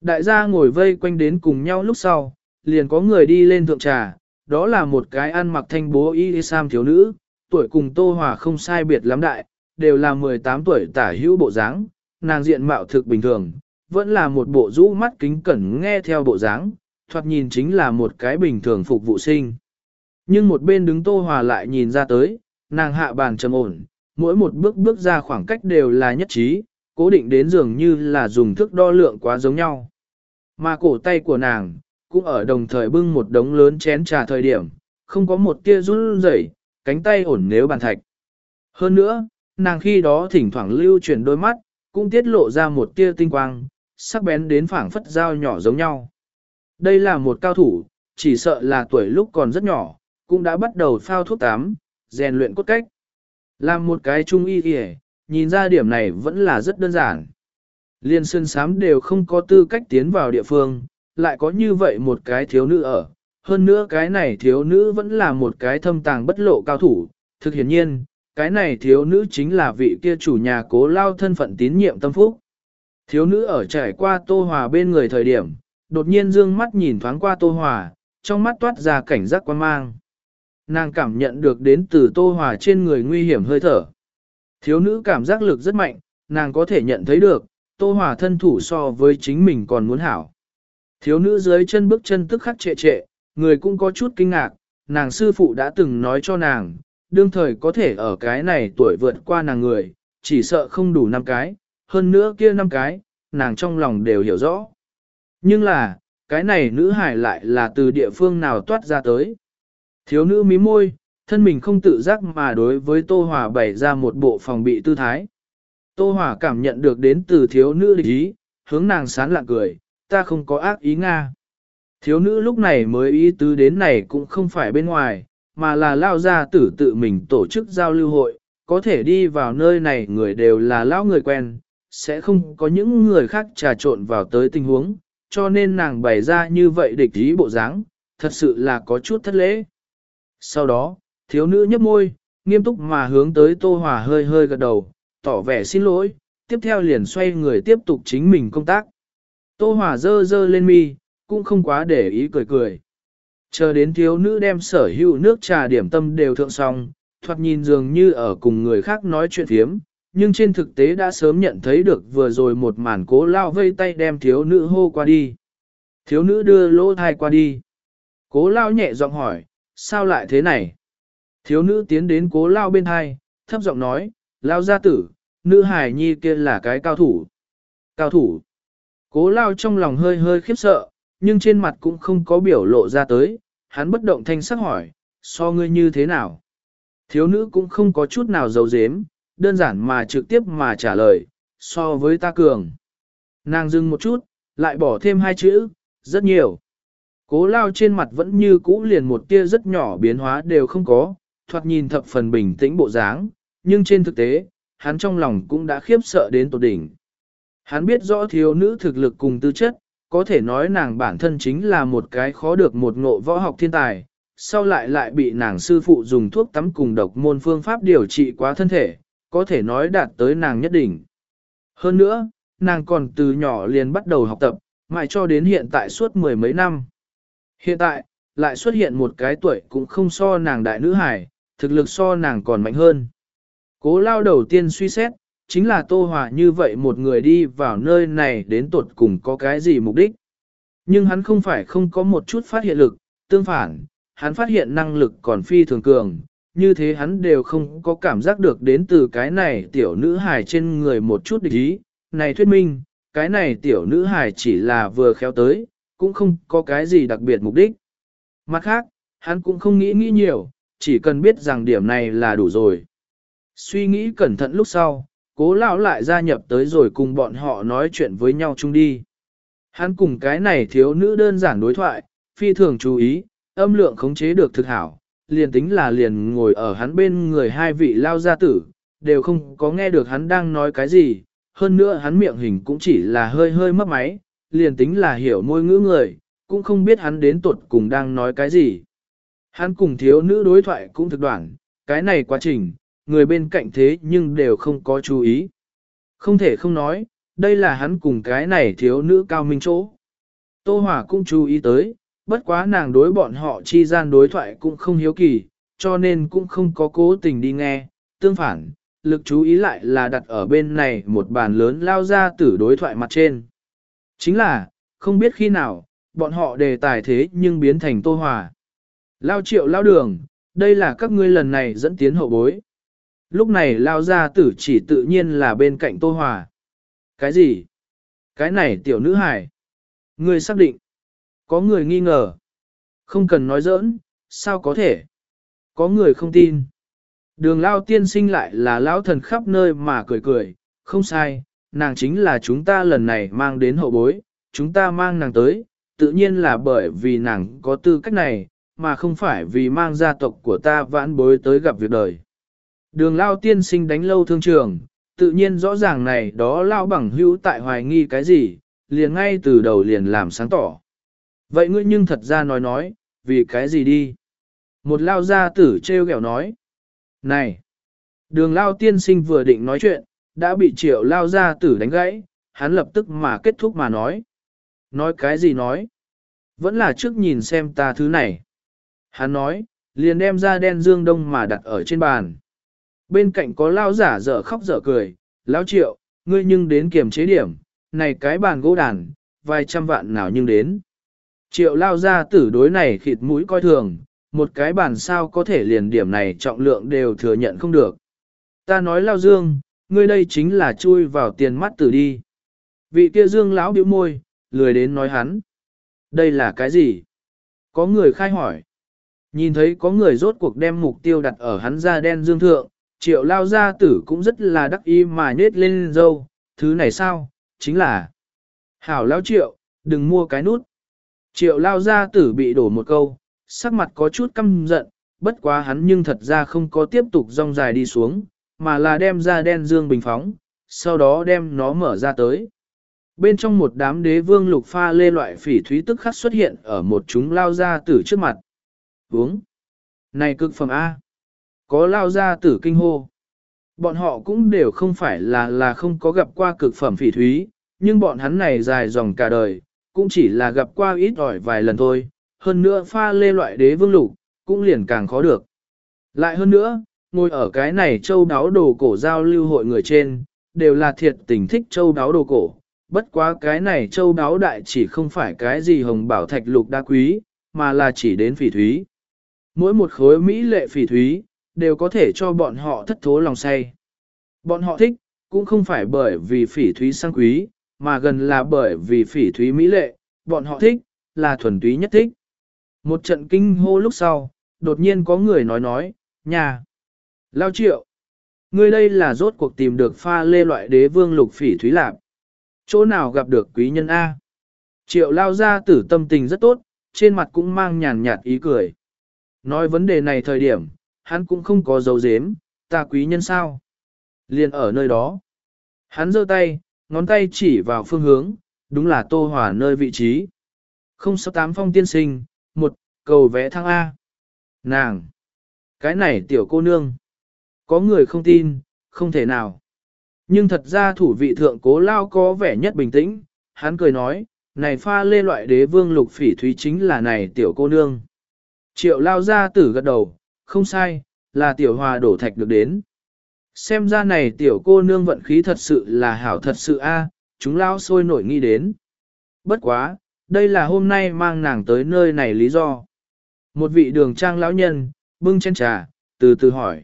Đại gia ngồi vây quanh đến cùng nhau lúc sau, liền có người đi lên thượng trà, đó là một cái ăn mặc thanh bố y sam thiếu nữ, tuổi cùng Tô Hòa không sai biệt lắm đại, đều là 18 tuổi tả hữu bộ dáng, nàng diện mạo thực bình thường, vẫn là một bộ rũ mắt kính cẩn nghe theo bộ dáng, thoạt nhìn chính là một cái bình thường phục vụ sinh. Nhưng một bên đứng Tô Hòa lại nhìn ra tới, nàng hạ bàn trầm ổn, mỗi một bước bước ra khoảng cách đều là nhất trí, cố định đến dường như là dùng thước đo lượng quá giống nhau. Mà cổ tay của nàng, cũng ở đồng thời bưng một đống lớn chén trà thời điểm, không có một tia run rẩy, cánh tay ổn nếu bàn thạch. Hơn nữa, nàng khi đó thỉnh thoảng lưu chuyển đôi mắt, cũng tiết lộ ra một tia tinh quang, sắc bén đến phảng phất dao nhỏ giống nhau. Đây là một cao thủ, chỉ sợ là tuổi lúc còn rất nhỏ, cũng đã bắt đầu phao thuốc tám, rèn luyện cốt cách. Làm một cái trung y kìa, nhìn ra điểm này vẫn là rất đơn giản. Liên sơn sám đều không có tư cách tiến vào địa phương, lại có như vậy một cái thiếu nữ ở. Hơn nữa cái này thiếu nữ vẫn là một cái thâm tàng bất lộ cao thủ. Thực hiển nhiên, cái này thiếu nữ chính là vị kia chủ nhà cố lao thân phận tín nhiệm tâm phúc. Thiếu nữ ở trải qua Tô Hòa bên người thời điểm, đột nhiên dương mắt nhìn thoáng qua Tô Hòa, trong mắt toát ra cảnh giác quan mang. Nàng cảm nhận được đến từ Tô Hòa trên người nguy hiểm hơi thở. Thiếu nữ cảm giác lực rất mạnh, nàng có thể nhận thấy được, Tô Hòa thân thủ so với chính mình còn muốn hảo. Thiếu nữ dưới chân bước chân tức khắc trệ trệ, người cũng có chút kinh ngạc, nàng sư phụ đã từng nói cho nàng, đương thời có thể ở cái này tuổi vượt qua nàng người, chỉ sợ không đủ năm cái, hơn nữa kia năm cái, nàng trong lòng đều hiểu rõ. Nhưng là, cái này nữ hải lại là từ địa phương nào toát ra tới. Thiếu nữ mí môi, thân mình không tự giác mà đối với Tô Hòa bày ra một bộ phòng bị tư thái. Tô Hòa cảm nhận được đến từ thiếu nữ địch ý, hướng nàng sán lạ cười, ta không có ác ý Nga. Thiếu nữ lúc này mới ý tứ đến này cũng không phải bên ngoài, mà là lao ra tử tự mình tổ chức giao lưu hội, có thể đi vào nơi này người đều là lão người quen, sẽ không có những người khác trà trộn vào tới tình huống, cho nên nàng bày ra như vậy địch ý bộ dáng, thật sự là có chút thất lễ. Sau đó, thiếu nữ nhấp môi, nghiêm túc mà hướng tới Tô Hòa hơi hơi gật đầu, tỏ vẻ xin lỗi, tiếp theo liền xoay người tiếp tục chính mình công tác. Tô Hòa dơ dơ lên mi, cũng không quá để ý cười cười. Chờ đến thiếu nữ đem sở hữu nước trà điểm tâm đều thượng xong, thoạt nhìn dường như ở cùng người khác nói chuyện phiếm, nhưng trên thực tế đã sớm nhận thấy được vừa rồi một màn cố lao vây tay đem thiếu nữ hô qua đi. Thiếu nữ đưa lỗ thai qua đi. Cố lao nhẹ giọng hỏi, sao lại thế này? Thiếu nữ tiến đến cố lao bên thai, thấp giọng nói, lao gia tử, nữ hải nhi kia là cái cao thủ. Cao thủ. Cố lao trong lòng hơi hơi khiếp sợ, nhưng trên mặt cũng không có biểu lộ ra tới, hắn bất động thanh sắc hỏi, so ngươi như thế nào? Thiếu nữ cũng không có chút nào giấu dếm, đơn giản mà trực tiếp mà trả lời, so với ta cường. Nàng dừng một chút, lại bỏ thêm hai chữ, rất nhiều. Cố lao trên mặt vẫn như cũ liền một tia rất nhỏ biến hóa đều không có, thoạt nhìn thập phần bình tĩnh bộ dáng, nhưng trên thực tế, hắn trong lòng cũng đã khiếp sợ đến tột đỉnh. Hắn biết rõ thiếu nữ thực lực cùng tư chất, có thể nói nàng bản thân chính là một cái khó được một ngộ võ học thiên tài, sau lại lại bị nàng sư phụ dùng thuốc tắm cùng độc môn phương pháp điều trị quá thân thể, có thể nói đạt tới nàng nhất định. Hơn nữa, nàng còn từ nhỏ liền bắt đầu học tập, mãi cho đến hiện tại suốt mười mấy năm. Hiện tại, lại xuất hiện một cái tuổi cũng không so nàng đại nữ hải, thực lực so nàng còn mạnh hơn. Cố lao đầu tiên suy xét, chính là Tô Hòa như vậy một người đi vào nơi này đến tuột cùng có cái gì mục đích. Nhưng hắn không phải không có một chút phát hiện lực, tương phản, hắn phát hiện năng lực còn phi thường cường, như thế hắn đều không có cảm giác được đến từ cái này tiểu nữ hài trên người một chút địch ý. Này thuyết minh, cái này tiểu nữ hài chỉ là vừa khéo tới, cũng không có cái gì đặc biệt mục đích. Mặt khác, hắn cũng không nghĩ nghĩ nhiều, chỉ cần biết rằng điểm này là đủ rồi. Suy nghĩ cẩn thận lúc sau, cố lão lại gia nhập tới rồi cùng bọn họ nói chuyện với nhau chung đi. Hắn cùng cái này thiếu nữ đơn giản đối thoại, phi thường chú ý, âm lượng khống chế được thực hảo, liền tính là liền ngồi ở hắn bên người hai vị lao gia tử, đều không có nghe được hắn đang nói cái gì, hơn nữa hắn miệng hình cũng chỉ là hơi hơi mất máy, liền tính là hiểu môi ngữ người, cũng không biết hắn đến tuột cùng đang nói cái gì. Hắn cùng thiếu nữ đối thoại cũng thực đoạn, cái này quá trình, người bên cạnh thế nhưng đều không có chú ý. Không thể không nói, đây là hắn cùng cái này thiếu nữ cao minh chỗ. Tô Hòa cũng chú ý tới, bất quá nàng đối bọn họ chi gian đối thoại cũng không hiếu kỳ, cho nên cũng không có cố tình đi nghe, tương phản, lực chú ý lại là đặt ở bên này một bàn lớn lao ra tử đối thoại mặt trên. Chính là, không biết khi nào, bọn họ đề tài thế nhưng biến thành Tô Hòa. Lao triệu lao đường, đây là các ngươi lần này dẫn tiến hậu bối. Lúc này lao ra tử chỉ tự nhiên là bên cạnh Tô Hòa. Cái gì? Cái này tiểu nữ hải. Ngươi xác định. Có người nghi ngờ. Không cần nói giỡn, sao có thể? Có người không tin. Đường lao tiên sinh lại là lão thần khắp nơi mà cười cười, không sai, nàng chính là chúng ta lần này mang đến hậu bối, chúng ta mang nàng tới, tự nhiên là bởi vì nàng có tư cách này, mà không phải vì mang gia tộc của ta vãn bối tới gặp việc đời. Đường lao tiên sinh đánh lâu thương trường, tự nhiên rõ ràng này đó lao bằng hữu tại hoài nghi cái gì, liền ngay từ đầu liền làm sáng tỏ. Vậy ngươi nhưng thật ra nói nói, vì cái gì đi? Một lao gia tử treo ghẹo nói. Này! Đường lao tiên sinh vừa định nói chuyện, đã bị triệu lao gia tử đánh gãy, hắn lập tức mà kết thúc mà nói. Nói cái gì nói? Vẫn là trước nhìn xem ta thứ này. Hắn nói, liền đem ra đen dương đông mà đặt ở trên bàn. Bên cạnh có lao giả dở khóc dở cười, lao triệu, ngươi nhưng đến kiểm chế điểm, này cái bàn gỗ đàn, vài trăm vạn nào nhưng đến. Triệu lao ra tử đối này khịt mũi coi thường, một cái bàn sao có thể liền điểm này trọng lượng đều thừa nhận không được. Ta nói lao dương, ngươi đây chính là chui vào tiền mắt tử đi. Vị kia dương lão bĩu môi, lười đến nói hắn. Đây là cái gì? Có người khai hỏi. Nhìn thấy có người rốt cuộc đem mục tiêu đặt ở hắn da đen dương thượng, triệu lao gia tử cũng rất là đắc ý mà nết lên dâu, thứ này sao, chính là Hảo lao triệu, đừng mua cái nút. Triệu lao gia tử bị đổ một câu, sắc mặt có chút căm giận, bất quá hắn nhưng thật ra không có tiếp tục rong dài đi xuống, mà là đem ra đen dương bình phóng, sau đó đem nó mở ra tới. Bên trong một đám đế vương lục pha lê loại phỉ thúy tức khắc xuất hiện ở một chúng lao gia tử trước mặt. Uống! Này cực phẩm A! Có lao ra tử kinh hô. Bọn họ cũng đều không phải là là không có gặp qua cực phẩm phỉ thúy, nhưng bọn hắn này dài dòng cả đời, cũng chỉ là gặp qua ít ỏi vài lần thôi, hơn nữa pha lê loại đế vương lục, cũng liền càng khó được. Lại hơn nữa, ngồi ở cái này châu đáo đồ cổ giao lưu hội người trên, đều là thiệt tình thích châu đáo đồ cổ. Bất quá cái này châu đáo đại chỉ không phải cái gì hồng bảo thạch lục đa quý, mà là chỉ đến phỉ thúy. Mỗi một khối Mỹ lệ phỉ thúy, đều có thể cho bọn họ thất thố lòng say. Bọn họ thích, cũng không phải bởi vì phỉ thúy sang quý, mà gần là bởi vì phỉ thúy mỹ lệ, bọn họ thích, là thuần túy nhất thích. Một trận kinh hô lúc sau, đột nhiên có người nói nói, nhà, lao triệu, ngươi đây là rốt cuộc tìm được pha lê loại đế vương lục phỉ thúy lạp. Chỗ nào gặp được quý nhân A? Triệu lao ra tử tâm tình rất tốt, trên mặt cũng mang nhàn nhạt ý cười. Nói vấn đề này thời điểm, hắn cũng không có dấu dếm, ta quý nhân sao? Liền ở nơi đó. Hắn giơ tay, ngón tay chỉ vào phương hướng, đúng là tô hỏa nơi vị trí. 068 phong tiên sinh, một cầu vẽ thăng A. Nàng! Cái này tiểu cô nương. Có người không tin, không thể nào. Nhưng thật ra thủ vị thượng cố lao có vẻ nhất bình tĩnh, hắn cười nói, này pha lê loại đế vương lục phỉ thúy chính là này tiểu cô nương. Triệu lao ra tử gật đầu, không sai, là tiểu hòa đổ thạch được đến. Xem ra này tiểu cô nương vận khí thật sự là hảo thật sự a, chúng lao sôi nổi nghĩ đến. Bất quá, đây là hôm nay mang nàng tới nơi này lý do. Một vị đường trang lão nhân, bưng chén trà, từ từ hỏi.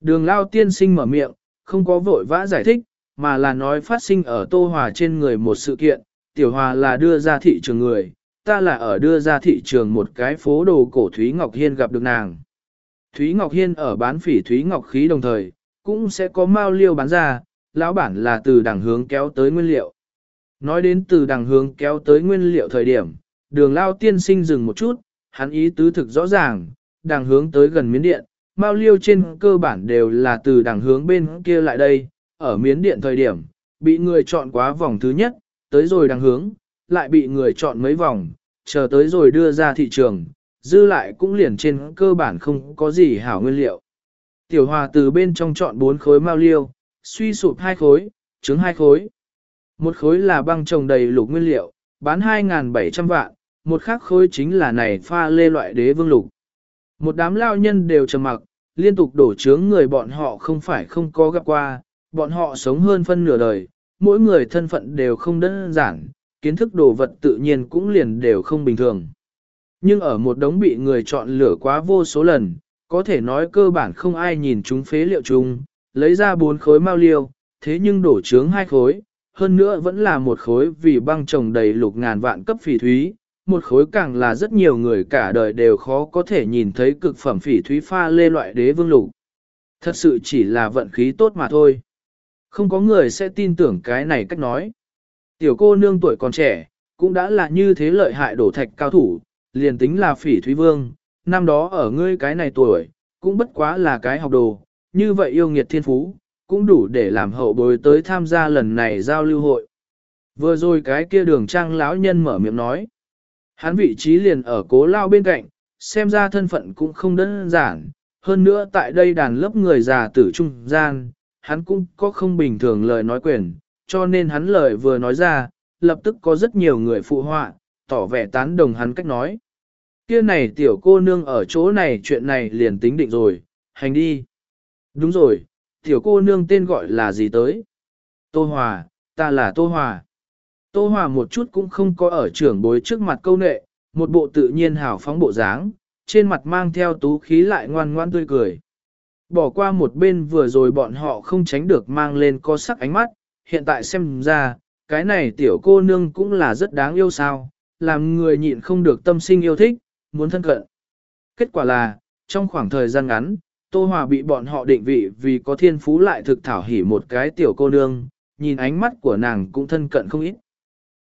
Đường lao tiên sinh mở miệng, không có vội vã giải thích, mà là nói phát sinh ở Tô Hòa trên người một sự kiện, Tiểu Hòa là đưa ra thị trường người, ta là ở đưa ra thị trường một cái phố đồ cổ Thúy Ngọc Hiên gặp được nàng. Thúy Ngọc Hiên ở bán phỉ Thúy Ngọc khí đồng thời, cũng sẽ có mao liêu bán ra, lão bản là từ đẳng hướng kéo tới nguyên liệu. Nói đến từ đẳng hướng kéo tới nguyên liệu thời điểm, đường lao tiên sinh dừng một chút, hắn ý tứ thực rõ ràng, đẳng hướng tới gần miến điện, mao liêu trên cơ bản đều là từ đẳng hướng bên kia lại đây, ở miến điện thời điểm, bị người chọn quá vòng thứ nhất, tới rồi đẳng hướng, lại bị người chọn mấy vòng, chờ tới rồi đưa ra thị trường, dư lại cũng liền trên cơ bản không có gì hảo nguyên liệu. Tiểu hòa từ bên trong chọn bốn khối mao liêu, suy sụp hai khối, trứng hai khối. Một khối là băng trồng đầy lục nguyên liệu, bán 2.700 vạn, một khác khối chính là này pha lê loại đế vương lục. Một đám lao nhân đều trầm mặc, liên tục đổ chướng người bọn họ không phải không có gặp qua, bọn họ sống hơn phân nửa đời, mỗi người thân phận đều không đơn giản, kiến thức đồ vật tự nhiên cũng liền đều không bình thường. Nhưng ở một đống bị người chọn lửa quá vô số lần, có thể nói cơ bản không ai nhìn chúng phế liệu chung, lấy ra bốn khối mao liêu, thế nhưng đổ trướng hai khối, hơn nữa vẫn là một khối vì băng trồng đầy lục ngàn vạn cấp phỉ thúy, một khối càng là rất nhiều người cả đời đều khó có thể nhìn thấy cực phẩm phỉ thúy pha lê loại đế vương lục. Thật sự chỉ là vận khí tốt mà thôi. Không có người sẽ tin tưởng cái này cách nói. Tiểu cô nương tuổi còn trẻ, cũng đã là như thế lợi hại đổ thạch cao thủ, liền tính là phỉ thúy vương, năm đó ở ngươi cái này tuổi, cũng bất quá là cái học đồ, như vậy yêu nghiệt thiên phú, cũng đủ để làm hậu bối tới tham gia lần này giao lưu hội. Vừa rồi cái kia đường trang lão nhân mở miệng nói, hắn vị trí liền ở cố lao bên cạnh, xem ra thân phận cũng không đơn giản, hơn nữa tại đây đàn lớp người già tử trung gian, hắn cũng có không bình thường lời nói quyền, cho nên hắn lời vừa nói ra, lập tức có rất nhiều người phụ họa, tỏ vẻ tán đồng hắn cách nói. Kia này tiểu cô nương ở chỗ này chuyện này liền tính định rồi, hành đi. Đúng rồi, tiểu cô nương tên gọi là gì tới? Tô Hòa, ta là Tô Hòa. Tô Hòa một chút cũng không có ở trưởng bối trước mặt câu nệ, một bộ tự nhiên hào phóng bộ dáng, trên mặt mang theo tú khí lại ngoan ngoan tươi cười. Bỏ qua một bên vừa rồi bọn họ không tránh được mang lên co sắc ánh mắt, hiện tại xem ra, cái này tiểu cô nương cũng là rất đáng yêu sao, làm người nhịn không được tâm sinh yêu thích, muốn thân cận. Kết quả là, trong khoảng thời gian ngắn, Tô Hòa bị bọn họ định vị vì có thiên phú lại thực thảo hỉ một cái tiểu cô nương, nhìn ánh mắt của nàng cũng thân cận không ít.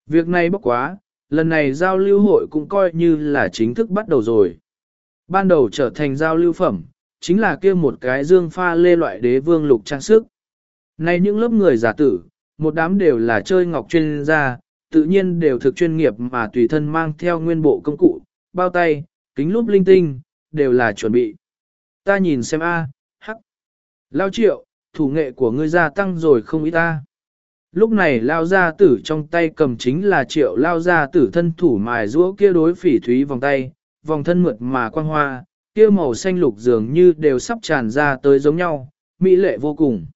Việc này bốc quá, lần này giao lưu hội cũng coi như là chính thức bắt đầu rồi. Ban đầu trở thành giao lưu phẩm, chính là kia một cái dương pha lê loại đế vương lục trang sức. Này những lớp người giả tử, một đám đều là chơi ngọc chuyên gia, tự nhiên đều thực chuyên nghiệp mà tùy thân mang theo nguyên bộ công cụ, bao tay, kính lúp linh tinh, đều là chuẩn bị. Ta nhìn xem a, hắc. Lao triệu, thủ nghệ của ngươi gia tăng rồi không ít ta. Lúc này lao gia tử trong tay cầm chính là triệu lao gia tử thân thủ mài rũa kia đối phỉ thúy vòng tay, vòng thân mượt mà quang hoa, kia màu xanh lục dường như đều sắp tràn ra tới giống nhau, mỹ lệ vô cùng.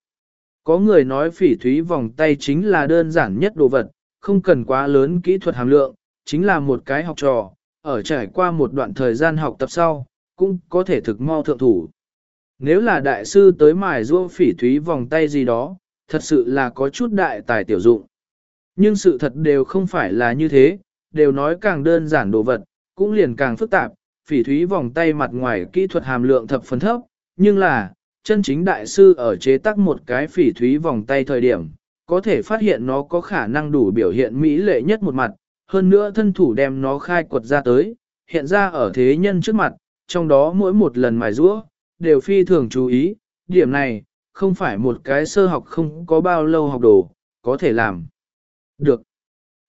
Có người nói phỉ thúy vòng tay chính là đơn giản nhất đồ vật, không cần quá lớn kỹ thuật hàm lượng, chính là một cái học trò, ở trải qua một đoạn thời gian học tập sau, cũng có thể thực mau thượng thủ. Nếu là đại sư tới mài rua phỉ thúy vòng tay gì đó, thật sự là có chút đại tài tiểu dụng. Nhưng sự thật đều không phải là như thế, đều nói càng đơn giản đồ vật, cũng liền càng phức tạp, phỉ thúy vòng tay mặt ngoài kỹ thuật hàm lượng thập phần thấp, nhưng là, chân chính đại sư ở chế tác một cái phỉ thúy vòng tay thời điểm, có thể phát hiện nó có khả năng đủ biểu hiện mỹ lệ nhất một mặt, hơn nữa thân thủ đem nó khai quật ra tới, hiện ra ở thế nhân trước mặt, trong đó mỗi một lần mài rũa đều phi thường chú ý, điểm này, không phải một cái sơ học không có bao lâu học đồ, có thể làm. Được.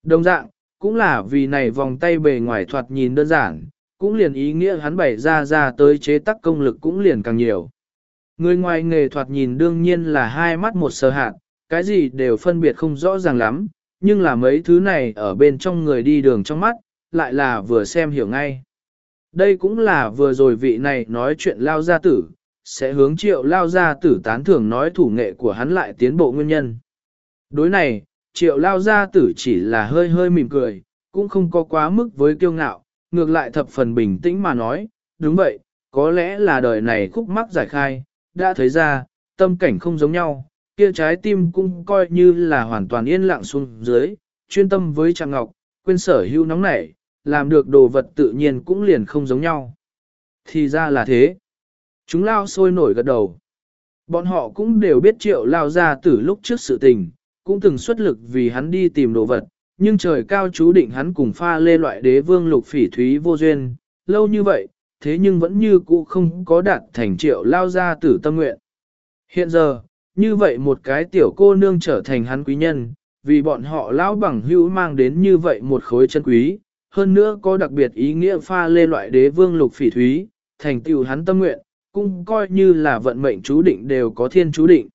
Đồng dạng, cũng là vì này vòng tay bề ngoài thoạt nhìn đơn giản, cũng liền ý nghĩa hắn bày ra ra tới chế tác công lực cũng liền càng nhiều. Người ngoài nghề thoạt nhìn đương nhiên là hai mắt một sơ hạn, cái gì đều phân biệt không rõ ràng lắm, nhưng là mấy thứ này ở bên trong người đi đường trong mắt, lại là vừa xem hiểu ngay. Đây cũng là vừa rồi vị này nói chuyện lao gia tử, sẽ hướng triệu lao gia tử tán thưởng nói thủ nghệ của hắn lại tiến bộ nguyên nhân. Đối này, triệu lao gia tử chỉ là hơi hơi mỉm cười, cũng không có quá mức với kiêu ngạo, ngược lại thập phần bình tĩnh mà nói, đúng vậy, có lẽ là đời này khúc mắc giải khai, đã thấy ra, tâm cảnh không giống nhau, kia trái tim cũng coi như là hoàn toàn yên lặng xuống dưới, chuyên tâm với Trang Ngọc, quên sở hữu nóng nảy, làm được đồ vật tự nhiên cũng liền không giống nhau. Thì ra là thế. Chúng lao sôi nổi gật đầu. Bọn họ cũng đều biết triệu lao ra từ lúc trước sự tình, cũng từng xuất lực vì hắn đi tìm đồ vật, nhưng trời cao chú định hắn cùng pha lê loại đế vương lục phỉ thúy vô duyên, lâu như vậy, thế nhưng vẫn như cũ không có đạt thành triệu lao ra tử tâm nguyện. Hiện giờ, như vậy một cái tiểu cô nương trở thành hắn quý nhân, vì bọn họ lão bằng hữu mang đến như vậy một khối chân quý, hơn nữa có đặc biệt ý nghĩa pha lê loại đế vương lục phỉ thúy, thành tựu hắn tâm nguyện, cũng coi như là vận mệnh chú định đều có thiên chú định.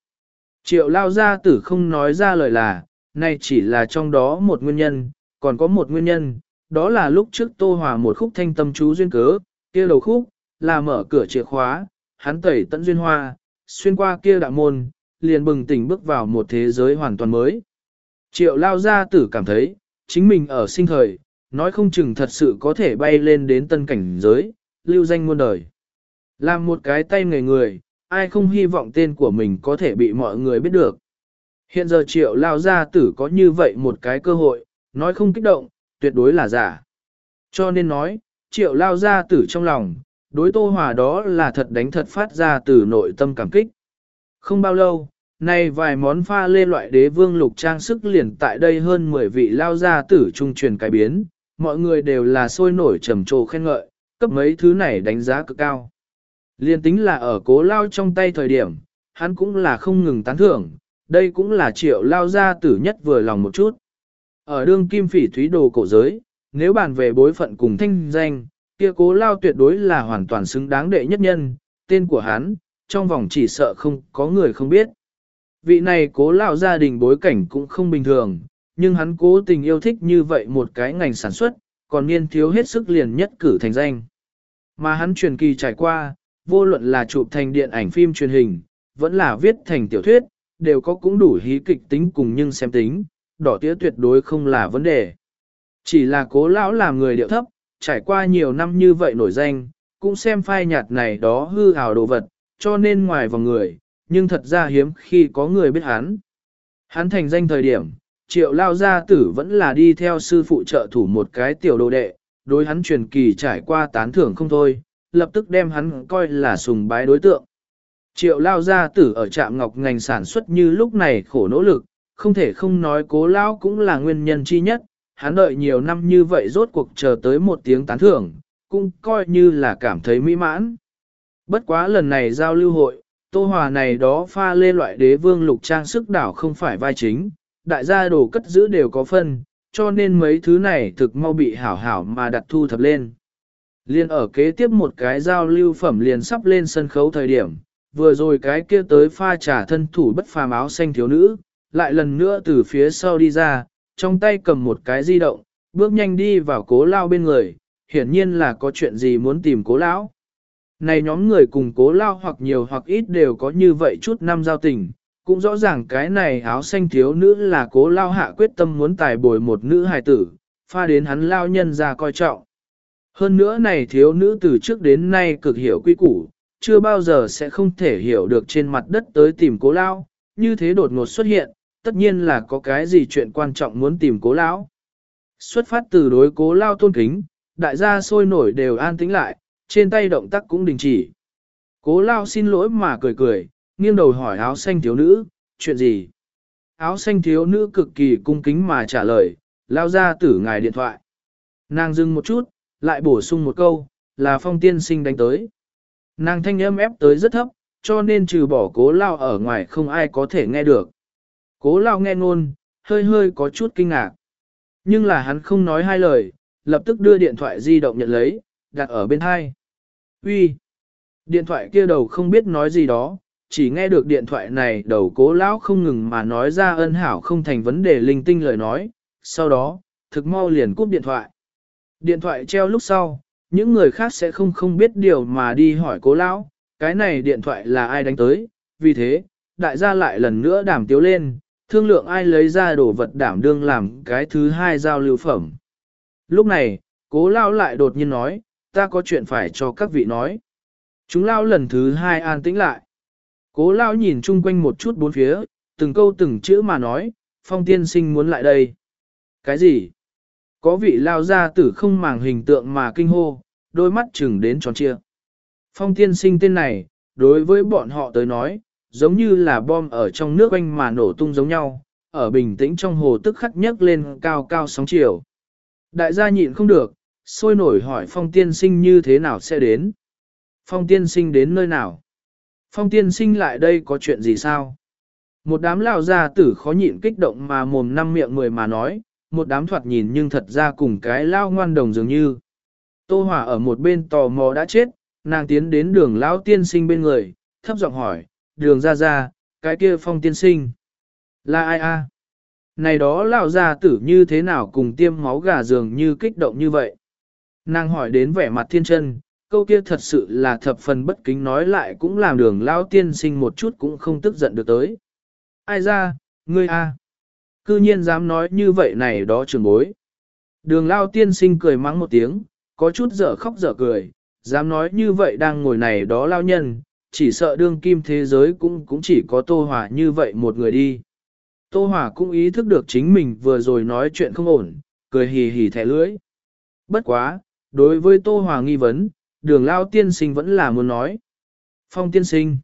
Triệu lao gia tử không nói ra lời là, này chỉ là trong đó một nguyên nhân, còn có một nguyên nhân, đó là lúc trước tô hòa một khúc thanh tâm chú duyên cớ, kia đầu khúc, là mở cửa chìa khóa, hắn tẩy tận duyên hoa, xuyên qua kia đạo môn, liền bừng tỉnh bước vào một thế giới hoàn toàn mới. Triệu lao gia tử cảm thấy, chính mình ở sinh thời, nói không chừng thật sự có thể bay lên đến tân cảnh giới, lưu danh muôn đời. Làm một cái tay người người, ai không hy vọng tên của mình có thể bị mọi người biết được. Hiện giờ triệu lao gia tử có như vậy một cái cơ hội, nói không kích động, tuyệt đối là giả. Cho nên nói, triệu lao gia tử trong lòng, đối tô hòa đó là thật đánh thật phát ra từ nội tâm cảm kích. Không bao lâu, nay vài món pha lê loại đế vương lục trang sức liền tại đây hơn 10 vị lao gia tử trung truyền cải biến, mọi người đều là sôi nổi trầm trồ khen ngợi, cấp mấy thứ này đánh giá cực cao. Liên tính là ở cố lao trong tay thời điểm, hắn cũng là không ngừng tán thưởng, đây cũng là triệu lao gia tử nhất vừa lòng một chút. Ở đương kim phỉ thúy đồ cổ giới, nếu bàn về bối phận cùng thanh danh, kia cố lao tuyệt đối là hoàn toàn xứng đáng đệ nhất nhân, tên của hắn, trong vòng chỉ sợ không có người không biết. Vị này cố lão gia đình bối cảnh cũng không bình thường, nhưng hắn cố tình yêu thích như vậy một cái ngành sản xuất, còn niên thiếu hết sức liền nhất cử thành danh. Mà hắn truyền kỳ trải qua, vô luận là chụp thành điện ảnh phim truyền hình, vẫn là viết thành tiểu thuyết, đều có cũng đủ hí kịch tính cùng nhưng xem tính, đỏ tía tuyệt đối không là vấn đề. Chỉ là cố lão làm người điệu thấp, trải qua nhiều năm như vậy nổi danh, cũng xem phai nhạt này đó hư hào đồ vật, cho nên ngoài vòng người, nhưng thật ra hiếm khi có người biết hắn. Hắn thành danh thời điểm, triệu lao gia tử vẫn là đi theo sư phụ trợ thủ một cái tiểu đồ đệ, đối hắn truyền kỳ trải qua tán thưởng không thôi, lập tức đem hắn coi là sùng bái đối tượng. Triệu lao gia tử ở trạm ngọc ngành sản xuất như lúc này khổ nỗ lực, không thể không nói cố lao cũng là nguyên nhân chi nhất, hắn đợi nhiều năm như vậy rốt cuộc chờ tới một tiếng tán thưởng, cũng coi như là cảm thấy mỹ mãn. Bất quá lần này giao lưu hội, tô hòa này đó pha lê loại đế vương lục trang sức đảo không phải vai chính, đại gia đồ cất giữ đều có phân, cho nên mấy thứ này thực mau bị hảo hảo mà đặt thu thập lên. Liên ở kế tiếp một cái giao lưu phẩm liền sắp lên sân khấu thời điểm, vừa rồi cái kia tới pha trà thân thủ bất phàm áo xanh thiếu nữ, lại lần nữa từ phía sau đi ra, trong tay cầm một cái di động, bước nhanh đi vào cố lao bên người, hiển nhiên là có chuyện gì muốn tìm cố lão. Này nhóm người cùng cố lao hoặc nhiều hoặc ít đều có như vậy chút năm giao tình, cũng rõ ràng cái này áo xanh thiếu nữ là cố lao hạ quyết tâm muốn tài bồi một nữ hài tử, pha đến hắn lao nhân ra coi trọng. Hơn nữa này thiếu nữ từ trước đến nay cực hiểu quy củ, chưa bao giờ sẽ không thể hiểu được trên mặt đất tới tìm cố lao, như thế đột ngột xuất hiện, tất nhiên là có cái gì chuyện quan trọng muốn tìm cố lão. Xuất phát từ đối cố lao tôn kính, đại gia sôi nổi đều an tĩnh lại, trên tay động tác cũng đình chỉ. Cố lao xin lỗi mà cười cười, nghiêng đầu hỏi áo xanh thiếu nữ, chuyện gì? Áo xanh thiếu nữ cực kỳ cung kính mà trả lời, lao ra tử ngài điện thoại. Nàng dừng một chút, lại bổ sung một câu, là phong tiên sinh đánh tới. Nàng thanh âm ép tới rất thấp, cho nên trừ bỏ cố lao ở ngoài không ai có thể nghe được. Cố lao nghe ngôn, hơi hơi có chút kinh ngạc. Nhưng là hắn không nói hai lời, lập tức đưa điện thoại di động nhận lấy, đặt ở bên hai. Uy, Điện thoại kia đầu không biết nói gì đó, chỉ nghe được điện thoại này đầu cố lão không ngừng mà nói ra ân hảo không thành vấn đề linh tinh lời nói, sau đó, thực mau liền cúp điện thoại. Điện thoại treo lúc sau, những người khác sẽ không không biết điều mà đi hỏi cố lão, cái này điện thoại là ai đánh tới, vì thế, đại gia lại lần nữa đảm tiếu lên, thương lượng ai lấy ra đồ vật đảm đương làm cái thứ hai giao lưu phẩm. Lúc này, cố lão lại đột nhiên nói, ta có chuyện phải cho các vị nói. Chúng lao lần thứ hai an tĩnh lại. Cố lao nhìn chung quanh một chút bốn phía, từng câu từng chữ mà nói, phong tiên sinh muốn lại đây. Cái gì? Có vị lao ra tử không màng hình tượng mà kinh hô, đôi mắt chừng đến tròn chia. Phong tiên sinh tên này, đối với bọn họ tới nói, giống như là bom ở trong nước quanh mà nổ tung giống nhau, ở bình tĩnh trong hồ tức khắc nhấc lên cao cao sóng chiều. Đại gia nhịn không được, sôi nổi hỏi phong tiên sinh như thế nào sẽ đến. Phong tiên sinh đến nơi nào? Phong tiên sinh lại đây có chuyện gì sao? Một đám lão gia tử khó nhịn kích động mà mồm năm miệng mười mà nói, một đám thoạt nhìn nhưng thật ra cùng cái lao ngoan đồng dường như. Tô Hỏa ở một bên tò mò đã chết, nàng tiến đến đường lão tiên sinh bên người, thấp giọng hỏi, đường ra ra, cái kia phong tiên sinh. Là ai a? Này đó lão gia tử như thế nào cùng tiêm máu gà dường như kích động như vậy? Nàng hỏi đến vẻ mặt thiên chân, câu kia thật sự là thập phần bất kính nói lại cũng làm đường lao tiên sinh một chút cũng không tức giận được tới. Ai ra, ngươi a? Cư nhiên dám nói như vậy này đó trường bối. Đường lao tiên sinh cười mắng một tiếng, có chút dở khóc dở cười, dám nói như vậy đang ngồi này đó lao nhân, chỉ sợ đương kim thế giới cũng cũng chỉ có Tô hỏa như vậy một người đi. Tô hỏa cũng ý thức được chính mình vừa rồi nói chuyện không ổn, cười hì hì thẻ lưỡi. Bất quá, đối với Tô Hòa nghi vấn, đường lao tiên sinh vẫn là muốn nói. Phong tiên sinh.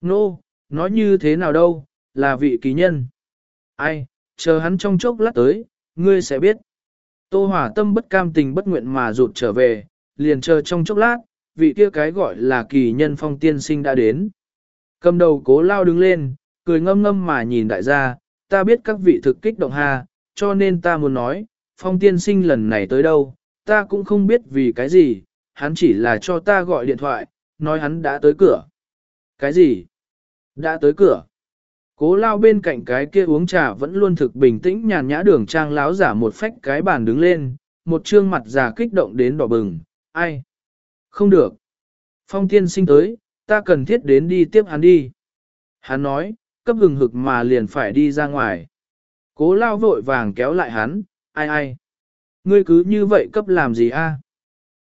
Nô, no, nói như thế nào đâu, là vị kỳ nhân. Ai, chờ hắn trong chốc lát tới, ngươi sẽ biết. Tô Hòa tâm bất cam tình bất nguyện mà rụt trở về, liền chờ trong chốc lát, vị kia cái gọi là kỳ nhân phong tiên sinh đã đến. Cầm đầu cố lao đứng lên, cười ngâm ngâm mà nhìn đại gia, ta biết các vị thực kích động ha, cho nên ta muốn nói, phong tiên sinh lần này tới đâu, ta cũng không biết vì cái gì, hắn chỉ là cho ta gọi điện thoại, nói hắn đã tới cửa. Cái gì? Đã tới cửa. Cố lao bên cạnh cái kia uống trà vẫn luôn thực bình tĩnh nhàn nhã đường trang láo giả một phách cái bàn đứng lên, một trương mặt già kích động đến đỏ bừng, ai? Không được. Phong tiên sinh tới, ta cần thiết đến đi tiếp hắn đi. Hắn nói, cấp hừng hực mà liền phải đi ra ngoài. Cố lao vội vàng kéo lại hắn, ai ai? Ngươi cứ như vậy cấp làm gì a?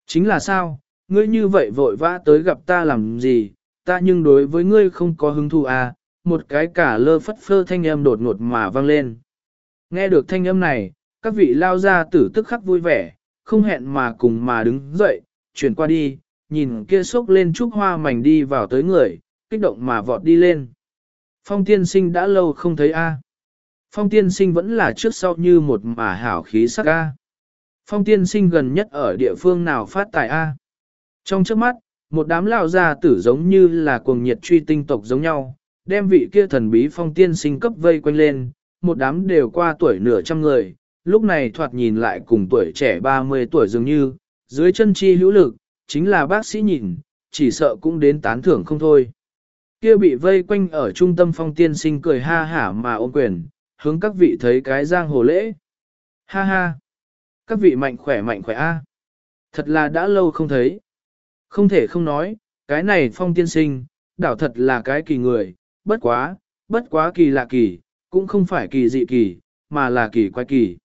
Chính là sao, ngươi như vậy vội vã tới gặp ta làm gì, ta nhưng đối với ngươi không có hứng thú a, một cái cả lơ phất phơ thanh âm đột ngột mà vang lên. Nghe được thanh âm này, các vị lao ra tử tức khắc vui vẻ, không hẹn mà cùng mà đứng dậy, chuyển qua đi, nhìn kia sốc lên trúc hoa mảnh đi vào tới người, kích động mà vọt đi lên. Phong tiên sinh đã lâu không thấy a. Phong tiên sinh vẫn là trước sau như một mà hảo khí sắc a. Phong tiên sinh gần nhất ở địa phương nào phát tài a. Trong trước mắt, một đám lao gia tử giống như là cuồng nhiệt truy tinh tộc giống nhau, đem vị kia thần bí phong tiên sinh cấp vây quanh lên, một đám đều qua tuổi nửa trăm người, lúc này thoạt nhìn lại cùng tuổi trẻ 30 tuổi dường như, dưới chân chi hữu lực, chính là bác sĩ nhìn, chỉ sợ cũng đến tán thưởng không thôi. Kia bị vây quanh ở trung tâm phong tiên sinh cười ha hả mà ôm quyền, hướng các vị thấy cái giang hồ lễ. Ha ha! Các vị mạnh khỏe mạnh khỏe a. Thật là đã lâu không thấy. Không thể không nói, cái này phong tiên sinh, đảo thật là cái kỳ người, bất quá, bất quá kỳ lạ kỳ, cũng không phải kỳ dị kỳ, mà là kỳ quái kỳ.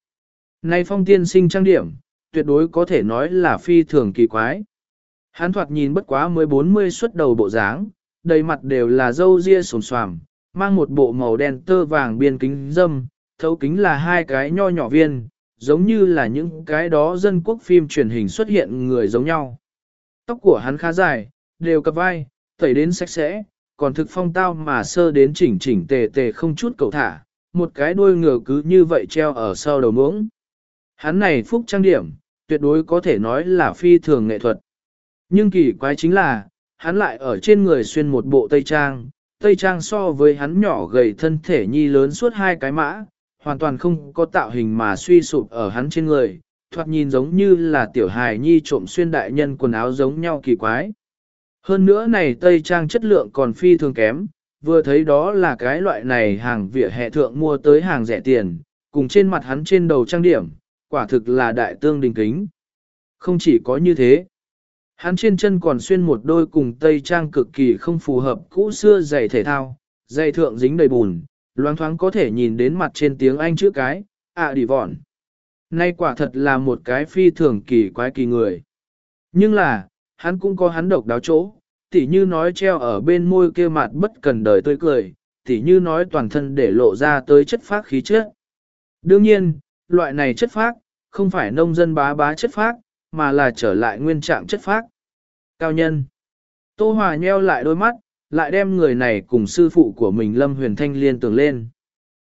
Này phong tiên sinh trang điểm, tuyệt đối có thể nói là phi thường kỳ quái. hán thoạt nhìn bất quá mới 40 xuất đầu bộ dáng, đầy mặt đều là râu ria sồn xoàm, mang một bộ màu đen tơ vàng biên kính dâm, thấu kính là hai cái nho nhỏ viên, giống như là những cái đó dân quốc phim truyền hình xuất hiện người giống nhau. Tóc của hắn khá dài, đều cặp vai, tẩy đến sạch sẽ, còn thực phong tao mà sơ đến chỉnh chỉnh tề tề không chút cầu thả, một cái đuôi ngựa cứ như vậy treo ở sau đầu muỗng. Hắn này phúc trang điểm, tuyệt đối có thể nói là phi thường nghệ thuật. Nhưng kỳ quái chính là, hắn lại ở trên người xuyên một bộ tây trang, tây trang so với hắn nhỏ gầy thân thể nhi lớn suốt hai cái mã, hoàn toàn không có tạo hình mà suy sụp ở hắn trên người, thoạt nhìn giống như là tiểu hài nhi trộm xuyên đại nhân quần áo giống nhau kỳ quái. Hơn nữa này tây trang chất lượng còn phi thường kém, vừa thấy đó là cái loại này hàng vỉa hè thượng mua tới hàng rẻ tiền, cùng trên mặt hắn trên đầu trang điểm, quả thực là đại tương đình kính. Không chỉ có như thế, hắn trên chân còn xuyên một đôi cùng tây trang cực kỳ không phù hợp cũ xưa giày thể thao, giày thượng dính đầy bùn, loáng thoáng có thể nhìn đến mặt trên tiếng Anh chữ cái, ạ đi vọn. Nay quả thật là một cái phi thường kỳ quái kỳ người. Nhưng là, hắn cũng có hắn độc đáo chỗ, tỉ như nói treo ở bên môi kia mặt bất cần đời tươi cười, tỉ như nói toàn thân để lộ ra tới chất phác khí chất. Đương nhiên, loại này chất phác, không phải nông dân bá bá chất phác, mà là trở lại nguyên trạng chất phác. Cao nhân. Tô Hòa nheo lại đôi mắt, lại đem người này cùng sư phụ của mình Lâm Huyền Thanh liên tưởng lên.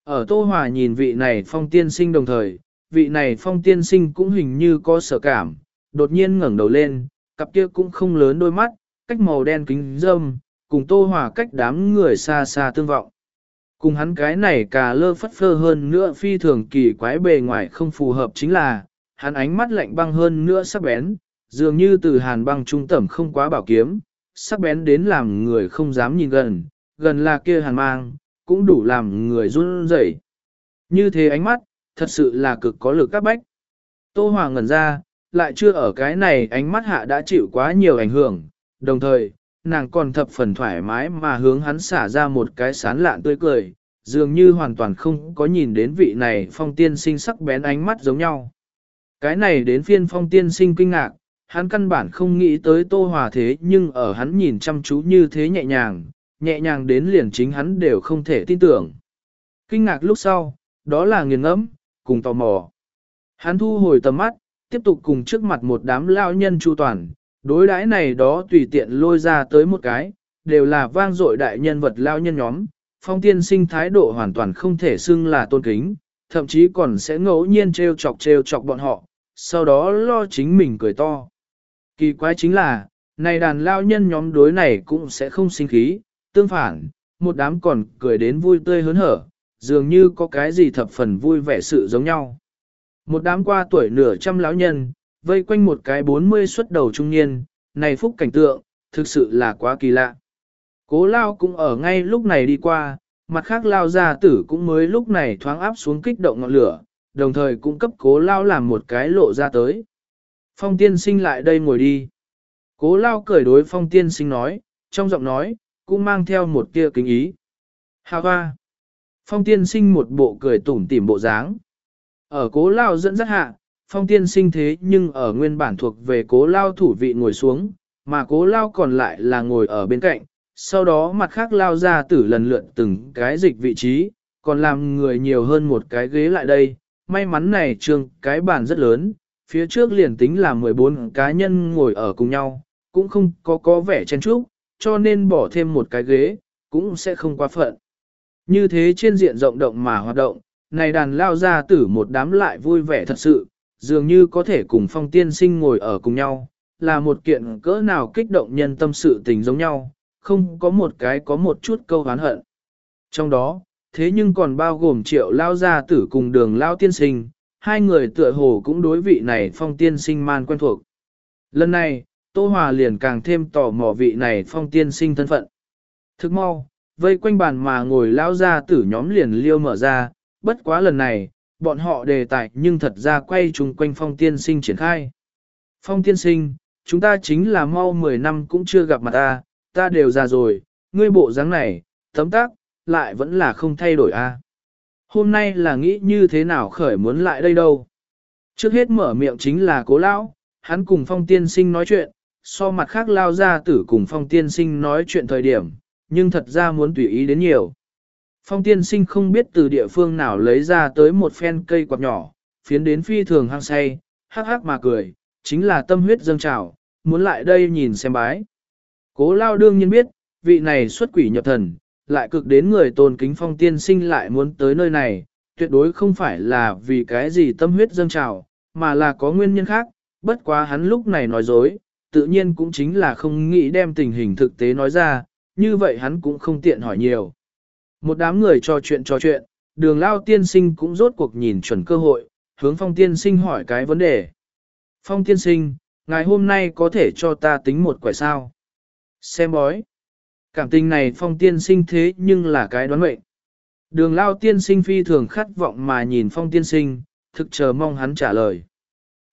Ở Tô Hòa nhìn vị này phong tiên sinh đồng thời, vị này phong tiên sinh cũng hình như có sở cảm, đột nhiên ngẩng đầu lên, cặp kia cũng không lớn đôi mắt, cách màu đen kính dâm, cùng Tô Hòa cách đám người xa xa tương vọng. Cùng hắn cái này cà lơ phất phơ hơn nữa phi thường kỳ quái bề ngoài không phù hợp chính là, hắn ánh mắt lạnh băng hơn nữa sắc bén, dường như từ hàn băng trung tẩm không quá bảo kiếm, sắc bén đến làm người không dám nhìn gần, gần là kia hàn mang, cũng đủ làm người run rẩy. Như thế ánh mắt, thật sự là cực có lực các bách. Tô Hòa ngẩn ra, lại chưa ở cái này ánh mắt hạ đã chịu quá nhiều ảnh hưởng, đồng thời, nàng còn thập phần thoải mái mà hướng hắn xả ra một cái sán lạn tươi cười, dường như hoàn toàn không có nhìn đến vị này phong tiên sinh sắc bén ánh mắt giống nhau. Cái này đến phiên phong tiên sinh kinh ngạc, hắn căn bản không nghĩ tới tô hòa thế nhưng ở hắn nhìn chăm chú như thế nhẹ nhàng, nhẹ nhàng đến liền chính hắn đều không thể tin tưởng. Kinh ngạc lúc sau, đó là nghiền ngẫm, cùng tò mò. Hắn thu hồi tầm mắt, tiếp tục cùng trước mặt một đám lao nhân chu toàn, đối đãi này đó tùy tiện lôi ra tới một cái, đều là vang dội đại nhân vật lao nhân nhóm, phong tiên sinh thái độ hoàn toàn không thể xưng là tôn kính, thậm chí còn sẽ ngẫu nhiên trêu chọc trêu chọc bọn họ, sau đó lo chính mình cười to. Kỳ quái chính là, này đàn lao nhân nhóm đối này cũng sẽ không sinh khí, tương phản, một đám còn cười đến vui tươi hớn hở, dường như có cái gì thập phần vui vẻ sự giống nhau. Một đám qua tuổi nửa trăm lão nhân, vây quanh một cái bốn mươi xuất đầu trung niên, này phúc cảnh tượng, thực sự là quá kỳ lạ. Cố lao cũng ở ngay lúc này đi qua, mặt khác lao gia tử cũng mới lúc này thoáng áp xuống kích động ngọn lửa, đồng thời cũng cấp cố lao làm một cái lộ ra tới. Phong tiên sinh lại đây ngồi đi. Cố lao cười đối phong tiên sinh nói, trong giọng nói, cũng mang theo một tia kính ý. Hà hoa. Phong tiên sinh một bộ cười tủm tỉm bộ dáng. Ở cố lao dẫn dắt hạ, phong tiên sinh thế nhưng ở nguyên bản thuộc về cố lao thủ vị ngồi xuống, mà cố lao còn lại là ngồi ở bên cạnh, sau đó mặt khác lao ra tử lần lượt từng cái dịch vị trí, còn làm người nhiều hơn một cái ghế lại đây. May mắn này trường cái bàn rất lớn, phía trước liền tính là 14 cá nhân ngồi ở cùng nhau, cũng không có có vẻ chen chúc, cho nên bỏ thêm một cái ghế, cũng sẽ không quá phận. Như thế trên diện rộng động mà hoạt động, này đàn lao ra tử một đám lại vui vẻ thật sự, dường như có thể cùng phong tiên sinh ngồi ở cùng nhau, là một kiện cỡ nào kích động nhân tâm sự tình giống nhau, không có một cái có một chút câu hán hận. Trong đó, thế nhưng còn bao gồm triệu lao gia tử cùng đường lao tiên sinh, hai người tựa hồ cũng đối vị này phong tiên sinh man quen thuộc. Lần này, Tô Hòa liền càng thêm tò mò vị này phong tiên sinh thân phận. Thức mau, vây quanh bàn mà ngồi lão gia tử nhóm liền liêu mở ra, bất quá lần này, bọn họ đề tài nhưng thật ra quay chung quanh phong tiên sinh triển khai. Phong tiên sinh, chúng ta chính là mau 10 năm cũng chưa gặp mặt ta, ta đều già rồi, ngươi bộ dáng này, tấm tác, lại vẫn là không thay đổi a. Hôm nay là nghĩ như thế nào khởi muốn lại đây đâu. Trước hết mở miệng chính là cố lão, hắn cùng phong tiên sinh nói chuyện, so mặt khác lao ra tử cùng phong tiên sinh nói chuyện thời điểm, nhưng thật ra muốn tùy ý đến nhiều. Phong tiên sinh không biết từ địa phương nào lấy ra tới một phen cây quạt nhỏ, phiến đến phi thường hăng say, hắc hắc mà cười, chính là tâm huyết dâng trào, muốn lại đây nhìn xem bái. Cố lao đương nhiên biết, vị này xuất quỷ nhập thần, lại cực đến người tôn kính phong tiên sinh lại muốn tới nơi này, tuyệt đối không phải là vì cái gì tâm huyết dâng trào, mà là có nguyên nhân khác, bất quá hắn lúc này nói dối, tự nhiên cũng chính là không nghĩ đem tình hình thực tế nói ra, như vậy hắn cũng không tiện hỏi nhiều. Một đám người trò chuyện trò chuyện, đường lao tiên sinh cũng rốt cuộc nhìn chuẩn cơ hội, hướng phong tiên sinh hỏi cái vấn đề. Phong tiên sinh, ngày hôm nay có thể cho ta tính một quẻ sao? Xem bói. Cảm tình này phong tiên sinh thế nhưng là cái đoán mệnh. Đường lao tiên sinh phi thường khát vọng mà nhìn phong tiên sinh, thực chờ mong hắn trả lời.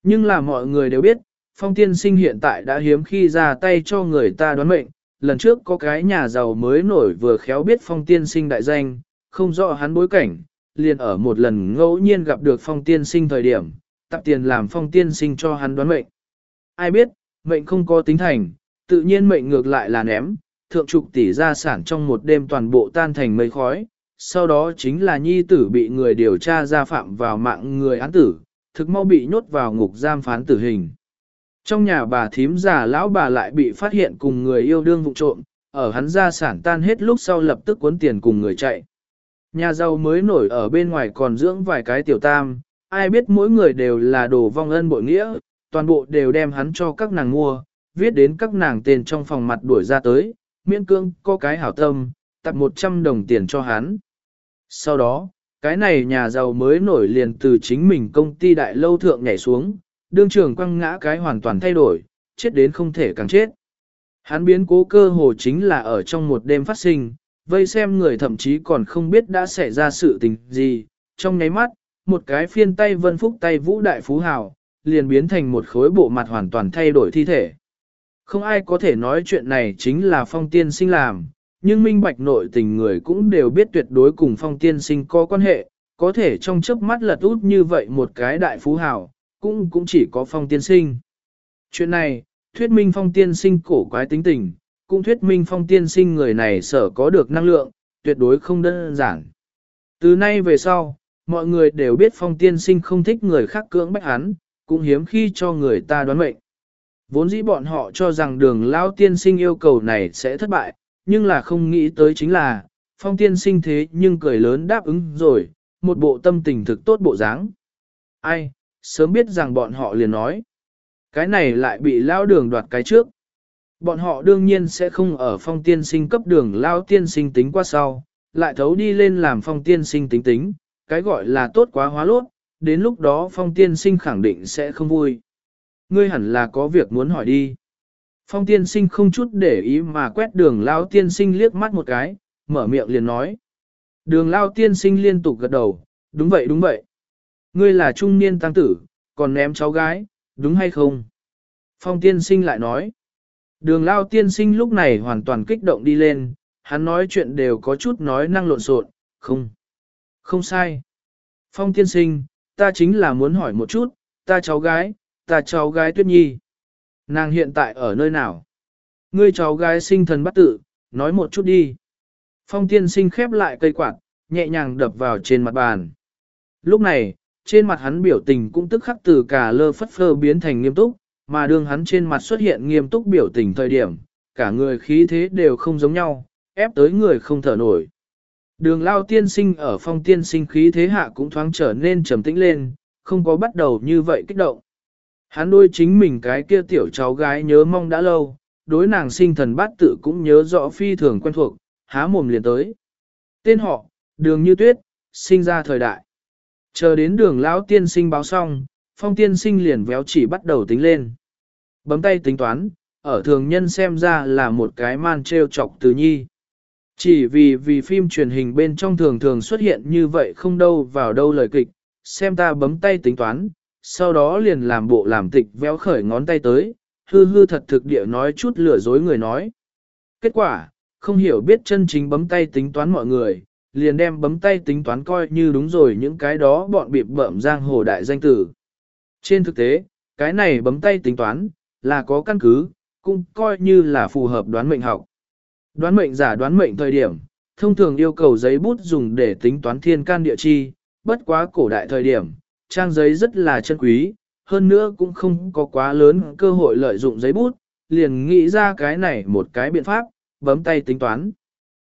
Nhưng là mọi người đều biết, phong tiên sinh hiện tại đã hiếm khi ra tay cho người ta đoán mệnh. Lần trước có cái nhà giàu mới nổi vừa khéo biết phong tiên sinh đại danh, không rõ hắn bối cảnh, liền ở một lần ngẫu nhiên gặp được phong tiên sinh thời điểm, tập tiền làm phong tiên sinh cho hắn đoán mệnh. Ai biết, mệnh không có tính thành, tự nhiên mệnh ngược lại là ném, thượng trục tỷ gia sản trong một đêm toàn bộ tan thành mây khói, sau đó chính là nhi tử bị người điều tra ra phạm vào mạng người án tử, thực mau bị nhốt vào ngục giam phán tử hình. Trong nhà bà thím già lão bà lại bị phát hiện cùng người yêu đương vụ trộm, ở hắn gia sản tan hết lúc sau lập tức cuốn tiền cùng người chạy. Nhà giàu mới nổi ở bên ngoài còn dưỡng vài cái tiểu tam, ai biết mỗi người đều là đồ vong ân bội nghĩa, toàn bộ đều đem hắn cho các nàng mua, viết đến các nàng tên trong phòng mặt đuổi ra tới, miễn cương có cái hảo tâm, tặng 100 đồng tiền cho hắn. Sau đó, cái này nhà giàu mới nổi liền từ chính mình công ty đại lâu thượng nhảy xuống, đương trường quăng ngã cái hoàn toàn thay đổi, chết đến không thể càng chết. Hắn biến cố cơ hồ chính là ở trong một đêm phát sinh, vây xem người thậm chí còn không biết đã xảy ra sự tình gì, trong nháy mắt, một cái phiên tay vân phúc tay vũ đại phú hào, liền biến thành một khối bộ mặt hoàn toàn thay đổi thi thể. Không ai có thể nói chuyện này chính là phong tiên sinh làm, nhưng minh bạch nội tình người cũng đều biết tuyệt đối cùng phong tiên sinh có quan hệ, có thể trong chớp mắt lật út như vậy một cái đại phú hào, cũng cũng chỉ có phong tiên sinh. Chuyện này, thuyết minh phong tiên sinh cổ quái tính tình, cũng thuyết minh phong tiên sinh người này sở có được năng lượng, tuyệt đối không đơn giản. Từ nay về sau, mọi người đều biết phong tiên sinh không thích người khác cưỡng bách hắn, cũng hiếm khi cho người ta đoán mệnh. Vốn dĩ bọn họ cho rằng đường lao tiên sinh yêu cầu này sẽ thất bại, nhưng là không nghĩ tới chính là, phong tiên sinh thế nhưng cười lớn đáp ứng rồi, một bộ tâm tình thực tốt bộ dáng. Ai, sớm biết rằng bọn họ liền nói. Cái này lại bị lao đường đoạt cái trước. Bọn họ đương nhiên sẽ không ở phong tiên sinh cấp đường lao tiên sinh tính qua sau, lại thấu đi lên làm phong tiên sinh tính tính, cái gọi là tốt quá hóa lốt, đến lúc đó phong tiên sinh khẳng định sẽ không vui. Ngươi hẳn là có việc muốn hỏi đi. Phong tiên sinh không chút để ý mà quét đường lao tiên sinh liếc mắt một cái, mở miệng liền nói. Đường lao tiên sinh liên tục gật đầu, đúng vậy đúng vậy. Ngươi là trung niên tăng tử, còn ném cháu gái, đúng hay không? Phong tiên sinh lại nói. Đường lao tiên sinh lúc này hoàn toàn kích động đi lên, hắn nói chuyện đều có chút nói năng lộn xộn, không. Không sai. Phong tiên sinh, ta chính là muốn hỏi một chút, ta cháu gái, ta cháu gái tuyết nhi. Nàng hiện tại ở nơi nào? Ngươi cháu gái sinh thần bắt tự, nói một chút đi. Phong tiên sinh khép lại cây quạt, nhẹ nhàng đập vào trên mặt bàn. Lúc này, trên mặt hắn biểu tình cũng tức khắc từ cả lơ phất phơ biến thành nghiêm túc, mà đường hắn trên mặt xuất hiện nghiêm túc biểu tình thời điểm, cả người khí thế đều không giống nhau, ép tới người không thở nổi. Đường lao tiên sinh ở phong tiên sinh khí thế hạ cũng thoáng trở nên trầm tĩnh lên, không có bắt đầu như vậy kích động. Hắn đôi chính mình cái kia tiểu cháu gái nhớ mong đã lâu, đối nàng sinh thần bát tự cũng nhớ rõ phi thường quen thuộc, há mồm liền tới. Tên họ, đường như tuyết, sinh ra thời đại. Chờ đến đường lão tiên sinh báo xong, phong tiên sinh liền véo chỉ bắt đầu tính lên. Bấm tay tính toán, ở thường nhân xem ra là một cái man treo chọc từ nhi. Chỉ vì vì phim truyền hình bên trong thường thường xuất hiện như vậy không đâu vào đâu lời kịch, xem ta bấm tay tính toán, sau đó liền làm bộ làm tịch véo khởi ngón tay tới, hư hư thật thực địa nói chút lừa dối người nói. Kết quả, không hiểu biết chân chính bấm tay tính toán mọi người, liền đem bấm tay tính toán coi như đúng rồi những cái đó bọn bịp bợm giang hồ đại danh tử. Trên thực tế, cái này bấm tay tính toán, là có căn cứ, cũng coi như là phù hợp đoán mệnh học. Đoán mệnh giả đoán mệnh thời điểm, thông thường yêu cầu giấy bút dùng để tính toán thiên can địa chi, bất quá cổ đại thời điểm, trang giấy rất là chân quý, hơn nữa cũng không có quá lớn cơ hội lợi dụng giấy bút, liền nghĩ ra cái này một cái biện pháp, bấm tay tính toán.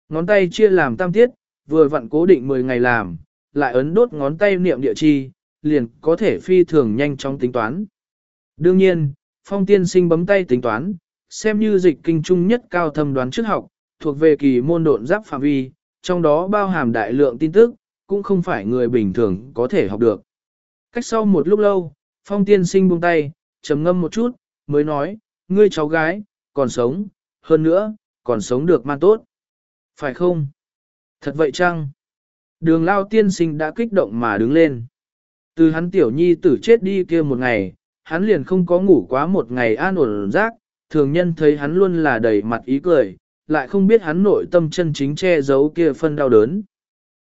Ngón tay chia làm tam tiết, vừa vặn cố định 10 ngày làm, lại ấn đốt ngón tay niệm địa chi, liền có thể phi thường nhanh trong tính toán. Đương nhiên, phong tiên sinh bấm tay tính toán, xem như dịch kinh trung nhất cao thâm đoán trước học, thuộc về kỳ môn độn giáp phạm vi, trong đó bao hàm đại lượng tin tức, cũng không phải người bình thường có thể học được. Cách sau một lúc lâu, phong tiên sinh buông tay, trầm ngâm một chút, mới nói, ngươi cháu gái, còn sống, hơn nữa, còn sống được man tốt. Phải không? Thật vậy chăng? Đường lao tiên sinh đã kích động mà đứng lên. Từ hắn tiểu nhi tử chết đi kia một ngày, hắn liền không có ngủ quá một ngày an ổn rác, thường nhân thấy hắn luôn là đầy mặt ý cười, lại không biết hắn nội tâm chân chính che giấu kia phân đau đớn.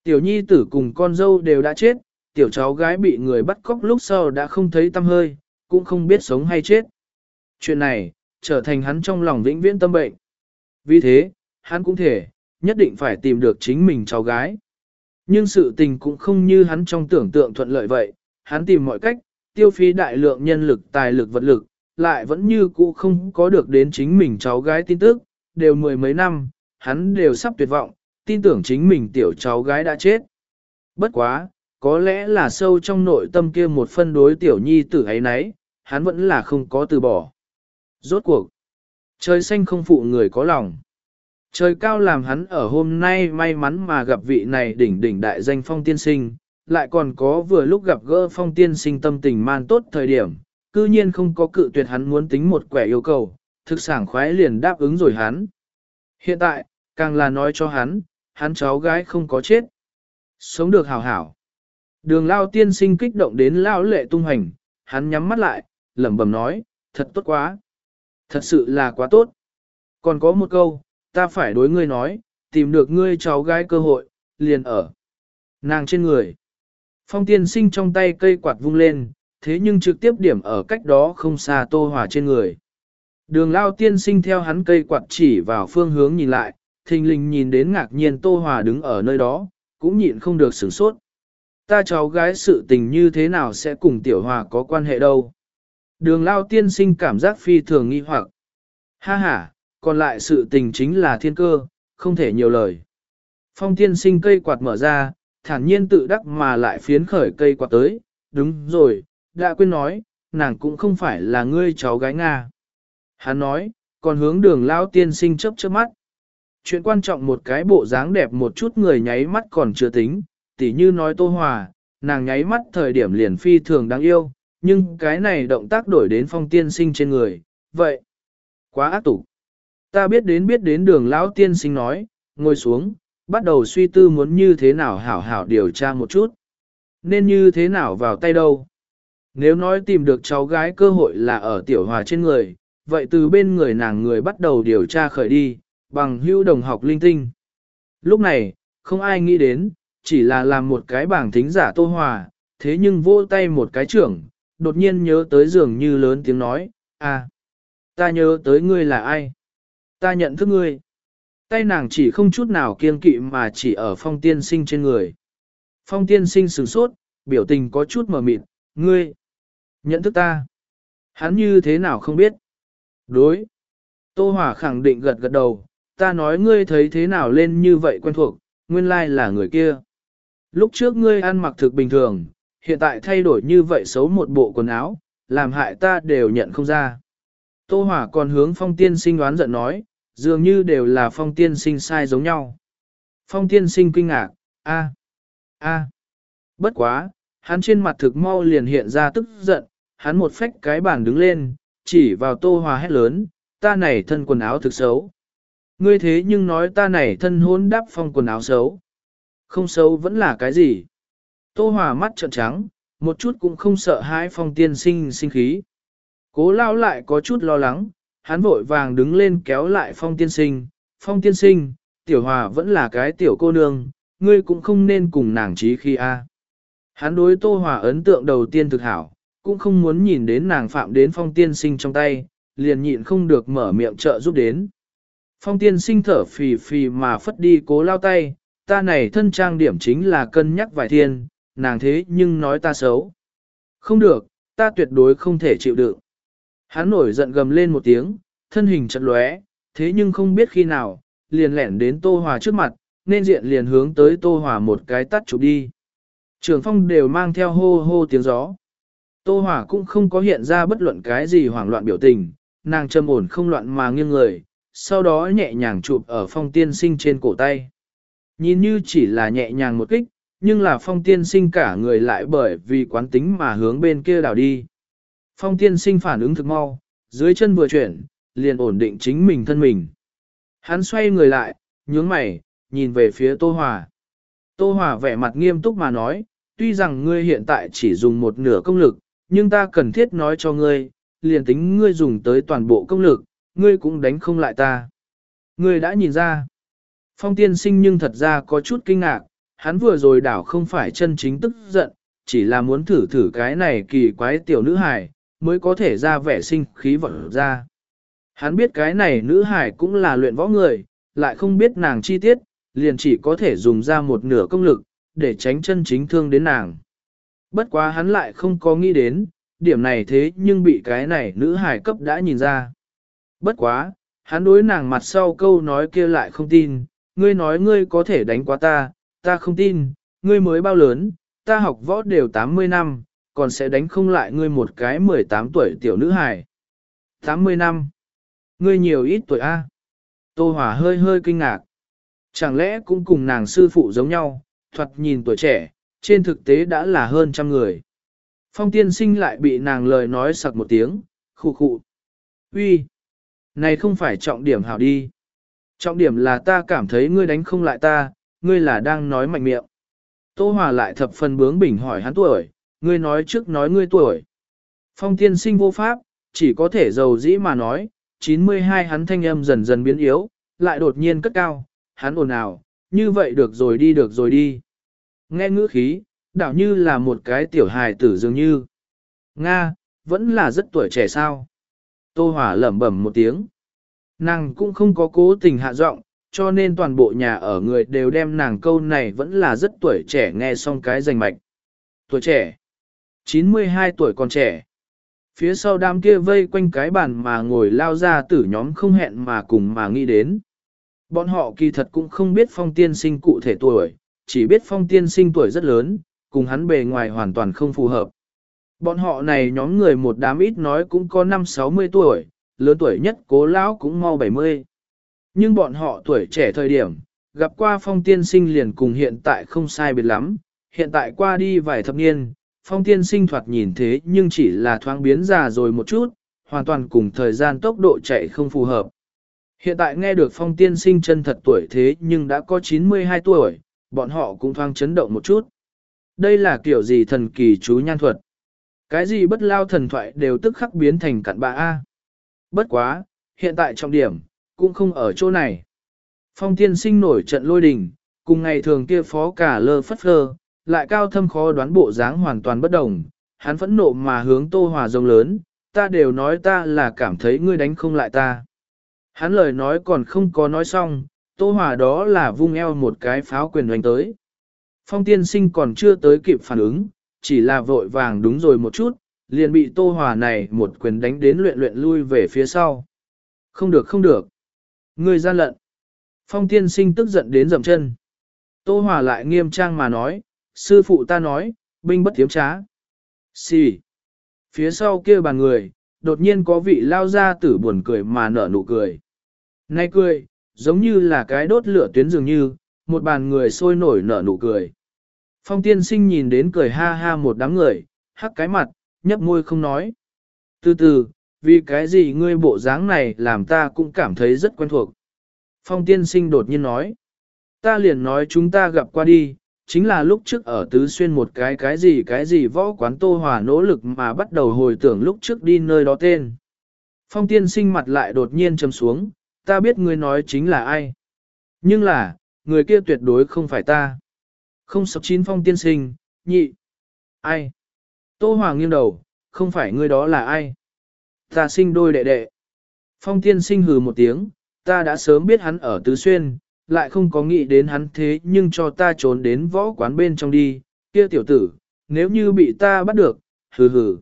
Tiểu nhi tử cùng con dâu đều đã chết, tiểu cháu gái bị người bắt cóc lúc sau đã không thấy tâm hơi, cũng không biết sống hay chết. Chuyện này, trở thành hắn trong lòng vĩnh viễn tâm bệnh. Vì thế, hắn cũng thể, nhất định phải tìm được chính mình cháu gái. Nhưng sự tình cũng không như hắn trong tưởng tượng thuận lợi vậy, hắn tìm mọi cách, tiêu phí đại lượng nhân lực tài lực vật lực, lại vẫn như cũ không có được đến chính mình cháu gái tin tức, đều mười mấy năm, hắn đều sắp tuyệt vọng, tin tưởng chính mình tiểu cháu gái đã chết. Bất quá, có lẽ là sâu trong nội tâm kia một phân đối tiểu nhi tử ấy nấy, hắn vẫn là không có từ bỏ. Rốt cuộc, trời xanh không phụ người có lòng. Trời cao làm hắn ở hôm nay may mắn mà gặp vị này đỉnh đỉnh đại danh phong tiên sinh, lại còn có vừa lúc gặp gỡ phong tiên sinh tâm tình man tốt thời điểm, cư nhiên không có cự tuyệt hắn muốn tính một quẻ yêu cầu, thực sảng khoái liền đáp ứng rồi hắn. Hiện tại, càng là nói cho hắn, hắn cháu gái không có chết. Sống được hảo hảo. Đường lao tiên sinh kích động đến lao lệ tung hành, hắn nhắm mắt lại, lẩm bẩm nói, thật tốt quá. Thật sự là quá tốt. Còn có một câu, ta phải đối ngươi nói, tìm được ngươi cháu gái cơ hội, liền ở. Nàng trên người. Phong tiên sinh trong tay cây quạt vung lên, thế nhưng trực tiếp điểm ở cách đó không xa tô hỏa trên người. Đường lao tiên sinh theo hắn cây quạt chỉ vào phương hướng nhìn lại, thình lình nhìn đến ngạc nhiên tô hòa đứng ở nơi đó, cũng nhịn không được sửng sốt. Ta cháu gái sự tình như thế nào sẽ cùng tiểu hòa có quan hệ đâu? Đường lao tiên sinh cảm giác phi thường nghi hoặc. Ha ha, còn lại sự tình chính là thiên cơ, không thể nhiều lời. Phong tiên sinh cây quạt mở ra, thản nhiên tự đắc mà lại phiến khởi cây quạt tới. Đúng rồi, đã quên nói, nàng cũng không phải là ngươi cháu gái Nga. Hắn nói, còn hướng đường lao tiên sinh chấp chớp mắt. Chuyện quan trọng một cái bộ dáng đẹp một chút người nháy mắt còn chưa tính, tỉ như nói tô hòa, nàng nháy mắt thời điểm liền phi thường đáng yêu, nhưng cái này động tác đổi đến phong tiên sinh trên người, vậy, quá ác tục. Ta biết đến biết đến đường lão tiên sinh nói, ngồi xuống, bắt đầu suy tư muốn như thế nào hảo hảo điều tra một chút. Nên như thế nào vào tay đâu. Nếu nói tìm được cháu gái cơ hội là ở tiểu hòa trên người, vậy từ bên người nàng người bắt đầu điều tra khởi đi, bằng hưu đồng học linh tinh. Lúc này, không ai nghĩ đến, chỉ là làm một cái bảng thính giả tô hòa, thế nhưng vỗ tay một cái trưởng, đột nhiên nhớ tới dường như lớn tiếng nói, à, ta nhớ tới ngươi là ai? Ta nhận thức ngươi. Tay nàng chỉ không chút nào kiên kỵ mà chỉ ở phong tiên sinh trên người. Phong tiên sinh sửng sốt, biểu tình có chút mờ mịt, ngươi, nhận thức ta. Hắn như thế nào không biết? Đối. Tô Hòa khẳng định gật gật đầu, ta nói ngươi thấy thế nào lên như vậy quen thuộc, nguyên lai là người kia. Lúc trước ngươi ăn mặc thực bình thường, hiện tại thay đổi như vậy xấu một bộ quần áo, làm hại ta đều nhận không ra. Tô Hỏa còn hướng phong tiên sinh đoán giận nói, dường như đều là phong tiên sinh sai giống nhau. Phong tiên sinh kinh ngạc, a, a, bất quá, hắn trên mặt thực mau liền hiện ra tức giận, hắn một phách cái bàn đứng lên, chỉ vào Tô Hỏa hét lớn, ta này thân quần áo thực xấu. Ngươi thế nhưng nói ta này thân hôn đắp phong quần áo xấu. Không xấu vẫn là cái gì? Tô Hòa mắt trợn trắng, một chút cũng không sợ hãi phong tiên sinh sinh khí. Cố lao lại có chút lo lắng, hắn vội vàng đứng lên kéo lại phong tiên sinh. Phong tiên sinh, tiểu hòa vẫn là cái tiểu cô nương, ngươi cũng không nên cùng nàng trí khi a. Hắn đối Tô Hòa ấn tượng đầu tiên thực hảo, cũng không muốn nhìn đến nàng phạm đến phong tiên sinh trong tay, liền nhịn không được mở miệng trợ giúp đến. Phong tiên sinh thở phì phì mà phất đi cố lao tay, ta này thân trang điểm chính là cân nhắc vài thiên, nàng thế nhưng nói ta xấu. Không được, ta tuyệt đối không thể chịu đựng. Hắn nổi giận gầm lên một tiếng, thân hình chật lóe, thế nhưng không biết khi nào, liền lẻn đến Tô Hòa trước mặt, nên diện liền hướng tới Tô Hòa một cái tắt chụp đi. Trường phong đều mang theo hô hô tiếng gió. Tô Hòa cũng không có hiện ra bất luận cái gì hoảng loạn biểu tình, nàng trầm ổn không loạn mà nghiêng người, sau đó nhẹ nhàng chụp ở phong tiên sinh trên cổ tay. Nhìn như chỉ là nhẹ nhàng một kích, nhưng là phong tiên sinh cả người lại bởi vì quán tính mà hướng bên kia đảo đi. Phong tiên sinh phản ứng thực mau, dưới chân vừa chuyển, liền ổn định chính mình thân mình. Hắn xoay người lại, nhướng mày, nhìn về phía Tô Hòa. Tô Hòa vẻ mặt nghiêm túc mà nói, tuy rằng ngươi hiện tại chỉ dùng một nửa công lực, nhưng ta cần thiết nói cho ngươi, liền tính ngươi dùng tới toàn bộ công lực, ngươi cũng đánh không lại ta. Ngươi đã nhìn ra. Phong tiên sinh nhưng thật ra có chút kinh ngạc, hắn vừa rồi đảo không phải chân chính tức giận, chỉ là muốn thử thử cái này kỳ quái tiểu nữ hài, mới có thể ra vẻ sinh khí vận ra. Hắn biết cái này nữ hải cũng là luyện võ người, lại không biết nàng chi tiết, liền chỉ có thể dùng ra một nửa công lực, để tránh chân chính thương đến nàng. Bất quá hắn lại không có nghĩ đến, điểm này thế nhưng bị cái này nữ hải cấp đã nhìn ra. Bất quá, hắn đối nàng mặt sau câu nói kia lại không tin, ngươi nói ngươi có thể đánh qua ta, ta không tin, ngươi mới bao lớn, ta học võ đều 80 năm, còn sẽ đánh không lại ngươi một cái 18 tuổi tiểu nữ hài. 80 năm. Ngươi nhiều ít tuổi A. Tô Hòa hơi hơi kinh ngạc. Chẳng lẽ cũng cùng nàng sư phụ giống nhau, thoạt nhìn tuổi trẻ, trên thực tế đã là hơn trăm người. Phong tiên sinh lại bị nàng lời nói sặc một tiếng, khụ khụ. Uy, Này không phải trọng điểm hảo đi. Trọng điểm là ta cảm thấy ngươi đánh không lại ta, ngươi là đang nói mạnh miệng. Tô Hòa lại thập phần bướng bỉnh hỏi hắn tuổi, ngươi nói trước nói ngươi tuổi. Phong tiên sinh vô pháp, chỉ có thể giàu dĩ mà nói, 92 hắn thanh âm dần dần biến yếu, lại đột nhiên cất cao, hắn ồn ào, như vậy được rồi đi được rồi đi. Nghe ngữ khí, đảo như là một cái tiểu hài tử dường như. Nga, vẫn là rất tuổi trẻ sao. Tô Hòa lẩm bẩm một tiếng. Nàng cũng không có cố tình hạ giọng, cho nên toàn bộ nhà ở người đều đem nàng câu này vẫn là rất tuổi trẻ nghe xong cái danh mạch. Tuổi trẻ. 92 tuổi còn trẻ. Phía sau đám kia vây quanh cái bàn mà ngồi lao ra tử nhóm không hẹn mà cùng mà nghĩ đến. Bọn họ kỳ thật cũng không biết phong tiên sinh cụ thể tuổi, chỉ biết phong tiên sinh tuổi rất lớn, cùng hắn bề ngoài hoàn toàn không phù hợp. Bọn họ này nhóm người một đám ít nói cũng có 5-60 tuổi, lớn tuổi nhất cố lão cũng mau 70. Nhưng bọn họ tuổi trẻ thời điểm, gặp qua phong tiên sinh liền cùng hiện tại không sai biệt lắm, hiện tại qua đi vài thập niên, phong tiên sinh thoạt nhìn thế nhưng chỉ là thoáng biến già rồi một chút, hoàn toàn cùng thời gian tốc độ chạy không phù hợp. Hiện tại nghe được phong tiên sinh chân thật tuổi thế nhưng đã có 92 tuổi, bọn họ cũng thoáng chấn động một chút. Đây là kiểu gì thần kỳ chú nhan thuật. Cái gì bất lao thần thoại đều tức khắc biến thành cặn bạ A. Bất quá, hiện tại trọng điểm, cũng không ở chỗ này. Phong tiên sinh nổi trận lôi đình, cùng ngày thường kia phó cả lơ phất lơ, lại cao thâm khó đoán bộ dáng hoàn toàn bất đồng, hắn phẫn nộ mà hướng Tô Hòa rồng lớn, ta đều nói ta là cảm thấy ngươi đánh không lại ta. Hắn lời nói còn không có nói xong, Tô Hòa đó là vung eo một cái pháo quyền đánh tới. Phong tiên sinh còn chưa tới kịp phản ứng, chỉ là vội vàng đúng rồi một chút, liền bị Tô Hòa này một quyền đánh đến luyện luyện lui về phía sau. Không được không được. Ngươi gian lận. Phong tiên sinh tức giận đến dầm chân. Tô Hòa lại nghiêm trang mà nói, sư phụ ta nói, binh bất thiếm trá. Xì. Phía sau kia bàn người, đột nhiên có vị lao ra tử buồn cười mà nở nụ cười. Nay cười, giống như là cái đốt lửa tuyến dường như, một bàn người sôi nổi nở nụ cười. Phong tiên sinh nhìn đến cười ha ha một đám người, hắc cái mặt, nhấp môi không nói. Từ từ, vì cái gì ngươi bộ dáng này làm ta cũng cảm thấy rất quen thuộc. Phong tiên sinh đột nhiên nói. Ta liền nói chúng ta gặp qua đi, chính là lúc trước ở tứ xuyên một cái cái gì cái gì võ quán tô hòa nỗ lực mà bắt đầu hồi tưởng lúc trước đi nơi đó tên. Phong tiên sinh mặt lại đột nhiên trầm xuống, ta biết ngươi nói chính là ai. Nhưng là, người kia tuyệt đối không phải ta. Không sập chín phong tiên sinh, nhị. Ai? Tô Hoàng nghiêng đầu, không phải ngươi đó là ai? Ta sinh đôi đệ đệ. Phong tiên sinh hừ một tiếng, ta đã sớm biết hắn ở Tứ Xuyên, lại không có nghĩ đến hắn thế nhưng cho ta trốn đến võ quán bên trong đi, kia tiểu tử, nếu như bị ta bắt được, hừ hừ.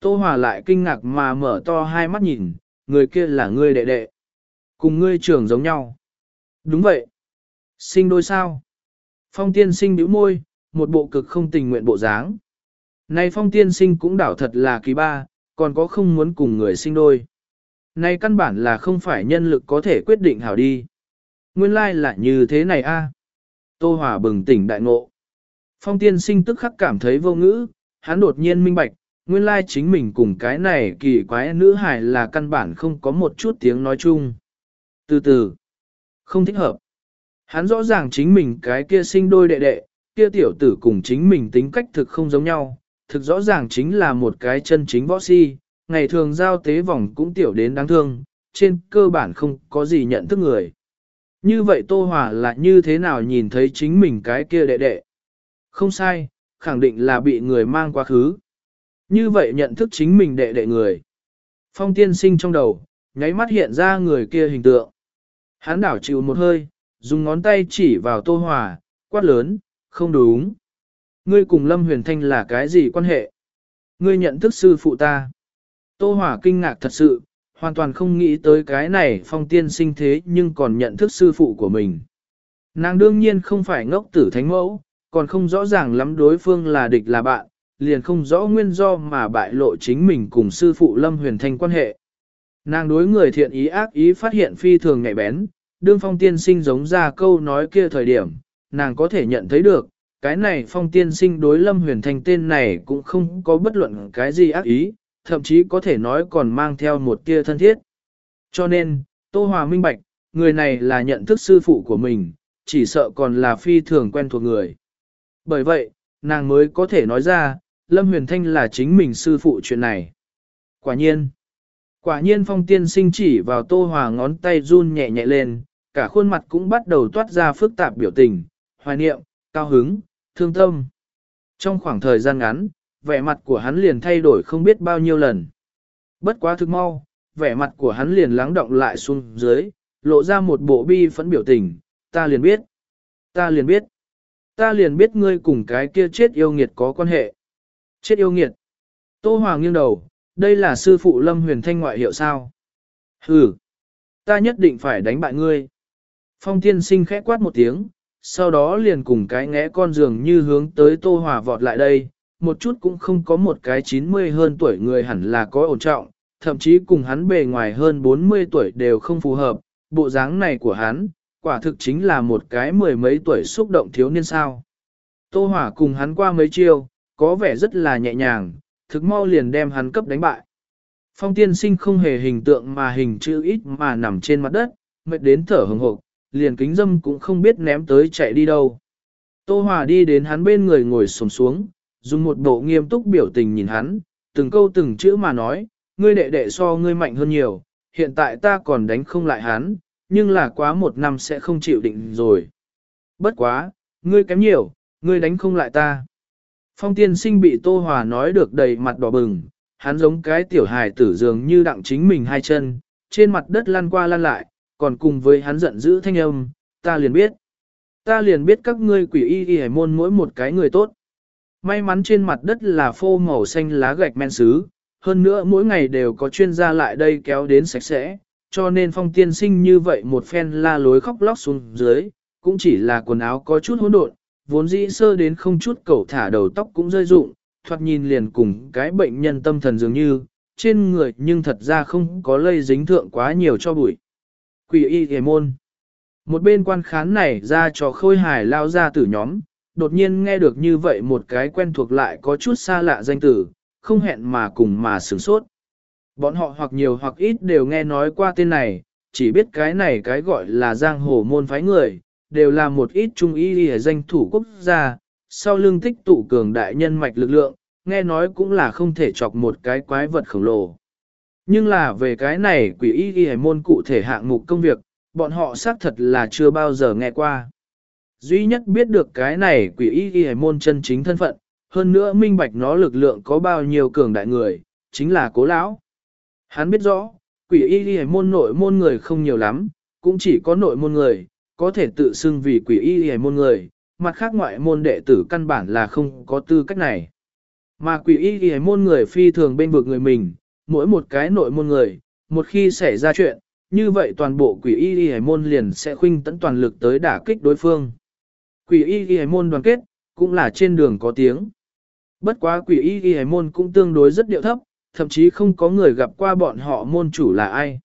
Tô Hòa lại kinh ngạc mà mở to hai mắt nhìn, người kia là ngươi đệ đệ. Cùng ngươi trưởng giống nhau. Đúng vậy. Sinh đôi sao. Phong tiên sinh bĩu môi, một bộ cực không tình nguyện bộ dáng. Này phong tiên sinh cũng đảo thật là kỳ ba, còn có không muốn cùng người sinh đôi. Này căn bản là không phải nhân lực có thể quyết định hảo đi. Nguyên lai like là như thế này a. Tô Hòa bừng tỉnh đại ngộ. Phong tiên sinh tức khắc cảm thấy vô ngữ, hắn đột nhiên minh bạch, nguyên lai chính mình cùng cái này kỳ quái nữ hài là căn bản không có một chút tiếng nói chung. Từ từ, không thích hợp. Hắn rõ ràng chính mình cái kia sinh đôi đệ đệ, kia tiểu tử cùng chính mình tính cách thực không giống nhau, thực rõ ràng chính là một cái chân chính võ si, ngày thường giao tế vòng cũng tiểu đến đáng thương, trên cơ bản không có gì nhận thức người. Như vậy Tô Hòa là như thế nào nhìn thấy chính mình cái kia đệ đệ? Không sai, khẳng định là bị người mang quá khứ. Như vậy nhận thức chính mình đệ đệ người. Phong tiên sinh trong đầu, nháy mắt hiện ra người kia hình tượng. Hắn đảo chịu một hơi, dùng ngón tay chỉ vào Tô Hòa, quát lớn, không đúng. Ngươi cùng Lâm Huyền Thanh là cái gì quan hệ? Ngươi nhận thức sư phụ ta. Tô Hỏa kinh ngạc thật sự, hoàn toàn không nghĩ tới cái này phong tiên sinh thế nhưng còn nhận thức sư phụ của mình. Nàng đương nhiên không phải ngốc tử thánh mẫu, còn không rõ ràng lắm đối phương là địch là bạn, liền không rõ nguyên do mà bại lộ chính mình cùng sư phụ Lâm Huyền Thanh quan hệ. Nàng đối người thiện ý ác ý phát hiện phi thường nhạy bén, đương phong tiên sinh giống ra câu nói kia thời điểm, nàng có thể nhận thấy được, cái này phong tiên sinh đối Lâm Huyền Thanh tên này cũng không có bất luận cái gì ác ý, thậm chí có thể nói còn mang theo một tia thân thiết. Cho nên, Tô Hòa minh bạch, người này là nhận thức sư phụ của mình, chỉ sợ còn là phi thường quen thuộc người. Bởi vậy, nàng mới có thể nói ra, Lâm Huyền Thanh là chính mình sư phụ chuyện này. Quả nhiên, quả nhiên phong tiên sinh chỉ vào Tô Hòa ngón tay run nhẹ nhẹ lên, cả khuôn mặt cũng bắt đầu toát ra phức tạp biểu tình, hoài niệm, cao hứng, thương tâm. Trong khoảng thời gian ngắn, vẻ mặt của hắn liền thay đổi không biết bao nhiêu lần. Bất quá thực mau, vẻ mặt của hắn liền lắng động lại xuống dưới, lộ ra một bộ bi phẫn biểu tình, ta liền biết, ta liền biết, ta liền biết ngươi cùng cái kia chết yêu nghiệt có quan hệ. Chết yêu nghiệt. Tô Hoàng nghiêng đầu, đây là sư phụ Lâm Huyền Thanh ngoại hiệu sao? Hừ, ta nhất định phải đánh bại ngươi. Phong tiên sinh khẽ quát một tiếng, sau đó liền cùng cái ngẽ con giường như hướng tới Tô Hòa vọt lại đây, một chút cũng không có một cái 90 hơn tuổi người hẳn là có ổn trọng, thậm chí cùng hắn bề ngoài hơn 40 tuổi đều không phù hợp, bộ dáng này của hắn, quả thực chính là một cái mười mấy tuổi xúc động thiếu niên sao. Tô Hỏa cùng hắn qua mấy chiêu, có vẻ rất là nhẹ nhàng, thực mau liền đem hắn cấp đánh bại. Phong tiên sinh không hề hình tượng mà hình chữ ít mà nằm trên mặt đất, mệt đến thở hừng hộp, liền kính dâm cũng không biết ném tới chạy đi đâu. Tô Hòa đi đến hắn bên người ngồi sồm xuống, dùng một bộ nghiêm túc biểu tình nhìn hắn, từng câu từng chữ mà nói, ngươi đệ đệ so ngươi mạnh hơn nhiều, hiện tại ta còn đánh không lại hắn, nhưng là quá một năm sẽ không chịu định rồi. Bất quá, ngươi kém nhiều, ngươi đánh không lại ta. Phong tiên sinh bị Tô Hòa nói được đầy mặt đỏ bừng, hắn giống cái tiểu hài tử dường như đặng chính mình hai chân, trên mặt đất lăn qua lăn lại, còn cùng với hắn giận dữ thanh âm, ta liền biết. Ta liền biết các ngươi quỷ y y hải môn mỗi một cái người tốt. May mắn trên mặt đất là phô màu xanh lá gạch men sứ, hơn nữa mỗi ngày đều có chuyên gia lại đây kéo đến sạch sẽ, cho nên phong tiên sinh như vậy một phen la lối khóc lóc xuống dưới, cũng chỉ là quần áo có chút hỗn độn, vốn dĩ sơ đến không chút cẩu thả đầu tóc cũng rơi rụng, thoạt nhìn liền cùng cái bệnh nhân tâm thần dường như, trên người nhưng thật ra không có lây dính thượng quá nhiều cho bụi. Quỷ y hề môn. Một bên quan khán này ra cho khôi hài lao ra tử nhóm, đột nhiên nghe được như vậy một cái quen thuộc lại có chút xa lạ danh tử, không hẹn mà cùng mà sửng sốt. Bọn họ hoặc nhiều hoặc ít đều nghe nói qua tên này, chỉ biết cái này cái gọi là giang hồ môn phái người, đều là một ít trung y ở danh thủ quốc gia, sau lưng tích tụ cường đại nhân mạch lực lượng, nghe nói cũng là không thể chọc một cái quái vật khổng lồ. Nhưng là về cái này quỷ y y môn cụ thể hạng mục công việc, bọn họ xác thật là chưa bao giờ nghe qua. Duy nhất biết được cái này quỷ y y môn chân chính thân phận, hơn nữa minh bạch nó lực lượng có bao nhiêu cường đại người, chính là cố lão. Hắn biết rõ, quỷ y y môn nội môn người không nhiều lắm, cũng chỉ có nội môn người, có thể tự xưng vì quỷ y y môn người, mặt khác ngoại môn đệ tử căn bản là không có tư cách này. Mà quỷ y y môn người phi thường bên vực người mình, mỗi một cái nội môn người, một khi xảy ra chuyện, như vậy toàn bộ quỷ y y môn liền sẽ khuynh tấn toàn lực tới đả kích đối phương. Quỷ y y môn đoàn kết, cũng là trên đường có tiếng. Bất quá quỷ y y môn cũng tương đối rất điệu thấp, thậm chí không có người gặp qua bọn họ môn chủ là ai.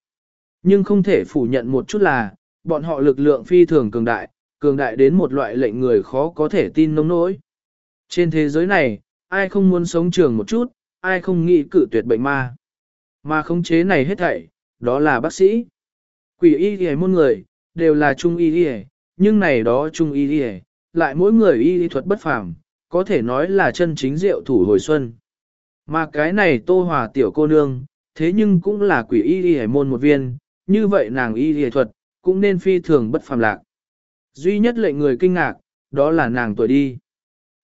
Nhưng không thể phủ nhận một chút là, bọn họ lực lượng phi thường cường đại, cường đại đến một loại lệnh người khó có thể tin nông nỗi. Trên thế giới này, ai không muốn sống trường một chút, ai không nghĩ cử tuyệt bệnh ma. Mà khống chế này hết thảy, đó là bác sĩ. Quỷ y y môn người, đều là trung y y, nhưng này đó trung y y, lại mỗi người y thuật bất phàm, có thể nói là chân chính diệu thủ hồi xuân. Mà cái này tô hòa tiểu cô nương, thế nhưng cũng là quỷ y y môn một viên, như vậy nàng y y thuật, cũng nên phi thường bất phàm lạc. Duy nhất lệnh người kinh ngạc, đó là nàng tuổi đi.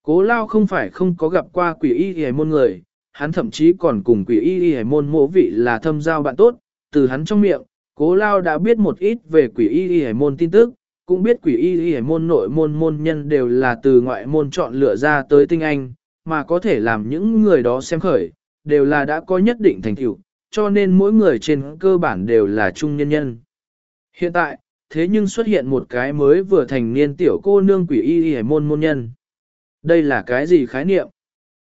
Cố lao không phải không có gặp qua quỷ y y môn người, hắn thậm chí còn cùng quỷ y y hải môn mộ vị là thâm giao bạn tốt, từ hắn trong miệng, cố lao đã biết một ít về quỷ y y hải môn tin tức, cũng biết quỷ y y hải môn nội môn môn nhân đều là từ ngoại môn chọn lựa ra tới tinh anh, mà có thể làm những người đó xem khởi, đều là đã có nhất định thành tựu, cho nên mỗi người trên cơ bản đều là trung nhân nhân. Hiện tại, thế nhưng xuất hiện một cái mới vừa thành niên tiểu cô nương quỷ y y hải môn môn nhân. Đây là cái gì khái niệm?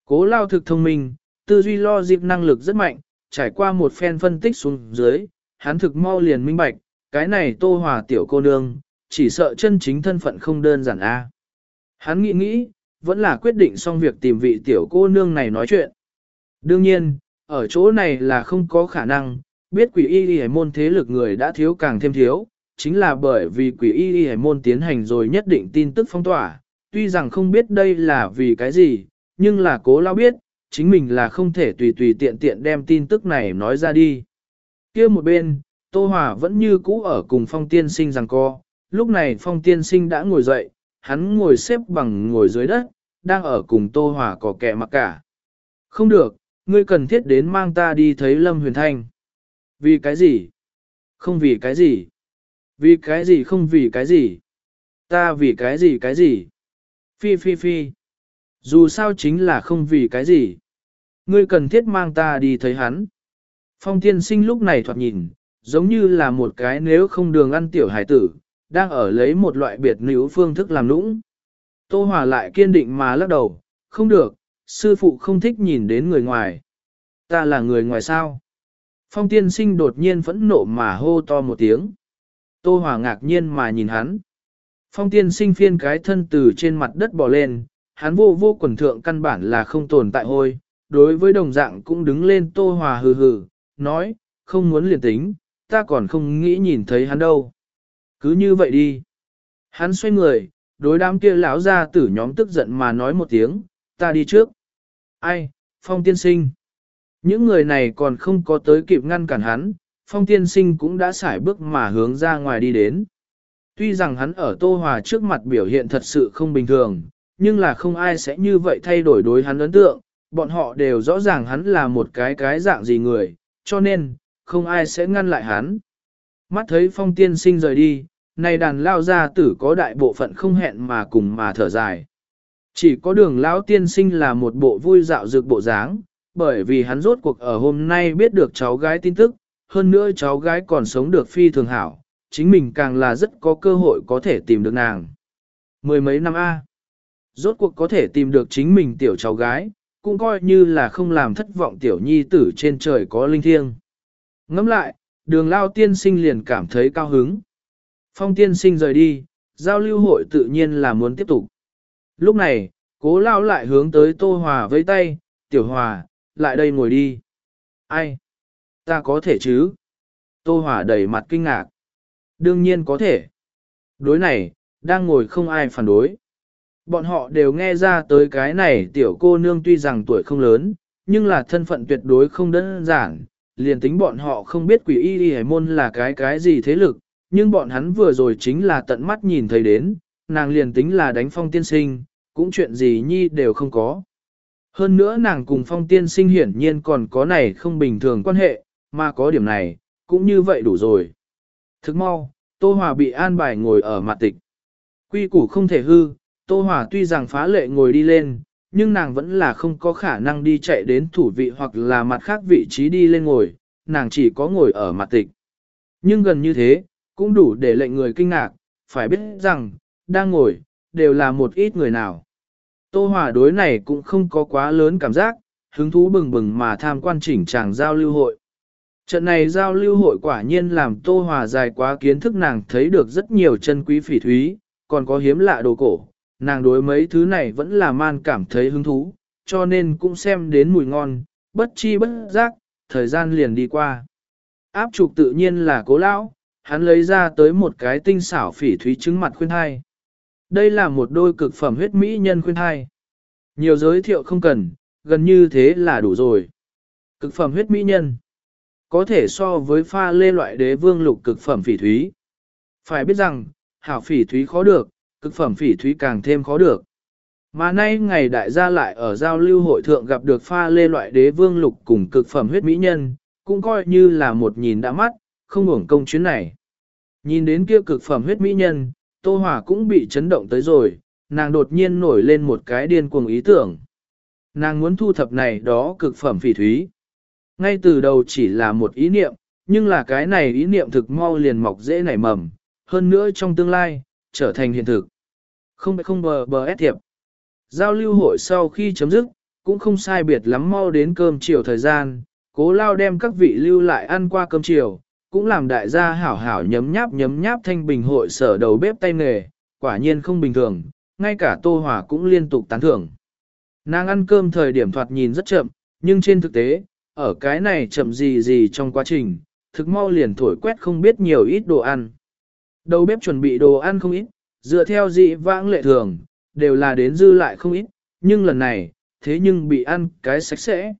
Cố lao thực thông minh, tư duy lo dịp năng lực rất mạnh, trải qua một phen phân tích xuống dưới, hắn thực mau liền minh bạch, cái này tô hòa tiểu cô nương, chỉ sợ chân chính thân phận không đơn giản a. Hắn nghĩ nghĩ, vẫn là quyết định xong việc tìm vị tiểu cô nương này nói chuyện. Đương nhiên, ở chỗ này là không có khả năng, biết quỷ y y môn thế lực người đã thiếu càng thêm thiếu, chính là bởi vì quỷ y y môn tiến hành rồi nhất định tin tức phong tỏa, tuy rằng không biết đây là vì cái gì, nhưng là cố lao biết, chính mình là không thể tùy tùy tiện tiện đem tin tức này nói ra đi. kia một bên, Tô Hòa vẫn như cũ ở cùng phong tiên sinh rằng co, lúc này phong tiên sinh đã ngồi dậy, hắn ngồi xếp bằng ngồi dưới đất, đang ở cùng Tô Hòa có kẻ mặc cả. Không được, ngươi cần thiết đến mang ta đi thấy Lâm Huyền Thanh. Vì cái gì? Không vì cái gì? Vì cái gì không vì cái gì? Ta vì cái gì cái gì? Phi phi phi. Dù sao chính là không vì cái gì. Ngươi cần thiết mang ta đi thấy hắn. Phong tiên sinh lúc này thoạt nhìn, giống như là một cái nếu không đường ăn tiểu hải tử, đang ở lấy một loại biệt nữ phương thức làm nũng. Tô Hòa lại kiên định mà lắc đầu, không được, sư phụ không thích nhìn đến người ngoài. Ta là người ngoài sao? Phong tiên sinh đột nhiên phẫn nộ mà hô to một tiếng. Tô Hòa ngạc nhiên mà nhìn hắn. Phong tiên sinh phiên cái thân từ trên mặt đất bò lên, hắn vô vô quần thượng căn bản là không tồn tại hôi. Đối với đồng dạng cũng đứng lên Tô Hòa hừ hừ, nói, không muốn liền tính, ta còn không nghĩ nhìn thấy hắn đâu. Cứ như vậy đi. Hắn xoay người, đối đám kia lão ra tử nhóm tức giận mà nói một tiếng, ta đi trước. Ai, phong tiên sinh. Những người này còn không có tới kịp ngăn cản hắn, phong tiên sinh cũng đã xải bước mà hướng ra ngoài đi đến. Tuy rằng hắn ở Tô Hòa trước mặt biểu hiện thật sự không bình thường, nhưng là không ai sẽ như vậy thay đổi đối hắn ấn tượng, bọn họ đều rõ ràng hắn là một cái cái dạng gì người, cho nên, không ai sẽ ngăn lại hắn. Mắt thấy phong tiên sinh rời đi, này đàn lao gia tử có đại bộ phận không hẹn mà cùng mà thở dài. Chỉ có đường lão tiên sinh là một bộ vui dạo dược bộ dáng, bởi vì hắn rốt cuộc ở hôm nay biết được cháu gái tin tức, hơn nữa cháu gái còn sống được phi thường hảo, chính mình càng là rất có cơ hội có thể tìm được nàng. Mười mấy năm A. Rốt cuộc có thể tìm được chính mình tiểu cháu gái, cũng coi như là không làm thất vọng tiểu nhi tử trên trời có linh thiêng. Ngẫm lại, đường lao tiên sinh liền cảm thấy cao hứng. Phong tiên sinh rời đi, giao lưu hội tự nhiên là muốn tiếp tục. Lúc này, cố lao lại hướng tới Tô Hòa với tay, tiểu hòa, lại đây ngồi đi. Ai? Ta có thể chứ? Tô Hòa đầy mặt kinh ngạc. Đương nhiên có thể. Đối này, đang ngồi không ai phản đối. Bọn họ đều nghe ra tới cái này tiểu cô nương tuy rằng tuổi không lớn, nhưng là thân phận tuyệt đối không đơn giản. Liền tính bọn họ không biết quỷ y y hải môn là cái cái gì thế lực, nhưng bọn hắn vừa rồi chính là tận mắt nhìn thấy đến, nàng liền tính là đánh phong tiên sinh, cũng chuyện gì nhi đều không có. Hơn nữa nàng cùng phong tiên sinh hiển nhiên còn có này không bình thường quan hệ, mà có điểm này, cũng như vậy đủ rồi. Thức mau, Tô Hòa bị an bài ngồi ở mặt tịch. Quy củ không thể hư, Tô Hòa tuy rằng phá lệ ngồi đi lên, nhưng nàng vẫn là không có khả năng đi chạy đến thủ vị hoặc là mặt khác vị trí đi lên ngồi, nàng chỉ có ngồi ở mặt tịch. Nhưng gần như thế, cũng đủ để lệnh người kinh ngạc, phải biết rằng, đang ngồi, đều là một ít người nào. Tô Hòa đối này cũng không có quá lớn cảm giác, hứng thú bừng bừng mà tham quan chỉnh tràng giao lưu hội. Trận này giao lưu hội quả nhiên làm Tô Hòa dài quá kiến thức nàng thấy được rất nhiều chân quý phỉ thúy, còn có hiếm lạ đồ cổ. Nàng đối mấy thứ này vẫn là man cảm thấy hứng thú, cho nên cũng xem đến mùi ngon, bất chi bất giác, thời gian liền đi qua. Áp trục tự nhiên là cố lão, hắn lấy ra tới một cái tinh xảo phỉ thúy trứng mặt khuyên hai. Đây là một đôi cực phẩm huyết mỹ nhân khuyên hai. Nhiều giới thiệu không cần, gần như thế là đủ rồi. Cực phẩm huyết mỹ nhân. Có thể so với pha lê loại đế vương lục cực phẩm phỉ thúy. Phải biết rằng, hảo phỉ thúy khó được, cực phẩm phỉ thúy càng thêm khó được. Mà nay ngày đại gia lại ở giao lưu hội thượng gặp được pha lê loại đế vương lục cùng cực phẩm huyết mỹ nhân, cũng coi như là một nhìn đã mắt, không uổng công chuyến này. Nhìn đến kia cực phẩm huyết mỹ nhân, Tô Hòa cũng bị chấn động tới rồi, nàng đột nhiên nổi lên một cái điên cuồng ý tưởng. Nàng muốn thu thập này đó cực phẩm phỉ thúy. Ngay từ đầu chỉ là một ý niệm, nhưng là cái này ý niệm thực mau liền mọc dễ nảy mầm, hơn nữa trong tương lai, trở thành hiện thực. Không không bờ bờ ép thiệp. Giao lưu hội sau khi chấm dứt, cũng không sai biệt lắm mau đến cơm chiều thời gian, cố lao đem các vị lưu lại ăn qua cơm chiều, cũng làm đại gia hảo hảo nhấm nháp nhấm nháp thanh bình hội sở đầu bếp tay nghề, quả nhiên không bình thường, ngay cả Tô hỏa cũng liên tục tán thưởng. Nàng ăn cơm thời điểm thoạt nhìn rất chậm, nhưng trên thực tế, ở cái này chậm gì gì trong quá trình, thực mau liền thổi quét không biết nhiều ít đồ ăn. Đầu bếp chuẩn bị đồ ăn không ít, dựa theo dị vãng lệ thường, đều là đến dư lại không ít, nhưng lần này, thế nhưng bị ăn cái sạch sẽ.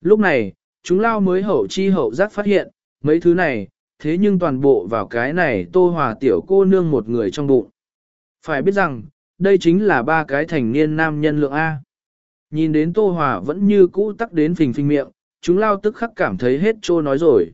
Lúc này, chúng lao mới hậu chi hậu giác phát hiện, mấy thứ này, thế nhưng toàn bộ vào cái này tô hòa tiểu cô nương một người trong bụng. Phải biết rằng, đây chính là ba cái thành niên nam nhân lượng A. Nhìn đến tô hòa vẫn như cũ tắc đến phình phình miệng, chúng lao tức khắc cảm thấy hết trô nói rồi.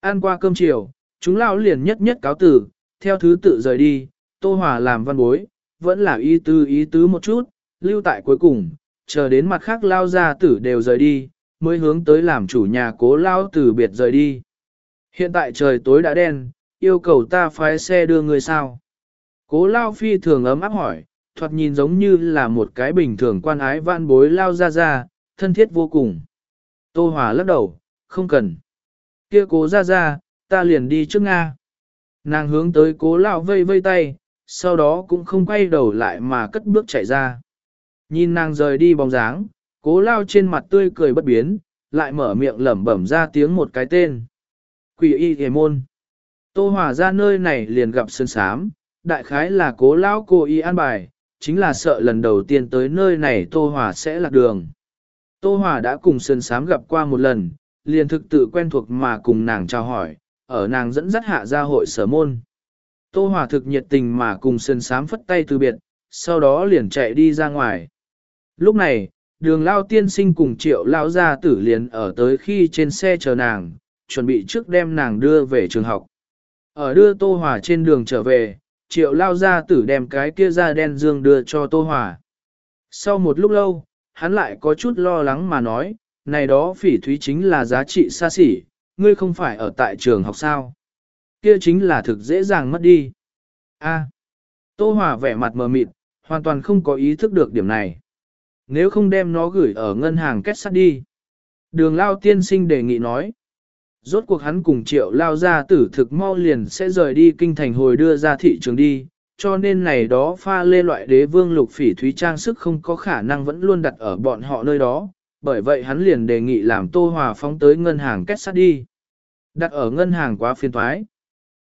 Ăn qua cơm chiều, chúng lao liền nhất nhất cáo tử, theo thứ tự rời đi, tô hòa làm văn bối, vẫn là ý tứ ý tứ một chút, lưu tại cuối cùng, chờ đến mặt khác lao gia tử đều rời đi, mới hướng tới làm chủ nhà cố lao tử biệt rời đi. Hiện tại trời tối đã đen, yêu cầu ta phái xe đưa người sao. Cố lao phi thường ấm áp hỏi, thoạt nhìn giống như là một cái bình thường quan ái vạn bối lao ra ra, thân thiết vô cùng. Tô Hòa lắc đầu, không cần. Kia cố ra ra, ta liền đi trước Nga. Nàng hướng tới cố Lão vây vây tay, sau đó cũng không quay đầu lại mà cất bước chạy ra. Nhìn nàng rời đi bóng dáng, cố lao trên mặt tươi cười bất biến, lại mở miệng lẩm bẩm ra tiếng một cái tên. Quỷ y hề môn. Tô Hòa ra nơi này liền gặp sơn sám, đại khái là cố lão cô y an bài, chính là sợ lần đầu tiên tới nơi này Tô Hòa sẽ lạc đường. Tô Hòa đã cùng sơn sám gặp qua một lần, liền thực tự quen thuộc mà cùng nàng chào hỏi, ở nàng dẫn dắt hạ ra hội sở môn. Tô Hòa thực nhiệt tình mà cùng sơn sám phất tay từ biệt, sau đó liền chạy đi ra ngoài. Lúc này, đường lao tiên sinh cùng triệu lao gia tử liền ở tới khi trên xe chờ nàng, chuẩn bị trước đem nàng đưa về trường học. Ở đưa Tô Hòa trên đường trở về, triệu lao gia tử đem cái kia da đen dương đưa cho Tô Hòa. Sau một lúc lâu, hắn lại có chút lo lắng mà nói, này đó phỉ thúy chính là giá trị xa xỉ, ngươi không phải ở tại trường học sao. Kia chính là thực dễ dàng mất đi. A. Tô Hòa vẻ mặt mờ mịt, hoàn toàn không có ý thức được điểm này. Nếu không đem nó gửi ở ngân hàng kết sắt đi. Đường Lao tiên sinh đề nghị nói. Rốt cuộc hắn cùng triệu lao ra tử thực mau liền sẽ rời đi kinh thành hồi đưa ra thị trường đi, cho nên này đó pha lê loại đế vương lục phỉ thúy trang sức không có khả năng vẫn luôn đặt ở bọn họ nơi đó, bởi vậy hắn liền đề nghị làm tô hòa phóng tới ngân hàng kết sắt đi. Đặt ở ngân hàng quá phiền thoái.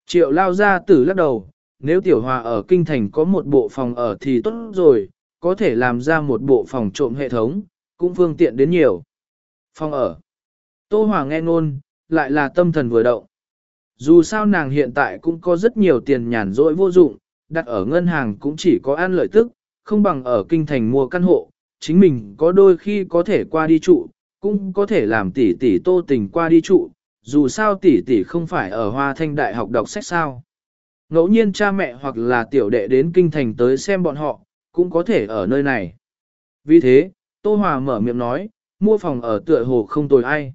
Triệu lao ra tử lắc đầu, nếu tiểu hòa ở kinh thành có một bộ phòng ở thì tốt rồi, có thể làm ra một bộ phòng trộm hệ thống, cũng phương tiện đến nhiều. Phòng ở. Tô Hòa nghe ngôn, lại là tâm thần vừa động. Dù sao nàng hiện tại cũng có rất nhiều tiền nhàn rỗi vô dụng, đặt ở ngân hàng cũng chỉ có ăn lợi tức, không bằng ở kinh thành mua căn hộ, chính mình có đôi khi có thể qua đi trụ, cũng có thể làm tỷ tỷ tô tình qua đi trụ, dù sao tỷ tỷ không phải ở Hoa Thanh Đại học đọc sách sao. Ngẫu nhiên cha mẹ hoặc là tiểu đệ đến kinh thành tới xem bọn họ, cũng có thể ở nơi này. Vì thế, Tô Hòa mở miệng nói, mua phòng ở tựa hồ không tồi ai.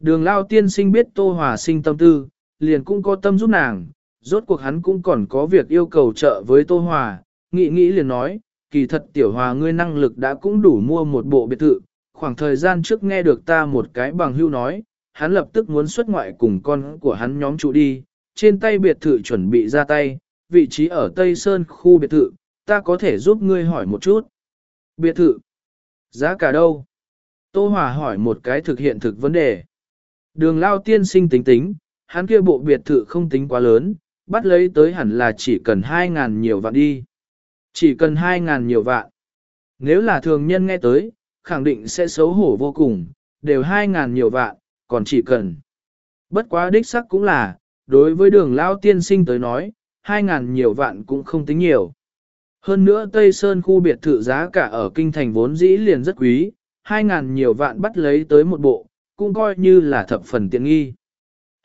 Đường lao tiên sinh biết Tô Hòa sinh tâm tư, liền cũng có tâm giúp nàng, rốt cuộc hắn cũng còn có việc yêu cầu trợ với Tô Hòa, nghĩ nghĩ liền nói, kỳ thật tiểu hòa ngươi năng lực đã cũng đủ mua một bộ biệt thự, khoảng thời gian trước nghe được ta một cái bằng hưu nói, hắn lập tức muốn xuất ngoại cùng con của hắn nhóm trụ đi, trên tay biệt thự chuẩn bị ra tay, vị trí ở Tây Sơn khu biệt thự, ta có thể giúp ngươi hỏi một chút. Biệt thự, giá cả đâu? Tô Hòa hỏi một cái thực hiện thực vấn đề. Đường lao tiên sinh tính tính, hắn kia bộ biệt thự không tính quá lớn, bắt lấy tới hẳn là chỉ cần 2.000 nhiều vạn đi. Chỉ cần 2.000 nhiều vạn. Nếu là thường nhân nghe tới, khẳng định sẽ xấu hổ vô cùng, đều 2.000 nhiều vạn, còn chỉ cần. Bất quá đích sắc cũng là, đối với đường lao tiên sinh tới nói, 2.000 nhiều vạn cũng không tính nhiều. Hơn nữa Tây Sơn khu biệt thự giá cả ở kinh thành vốn dĩ liền rất quý, 2.000 nhiều vạn bắt lấy tới một bộ, cũng coi như là thập phần tiện nghi.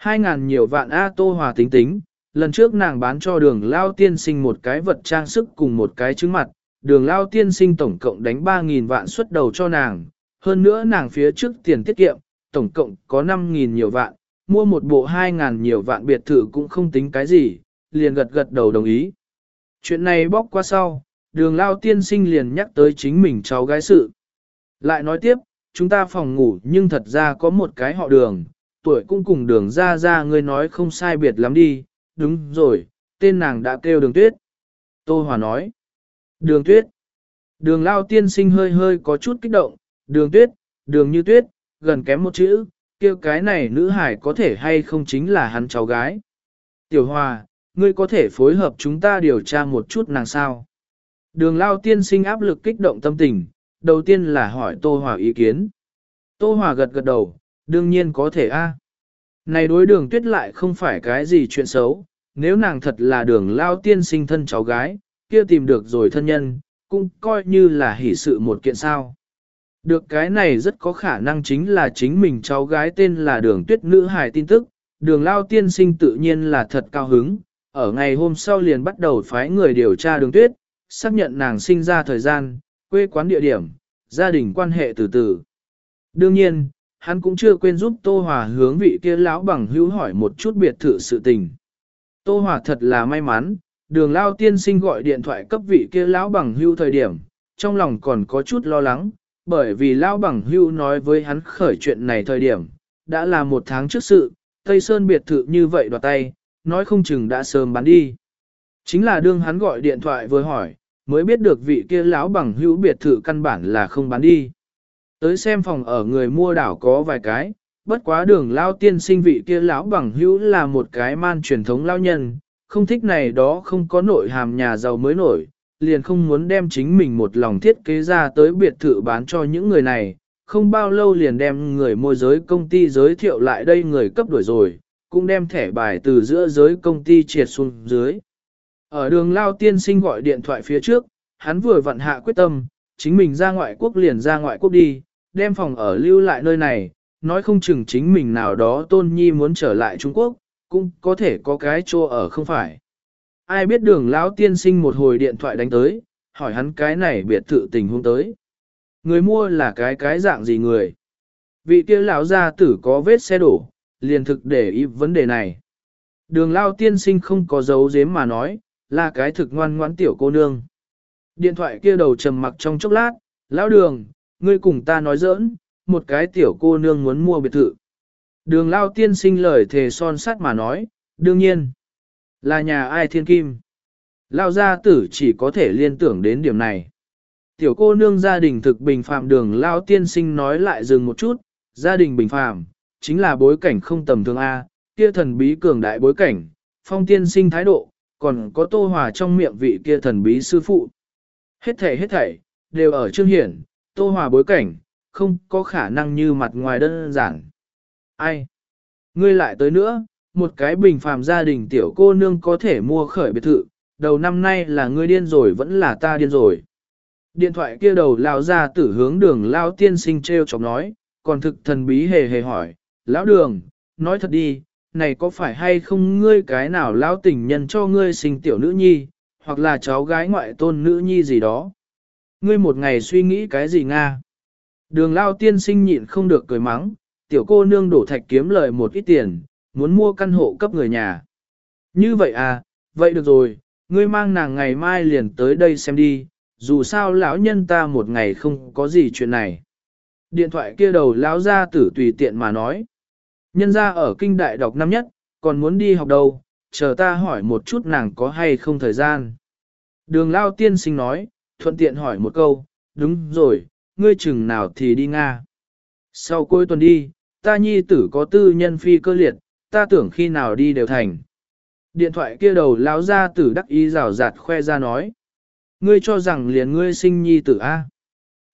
2.000 nhiều vạn A Tô Hòa tính tính, lần trước nàng bán cho đường lao tiên sinh một cái vật trang sức cùng một cái trứng mặt, đường lao tiên sinh tổng cộng đánh 3.000 vạn xuất đầu cho nàng, hơn nữa nàng phía trước tiền tiết kiệm, tổng cộng có 5.000 nhiều vạn, mua một bộ 2.000 nhiều vạn biệt thự cũng không tính cái gì, liền gật gật đầu đồng ý. Chuyện này bóc qua sau, đường lao tiên sinh liền nhắc tới chính mình cháu gái sự. Lại nói tiếp, chúng ta phòng ngủ nhưng thật ra có một cái họ đường, tuổi cũng cùng đường ra ra ngươi nói không sai biệt lắm đi, đúng rồi, tên nàng đã kêu đường tuyết. Tô Hòa nói, đường tuyết. Đường lao tiên sinh hơi hơi có chút kích động, đường tuyết, đường như tuyết, gần kém một chữ, kêu cái này nữ hải có thể hay không chính là hắn cháu gái. Tiểu Hòa, ngươi có thể phối hợp chúng ta điều tra một chút nàng sao. Đường lao tiên sinh áp lực kích động tâm tình, đầu tiên là hỏi Tô Hòa ý kiến. Tô Hòa gật gật đầu, đương nhiên có thể a. Này đối đường tuyết lại không phải cái gì chuyện xấu, nếu nàng thật là đường lao tiên sinh thân cháu gái, kia tìm được rồi thân nhân, cũng coi như là hỷ sự một kiện sao. Được cái này rất có khả năng chính là chính mình cháu gái tên là đường tuyết nữ hài tin tức, đường lao tiên sinh tự nhiên là thật cao hứng, ở ngày hôm sau liền bắt đầu phái người điều tra đường tuyết, xác nhận nàng sinh ra thời gian, quê quán địa điểm, gia đình quan hệ từ từ. Đương nhiên, hắn cũng chưa quên giúp Tô Hòa hướng vị kia lão bằng hữu hỏi một chút biệt thự sự tình. Tô Hòa thật là may mắn, đường lao tiên sinh gọi điện thoại cấp vị kia lão bằng Hưu thời điểm, trong lòng còn có chút lo lắng, bởi vì lão bằng Hưu nói với hắn khởi chuyện này thời điểm, đã là một tháng trước sự, Tây Sơn biệt thự như vậy đoạt tay, nói không chừng đã sớm bán đi. Chính là đương hắn gọi điện thoại vừa hỏi, mới biết được vị kia lão bằng hữu biệt thự căn bản là không bán đi. Tới xem phòng ở người mua đảo có vài cái, bất quá đường lao tiên sinh vị kia lão bằng hữu là một cái man truyền thống lao nhân, không thích này đó không có nội hàm nhà giàu mới nổi, liền không muốn đem chính mình một lòng thiết kế ra tới biệt thự bán cho những người này, không bao lâu liền đem người môi giới công ty giới thiệu lại đây người cấp đuổi rồi, cũng đem thẻ bài từ giữa giới công ty triệt xuống dưới. Ở đường Lao tiên sinh gọi điện thoại phía trước, hắn vừa vận hạ quyết tâm, chính mình ra ngoại quốc liền ra ngoại quốc đi, đem phòng ở lưu lại nơi này, nói không chừng chính mình nào đó tôn nhi muốn trở lại Trung Quốc, cũng có thể có cái chỗ ở không phải. Ai biết đường lão tiên sinh một hồi điện thoại đánh tới, hỏi hắn cái này biệt thự tình huống tới. Người mua là cái cái dạng gì người? Vị kia lão gia tử có vết xe đổ, liền thực để ý vấn đề này. Đường lao tiên sinh không có dấu giếm mà nói, là cái thực ngoan ngoãn tiểu cô nương. Điện thoại kia đầu trầm mặc trong chốc lát, lão đường, ngươi cùng ta nói giỡn, một cái tiểu cô nương muốn mua biệt thự. Đường lao tiên sinh lời thề son sắt mà nói, đương nhiên, là nhà ai thiên kim. Lao gia tử chỉ có thể liên tưởng đến điểm này. Tiểu cô nương gia đình thực bình phạm đường lao tiên sinh nói lại dừng một chút, gia đình bình phạm, chính là bối cảnh không tầm thường A, kia thần bí cường đại bối cảnh, phong tiên sinh thái độ, còn có tô hòa trong miệng vị kia thần bí sư phụ. Hết thảy hết thảy, đều ở trương hiển, tô hòa bối cảnh, không có khả năng như mặt ngoài đơn giản. Ai? Ngươi lại tới nữa, một cái bình phàm gia đình tiểu cô nương có thể mua khởi biệt thự, đầu năm nay là ngươi điên rồi vẫn là ta điên rồi. Điện thoại kia đầu lao ra tử hướng đường lao tiên sinh treo chọc nói, còn thực thần bí hề hề hỏi, lão đường, nói thật đi, này có phải hay không ngươi cái nào lão tình nhân cho ngươi sinh tiểu nữ nhi, hoặc là cháu gái ngoại tôn nữ nhi gì đó. Ngươi một ngày suy nghĩ cái gì Nga? Đường lao tiên sinh nhịn không được cười mắng, tiểu cô nương đổ thạch kiếm lời một ít tiền, muốn mua căn hộ cấp người nhà. Như vậy à, vậy được rồi, ngươi mang nàng ngày mai liền tới đây xem đi, dù sao lão nhân ta một ngày không có gì chuyện này. Điện thoại kia đầu lão ra tử tùy tiện mà nói. Nhân ra ở kinh đại đọc năm nhất, còn muốn đi học đâu, chờ ta hỏi một chút nàng có hay không thời gian. Đường lao tiên sinh nói, thuận tiện hỏi một câu, đúng rồi, ngươi chừng nào thì đi Nga. Sau cuối tuần đi, ta nhi tử có tư nhân phi cơ liệt, ta tưởng khi nào đi đều thành. Điện thoại kia đầu lão ra tử đắc ý rào rạt khoe ra nói. Ngươi cho rằng liền ngươi sinh nhi tử A.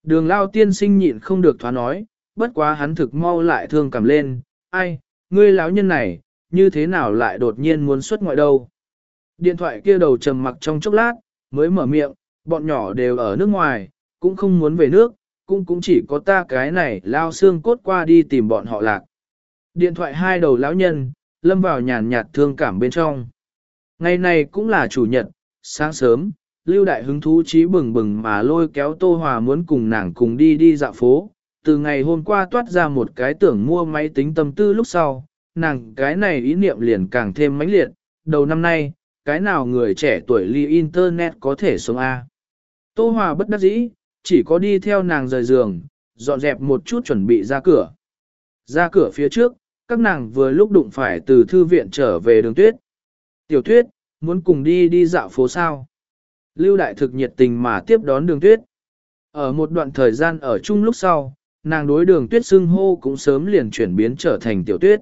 Đường lao tiên sinh nhịn không được thoá nói, bất quá hắn thực mau lại thương cảm lên, ai, ngươi lão nhân này, như thế nào lại đột nhiên muốn xuất ngoại đâu. Điện thoại kia đầu trầm mặc trong chốc lát, mới mở miệng, bọn nhỏ đều ở nước ngoài, cũng không muốn về nước, cũng cũng chỉ có ta cái này lao xương cốt qua đi tìm bọn họ lạc. Điện thoại hai đầu lão nhân, lâm vào nhàn nhạt thương cảm bên trong. Ngày này cũng là chủ nhật, sáng sớm, Lưu Đại hứng thú trí bừng bừng mà lôi kéo Tô Hòa muốn cùng nàng cùng đi đi dạo phố. Từ ngày hôm qua toát ra một cái tưởng mua máy tính tâm tư lúc sau, nàng cái này ý niệm liền càng thêm mãnh liệt. Đầu năm nay, cái nào người trẻ tuổi ly Internet có thể sống A. Tô Hòa bất đắc dĩ, chỉ có đi theo nàng rời giường, dọn dẹp một chút chuẩn bị ra cửa. Ra cửa phía trước, các nàng vừa lúc đụng phải từ thư viện trở về đường tuyết. Tiểu tuyết, muốn cùng đi đi dạo phố sao? Lưu đại thực nhiệt tình mà tiếp đón đường tuyết. Ở một đoạn thời gian ở chung lúc sau, nàng đối đường tuyết xưng hô cũng sớm liền chuyển biến trở thành tiểu tuyết.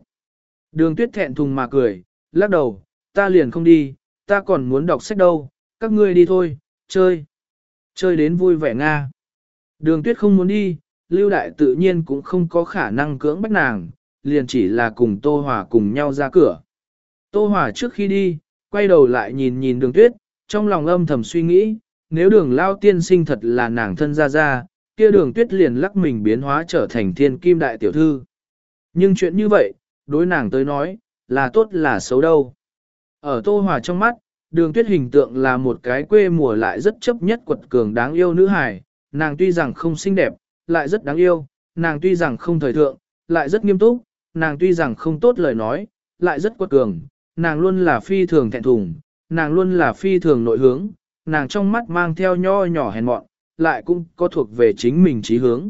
Đường tuyết thẹn thùng mà cười, lắc đầu, ta liền không đi, ta còn muốn đọc sách đâu, các ngươi đi thôi, chơi. Chơi đến vui vẻ Nga. Đường tuyết không muốn đi, lưu đại tự nhiên cũng không có khả năng cưỡng bắt nàng, liền chỉ là cùng Tô Hòa cùng nhau ra cửa. Tô Hòa trước khi đi, quay đầu lại nhìn nhìn đường tuyết, trong lòng âm thầm suy nghĩ, nếu đường lao tiên sinh thật là nàng thân ra ra, kia đường tuyết liền lắc mình biến hóa trở thành thiên kim đại tiểu thư. Nhưng chuyện như vậy, đối nàng tới nói, là tốt là xấu đâu. Ở Tô Hòa trong mắt, đường tuyết hình tượng là một cái quê mùa lại rất chấp nhất quật cường đáng yêu nữ hài, nàng tuy rằng không xinh đẹp, lại rất đáng yêu, nàng tuy rằng không thời thượng, lại rất nghiêm túc, nàng tuy rằng không tốt lời nói, lại rất quật cường, nàng luôn là phi thường thẹn thùng, nàng luôn là phi thường nội hướng, nàng trong mắt mang theo nho nhỏ hèn mọn, lại cũng có thuộc về chính mình trí hướng.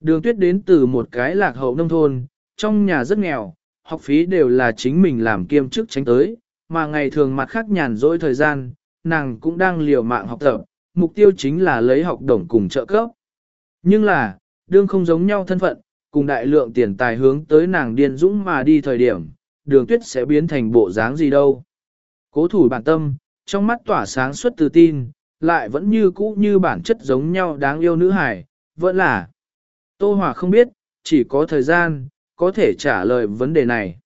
Đường tuyết đến từ một cái lạc hậu nông thôn, trong nhà rất nghèo, học phí đều là chính mình làm kiêm chức tránh tới, mà ngày thường mặt khác nhàn rỗi thời gian, nàng cũng đang liều mạng học tập, mục tiêu chính là lấy học đồng cùng trợ cấp. Nhưng là, đương không giống nhau thân phận, cùng đại lượng tiền tài hướng tới nàng điên dũng mà đi thời điểm, đường tuyết sẽ biến thành bộ dáng gì đâu. Cố thủ bản tâm, trong mắt tỏa sáng suốt tự tin, lại vẫn như cũ như bản chất giống nhau đáng yêu nữ hải, vẫn là. Tô Hòa không biết, chỉ có thời gian, có thể trả lời vấn đề này.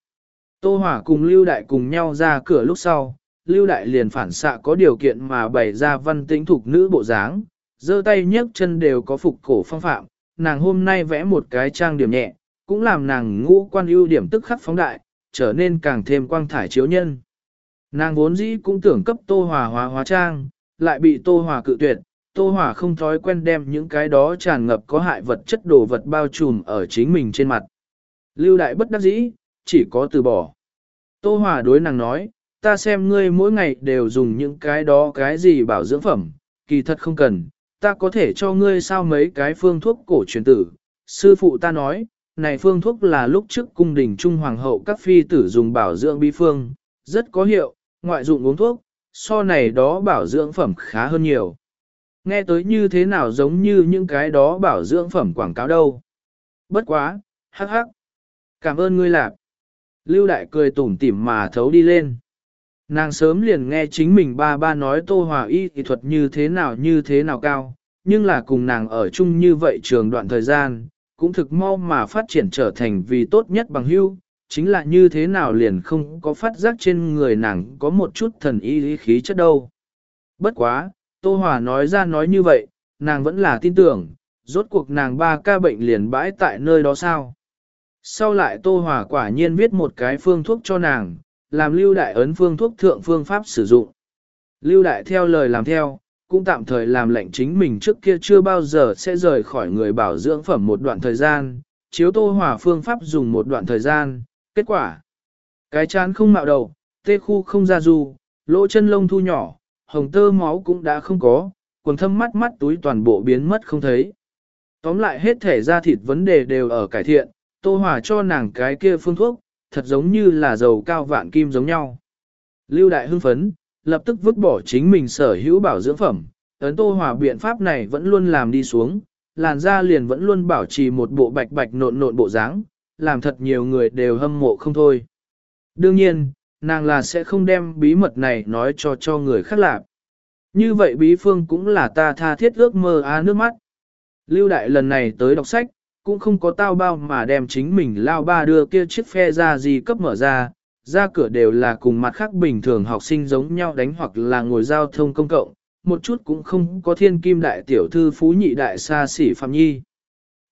Tô Hỏa cùng Lưu Đại cùng nhau ra cửa lúc sau, Lưu Đại liền phản xạ có điều kiện mà bày ra văn tính thuộc nữ bộ dáng, giơ tay nhấc chân đều có phục cổ phong phạm, nàng hôm nay vẽ một cái trang điểm nhẹ, cũng làm nàng ngũ quan ưu điểm tức khắc phóng đại, trở nên càng thêm quang thải chiếu nhân. Nàng vốn dĩ cũng tưởng cấp Tô Hòa hóa hóa trang, lại bị Tô Hòa cự tuyệt, Tô Hòa không thói quen đem những cái đó tràn ngập có hại vật chất đồ vật bao trùm ở chính mình trên mặt. Lưu Đại bất đắc dĩ, chỉ có từ bỏ. Tô Hòa đối nàng nói, ta xem ngươi mỗi ngày đều dùng những cái đó cái gì bảo dưỡng phẩm, kỳ thật không cần, ta có thể cho ngươi sao mấy cái phương thuốc cổ truyền tử. Sư phụ ta nói, này phương thuốc là lúc trước cung đình trung hoàng hậu các phi tử dùng bảo dưỡng bí phương, rất có hiệu, ngoại dụng uống thuốc, so này đó bảo dưỡng phẩm khá hơn nhiều. Nghe tới như thế nào giống như những cái đó bảo dưỡng phẩm quảng cáo đâu. Bất quá, hắc hắc. Cảm ơn ngươi lạc. Lưu đại cười tủm tỉm mà thấu đi lên. Nàng sớm liền nghe chính mình ba ba nói tô hòa y kỹ thuật như thế nào như thế nào cao, nhưng là cùng nàng ở chung như vậy trường đoạn thời gian, cũng thực mau mà phát triển trở thành vì tốt nhất bằng hưu, chính là như thế nào liền không có phát giác trên người nàng có một chút thần y khí chất đâu. Bất quá, Tô Hòa nói ra nói như vậy, nàng vẫn là tin tưởng, rốt cuộc nàng ba ca bệnh liền bãi tại nơi đó sao. Sau lại Tô Hòa quả nhiên viết một cái phương thuốc cho nàng, làm lưu đại ấn phương thuốc thượng phương pháp sử dụng. Lưu đại theo lời làm theo, cũng tạm thời làm lệnh chính mình trước kia chưa bao giờ sẽ rời khỏi người bảo dưỡng phẩm một đoạn thời gian, chiếu Tô Hòa phương pháp dùng một đoạn thời gian, kết quả. Cái chán không mạo đầu, tê khu không ra du, lỗ chân lông thu nhỏ, hồng tơ máu cũng đã không có, quần thâm mắt mắt túi toàn bộ biến mất không thấy. Tóm lại hết thể da thịt vấn đề đều ở cải thiện, tô hòa cho nàng cái kia phương thuốc, thật giống như là dầu cao vạn kim giống nhau. Lưu đại hưng phấn, lập tức vứt bỏ chính mình sở hữu bảo dưỡng phẩm, ấn tô hòa biện pháp này vẫn luôn làm đi xuống, làn da liền vẫn luôn bảo trì một bộ bạch bạch nộn nộn bộ dáng, làm thật nhiều người đều hâm mộ không thôi. Đương nhiên, nàng là sẽ không đem bí mật này nói cho cho người khác lạc. Như vậy bí phương cũng là ta tha thiết ước mơ á nước mắt. Lưu đại lần này tới đọc sách, cũng không có tao bao mà đem chính mình lao ba đưa kia chiếc phe ra gì cấp mở ra, ra cửa đều là cùng mặt khác bình thường học sinh giống nhau đánh hoặc là ngồi giao thông công cộng, một chút cũng không có thiên kim đại tiểu thư phú nhị đại xa xỉ phạm nhi.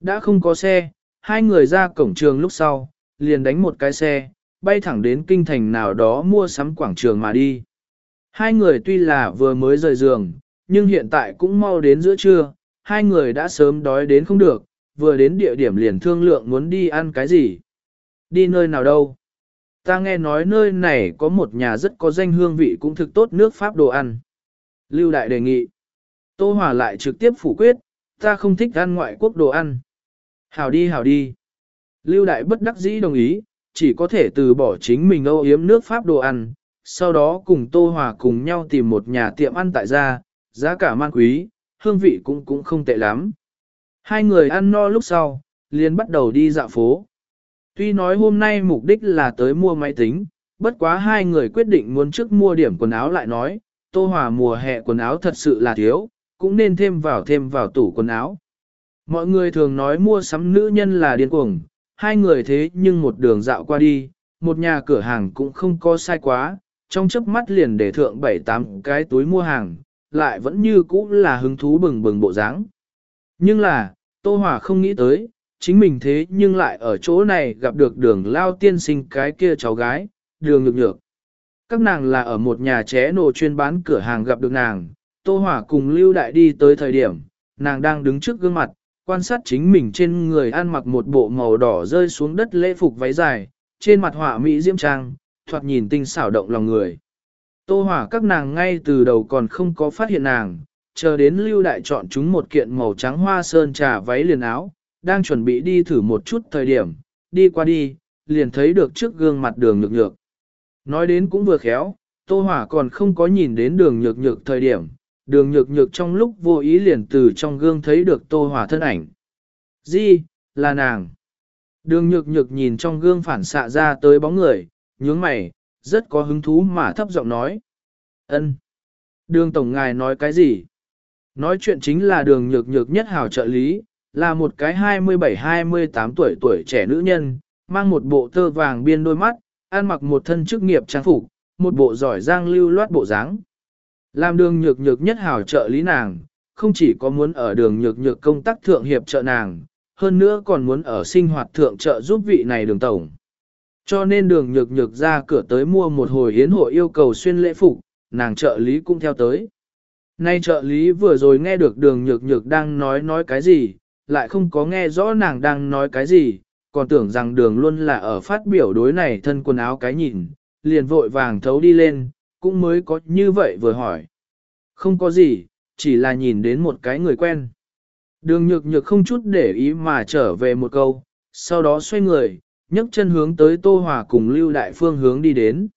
Đã không có xe, hai người ra cổng trường lúc sau, liền đánh một cái xe, bay thẳng đến kinh thành nào đó mua sắm quảng trường mà đi. Hai người tuy là vừa mới rời giường, nhưng hiện tại cũng mau đến giữa trưa, hai người đã sớm đói đến không được, vừa đến địa điểm liền thương lượng muốn đi ăn cái gì. Đi nơi nào đâu? Ta nghe nói nơi này có một nhà rất có danh hương vị cũng thực tốt nước Pháp đồ ăn. Lưu Đại đề nghị. Tô Hòa lại trực tiếp phủ quyết, ta không thích ăn ngoại quốc đồ ăn. Hảo đi hảo đi. Lưu Đại bất đắc dĩ đồng ý, chỉ có thể từ bỏ chính mình âu yếm nước Pháp đồ ăn, sau đó cùng Tô Hòa cùng nhau tìm một nhà tiệm ăn tại gia, giá cả man quý, hương vị cũng cũng không tệ lắm. Hai người ăn no lúc sau, liền bắt đầu đi dạo phố. Tuy nói hôm nay mục đích là tới mua máy tính, bất quá hai người quyết định muốn trước mua điểm quần áo lại nói, Tô Hòa mùa hè quần áo thật sự là thiếu, cũng nên thêm vào thêm vào tủ quần áo. Mọi người thường nói mua sắm nữ nhân là điên cuồng, hai người thế nhưng một đường dạo qua đi, một nhà cửa hàng cũng không có sai quá, trong chớp mắt liền để thượng bảy tám cái túi mua hàng, lại vẫn như cũ là hứng thú bừng bừng bộ dáng. Nhưng là, Tô Hòa không nghĩ tới, chính mình thế nhưng lại ở chỗ này gặp được đường lao tiên sinh cái kia cháu gái, đường nhược nhược. Các nàng là ở một nhà ché nổ chuyên bán cửa hàng gặp được nàng, Tô Hòa cùng Lưu Đại đi tới thời điểm, nàng đang đứng trước gương mặt, quan sát chính mình trên người ăn mặc một bộ màu đỏ rơi xuống đất lễ phục váy dài, trên mặt họa mỹ diễm trang, thoạt nhìn tinh xảo động lòng người. Tô hỏa các nàng ngay từ đầu còn không có phát hiện nàng, chờ đến lưu đại chọn chúng một kiện màu trắng hoa sơn trà váy liền áo, đang chuẩn bị đi thử một chút thời điểm, đi qua đi, liền thấy được trước gương mặt đường nhược nhược. Nói đến cũng vừa khéo, Tô Hỏa còn không có nhìn đến đường nhược nhược thời điểm, đường nhược nhược trong lúc vô ý liền từ trong gương thấy được Tô Hỏa thân ảnh. Di, là nàng. Đường nhược nhược nhìn trong gương phản xạ ra tới bóng người, nhướng mày, rất có hứng thú mà thấp giọng nói. ân Đường tổng ngài nói cái gì? Nói chuyện chính là đường nhược nhược nhất hảo trợ lý, là một cái 27-28 tuổi tuổi trẻ nữ nhân, mang một bộ tơ vàng biên đôi mắt, ăn mặc một thân chức nghiệp trang phục, một bộ giỏi giang lưu loát bộ dáng. Làm đường nhược nhược nhất hảo trợ lý nàng, không chỉ có muốn ở đường nhược nhược công tác thượng hiệp trợ nàng, hơn nữa còn muốn ở sinh hoạt thượng trợ giúp vị này đường tổng. Cho nên đường nhược nhược ra cửa tới mua một hồi hiến hội yêu cầu xuyên lễ phục, nàng trợ lý cũng theo tới. Nay trợ lý vừa rồi nghe được đường nhược nhược đang nói nói cái gì, lại không có nghe rõ nàng đang nói cái gì, còn tưởng rằng đường luôn là ở phát biểu đối này thân quần áo cái nhìn, liền vội vàng thấu đi lên, cũng mới có như vậy vừa hỏi. Không có gì, chỉ là nhìn đến một cái người quen. Đường nhược nhược không chút để ý mà trở về một câu, sau đó xoay người, nhấc chân hướng tới Tô Hòa cùng Lưu Đại Phương hướng đi đến.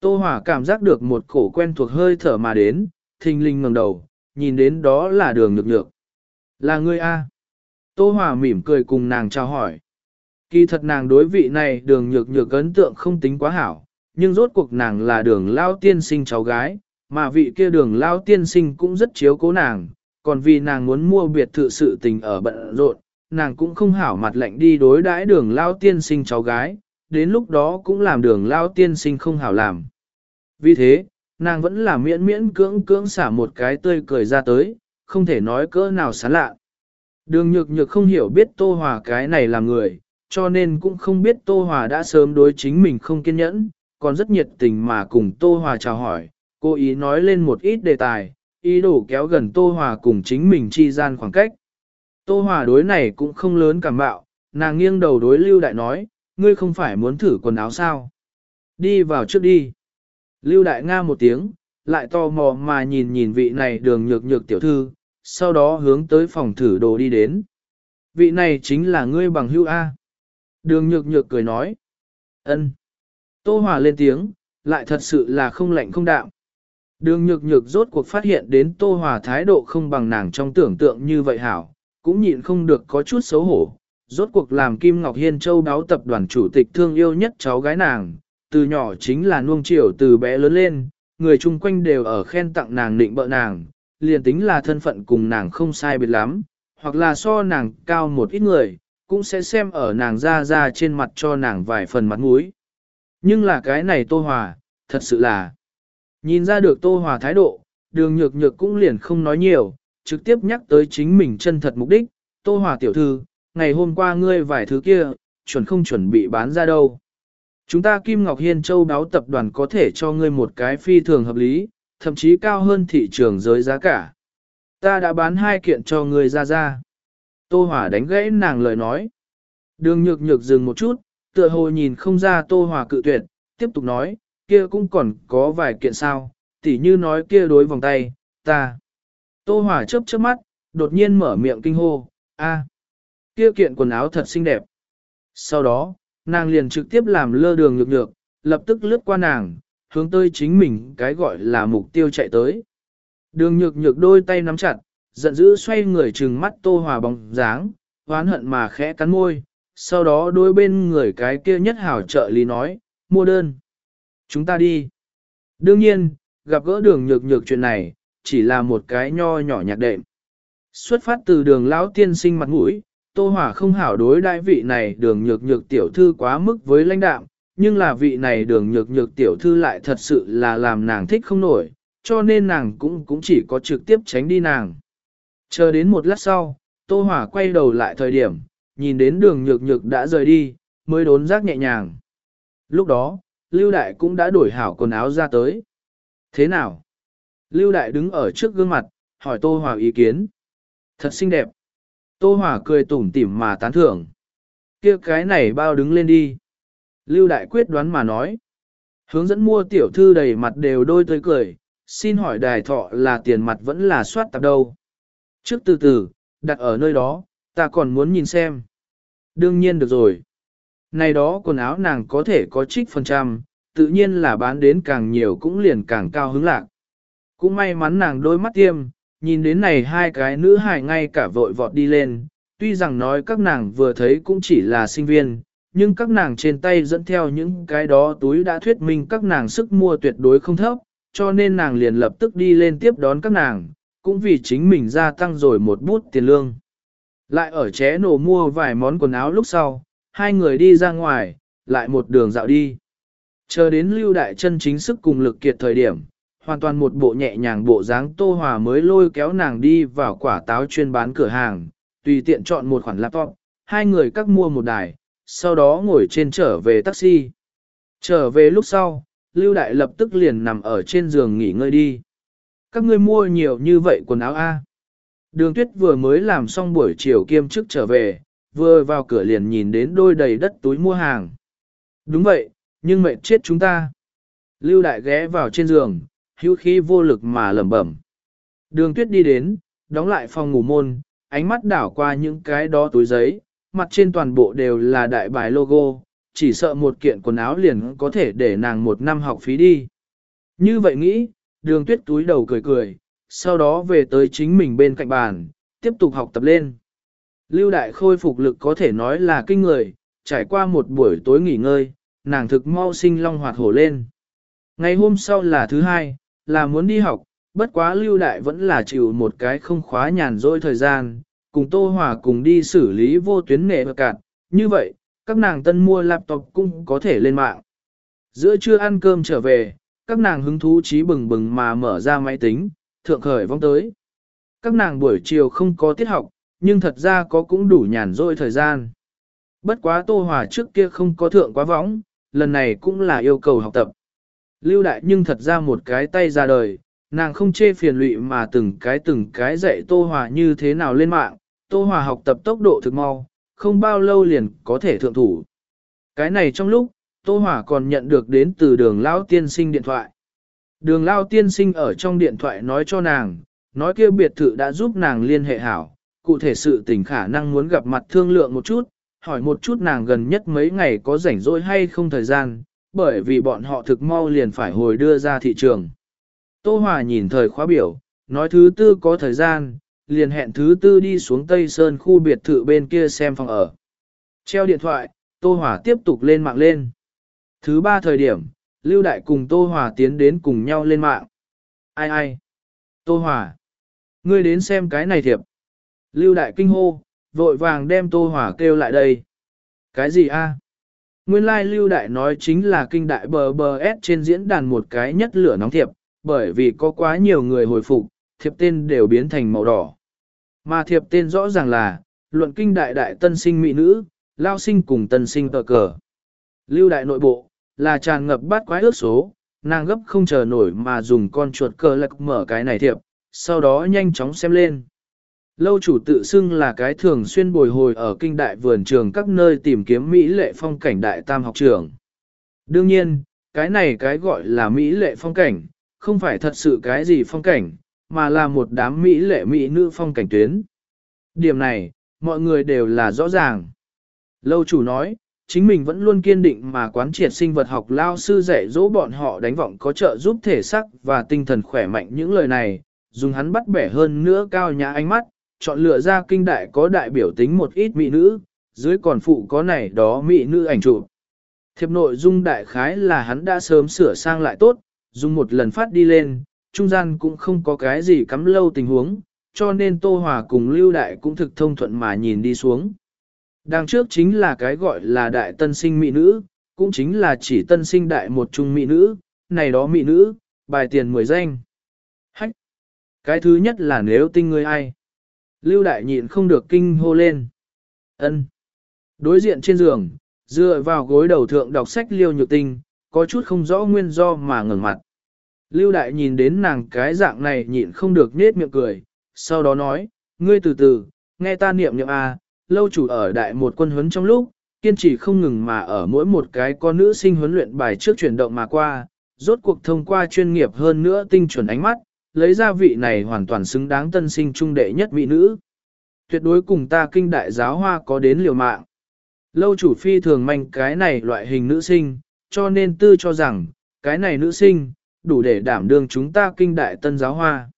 Tô Hòa cảm giác được một cổ quen thuộc hơi thở mà đến, thình linh ngẩng đầu, nhìn đến đó là đường nhược nhược. Là ngươi A. Tô Hòa mỉm cười cùng nàng chào hỏi. Kỳ thật nàng đối vị này đường nhược nhược ấn tượng không tính quá hảo, nhưng rốt cuộc nàng là đường lao tiên sinh cháu gái, mà vị kia đường lao tiên sinh cũng rất chiếu cố nàng, còn vì nàng muốn mua biệt thự sự tình ở bận rộn, nàng cũng không hảo mặt lạnh đi đối đãi đường lao tiên sinh cháu gái, đến lúc đó cũng làm đường lao tiên sinh không hảo làm. Vì thế, nàng vẫn là miễn miễn cưỡng cưỡng xả một cái tươi cười ra tới, không thể nói cỡ nào sán lạ. Đường nhược nhược không hiểu biết tô hòa cái này là người, cho nên cũng không biết Tô Hòa đã sớm đối chính mình không kiên nhẫn, còn rất nhiệt tình mà cùng Tô Hòa chào hỏi, cô ý nói lên một ít đề tài, ý đồ kéo gần Tô Hòa cùng chính mình chi gian khoảng cách. Tô Hòa đối này cũng không lớn cảm bạo, nàng nghiêng đầu đối Lưu Đại nói, ngươi không phải muốn thử quần áo sao? Đi vào trước đi. Lưu Đại Nga một tiếng, lại tò mò mà nhìn nhìn vị này đường nhược nhược tiểu thư, sau đó hướng tới phòng thử đồ đi đến. Vị này chính là ngươi bằng hưu A. Đường nhược nhược cười nói. ân. Tô Hòa lên tiếng, lại thật sự là không lạnh không đạm. Đường nhược nhược rốt cuộc phát hiện đến Tô Hòa thái độ không bằng nàng trong tưởng tượng như vậy hảo, cũng nhịn không được có chút xấu hổ. Rốt cuộc làm Kim Ngọc Hiên Châu đáo tập đoàn chủ tịch thương yêu nhất cháu gái nàng, từ nhỏ chính là nuông chiều từ bé lớn lên, người chung quanh đều ở khen tặng nàng định bợ nàng, liền tính là thân phận cùng nàng không sai biệt lắm, hoặc là so nàng cao một ít người, cũng sẽ xem ở nàng ra ra trên mặt cho nàng vài phần mặt mũi. Nhưng là cái này Tô Hòa, thật sự là, nhìn ra được Tô Hòa thái độ, đường nhược nhược cũng liền không nói nhiều, trực tiếp nhắc tới chính mình chân thật mục đích, Tô Hòa tiểu thư, ngày hôm qua ngươi vài thứ kia, chuẩn không chuẩn bị bán ra đâu. Chúng ta Kim Ngọc Hiên Châu đáo tập đoàn có thể cho ngươi một cái phi thường hợp lý, thậm chí cao hơn thị trường giới giá cả. Ta đã bán hai kiện cho ngươi ra ra. Tô Hòa đánh gãy nàng lời nói. Đường nhược nhược dừng một chút, tựa hồ nhìn không ra Tô Hòa cự tuyệt, tiếp tục nói, kia cũng còn có vài kiện sao, tỉ như nói kia đối vòng tay, ta. Tô Hòa chớp chớp mắt, đột nhiên mở miệng kinh hô, a, kia kiện quần áo thật xinh đẹp. Sau đó, nàng liền trực tiếp làm lơ đường nhược nhược, lập tức lướt qua nàng, hướng tới chính mình cái gọi là mục tiêu chạy tới. Đường nhược nhược đôi tay nắm chặt, giận dữ xoay người trừng mắt tô hòa bóng dáng, hoán hận mà khẽ cắn môi, sau đó đôi bên người cái kia nhất hảo trợ lý nói, mua đơn. Chúng ta đi. Đương nhiên, gặp gỡ đường nhược nhược chuyện này, chỉ là một cái nho nhỏ nhạc đệm. Xuất phát từ đường lão tiên sinh mặt mũi, Tô Hòa không hảo đối đại vị này đường nhược nhược tiểu thư quá mức với lãnh đạm, nhưng là vị này đường nhược nhược tiểu thư lại thật sự là làm nàng thích không nổi, cho nên nàng cũng cũng chỉ có trực tiếp tránh đi nàng. Chờ đến một lát sau, Tô Hòa quay đầu lại thời điểm, nhìn đến đường nhược nhược đã rời đi, mới đốn giác nhẹ nhàng. Lúc đó, Lưu Đại cũng đã đổi hảo quần áo ra tới. Thế nào? Lưu Đại đứng ở trước gương mặt, hỏi Tô Hòa ý kiến. Thật xinh đẹp. Tô Hòa cười tủm tỉm mà tán thưởng. kia cái này bao đứng lên đi. Lưu Đại quyết đoán mà nói. Hướng dẫn mua tiểu thư đầy mặt đều đôi tới cười, xin hỏi đài thọ là tiền mặt vẫn là soát tạp đâu. Trước từ từ, đặt ở nơi đó, ta còn muốn nhìn xem. Đương nhiên được rồi. Này đó quần áo nàng có thể có trích phần trăm, tự nhiên là bán đến càng nhiều cũng liền càng cao hứng lạc. Cũng may mắn nàng đôi mắt tiêm, nhìn đến này hai cái nữ hài ngay cả vội vọt đi lên, tuy rằng nói các nàng vừa thấy cũng chỉ là sinh viên, nhưng các nàng trên tay dẫn theo những cái đó túi đã thuyết minh các nàng sức mua tuyệt đối không thấp, cho nên nàng liền lập tức đi lên tiếp đón các nàng, cũng vì chính mình gia tăng rồi một bút tiền lương. Lại ở ché nổ mua vài món quần áo lúc sau, hai người đi ra ngoài, lại một đường dạo đi. Chờ đến lưu đại chân chính sức cùng lực kiệt thời điểm, hoàn toàn một bộ nhẹ nhàng bộ dáng tô hòa mới lôi kéo nàng đi vào quả táo chuyên bán cửa hàng, tùy tiện chọn một khoản laptop, hai người các mua một đài, sau đó ngồi trên trở về taxi. Trở về lúc sau, Lưu Đại lập tức liền nằm ở trên giường nghỉ ngơi đi. Các ngươi mua nhiều như vậy quần áo A. Đường tuyết vừa mới làm xong buổi chiều kiêm chức trở về, vừa vào cửa liền nhìn đến đôi đầy đất túi mua hàng. Đúng vậy, nhưng mệt chết chúng ta. Lưu Đại ghé vào trên giường, hữu khí vô lực mà lẩm bẩm. Đường tuyết đi đến, đóng lại phòng ngủ môn, ánh mắt đảo qua những cái đó túi giấy, mặt trên toàn bộ đều là đại bài logo, chỉ sợ một kiện quần áo liền có thể để nàng một năm học phí đi. Như vậy nghĩ, đường tuyết túi đầu cười cười, sau đó về tới chính mình bên cạnh bàn, tiếp tục học tập lên. Lưu đại khôi phục lực có thể nói là kinh người, trải qua một buổi tối nghỉ ngơi, nàng thực mau sinh long hoạt hổ lên. Ngày hôm sau là thứ hai, là muốn đi học, bất quá lưu đại vẫn là chịu một cái không khóa nhàn rỗi thời gian, cùng Tô Hòa cùng đi xử lý vô tuyến nghệ và cạn. Như vậy, các nàng tân mua laptop cũng có thể lên mạng. Giữa trưa ăn cơm trở về, các nàng hứng thú trí bừng bừng mà mở ra máy tính, thượng khởi vong tới. Các nàng buổi chiều không có tiết học, nhưng thật ra có cũng đủ nhàn rỗi thời gian. Bất quá Tô Hòa trước kia không có thượng quá võng, lần này cũng là yêu cầu học tập. Lưu đại nhưng thật ra một cái tay ra đời, nàng không chê phiền lụy mà từng cái từng cái dạy Tô Hòa như thế nào lên mạng, Tô Hòa học tập tốc độ thực mau, không bao lâu liền có thể thượng thủ. Cái này trong lúc, Tô Hòa còn nhận được đến từ đường Lao tiên sinh điện thoại. Đường Lao tiên sinh ở trong điện thoại nói cho nàng, nói kêu biệt thự đã giúp nàng liên hệ hảo, cụ thể sự tình khả năng muốn gặp mặt thương lượng một chút, hỏi một chút nàng gần nhất mấy ngày có rảnh rỗi hay không thời gian, bởi vì bọn họ thực mau liền phải hồi đưa ra thị trường. Tô Hòa nhìn thời khóa biểu, nói thứ tư có thời gian, liền hẹn thứ tư đi xuống Tây Sơn khu biệt thự bên kia xem phòng ở. Treo điện thoại, Tô Hòa tiếp tục lên mạng lên. Thứ ba thời điểm, Lưu Đại cùng Tô Hòa tiến đến cùng nhau lên mạng. Ai ai? Tô Hòa. Ngươi đến xem cái này thiệp. Lưu Đại kinh hô, vội vàng đem Tô Hòa kêu lại đây. Cái gì a? Nguyên lai like Lưu Đại nói chính là kinh đại bờ bờ S trên diễn đàn một cái nhất lửa nóng thiệp, bởi vì có quá nhiều người hồi phục, thiệp tên đều biến thành màu đỏ. Mà thiệp tên rõ ràng là, luận kinh đại đại tân sinh mỹ nữ, lao sinh cùng tân sinh tờ cờ. Lưu đại nội bộ, là tràn ngập bát quái ước số, nàng gấp không chờ nổi mà dùng con chuột cờ lạc mở cái này thiệp, sau đó nhanh chóng xem lên. Lâu chủ tự xưng là cái thường xuyên bồi hồi ở kinh đại vườn trường các nơi tìm kiếm Mỹ lệ phong cảnh đại tam học trường. Đương nhiên, cái này cái gọi là Mỹ lệ phong cảnh, không phải thật sự cái gì phong cảnh, mà là một đám Mỹ lệ Mỹ nữ phong cảnh tuyến. Điểm này, mọi người đều là rõ ràng. Lâu chủ nói, chính mình vẫn luôn kiên định mà quán triệt sinh vật học lao sư dạy dỗ bọn họ đánh vọng có trợ giúp thể sắc và tinh thần khỏe mạnh những lời này, dùng hắn bắt bẻ hơn nữa cao nhã ánh mắt, chọn lựa ra kinh đại có đại biểu tính một ít mỹ nữ, dưới còn phụ có này đó mỹ nữ ảnh chụp. Thiệp nội dung đại khái là hắn đã sớm sửa sang lại tốt, dùng một lần phát đi lên, trung gian cũng không có cái gì cắm lâu tình huống, cho nên Tô Hòa cùng Lưu Đại cũng thực thông thuận mà nhìn đi xuống. Đằng trước chính là cái gọi là đại tân sinh mỹ nữ, cũng chính là chỉ tân sinh đại một trung mỹ nữ, này đó mỹ nữ, bài tiền mười danh. Hách! Cái thứ nhất là nếu tinh người ai. Lưu Đại nhịn không được kinh hô lên. ân Đối diện trên giường, dựa vào gối đầu thượng đọc sách liêu nhược tinh, có chút không rõ nguyên do mà ngẩng mặt. Lưu Đại nhìn đến nàng cái dạng này nhịn không được nết miệng cười, sau đó nói, ngươi từ từ, nghe ta niệm niệm A, lâu chủ ở đại một quân huấn trong lúc, kiên trì không ngừng mà ở mỗi một cái con nữ sinh huấn luyện bài trước chuyển động mà qua, rốt cuộc thông qua chuyên nghiệp hơn nữa tinh chuẩn ánh mắt, lấy ra vị này hoàn toàn xứng đáng tân sinh trung đệ nhất mỹ nữ. Tuyệt đối cùng ta kinh đại giáo hoa có đến liều mạng. Lâu chủ phi thường manh cái này loại hình nữ sinh, cho nên tư cho rằng, cái này nữ sinh, đủ để đảm đương chúng ta kinh đại tân giáo hoa.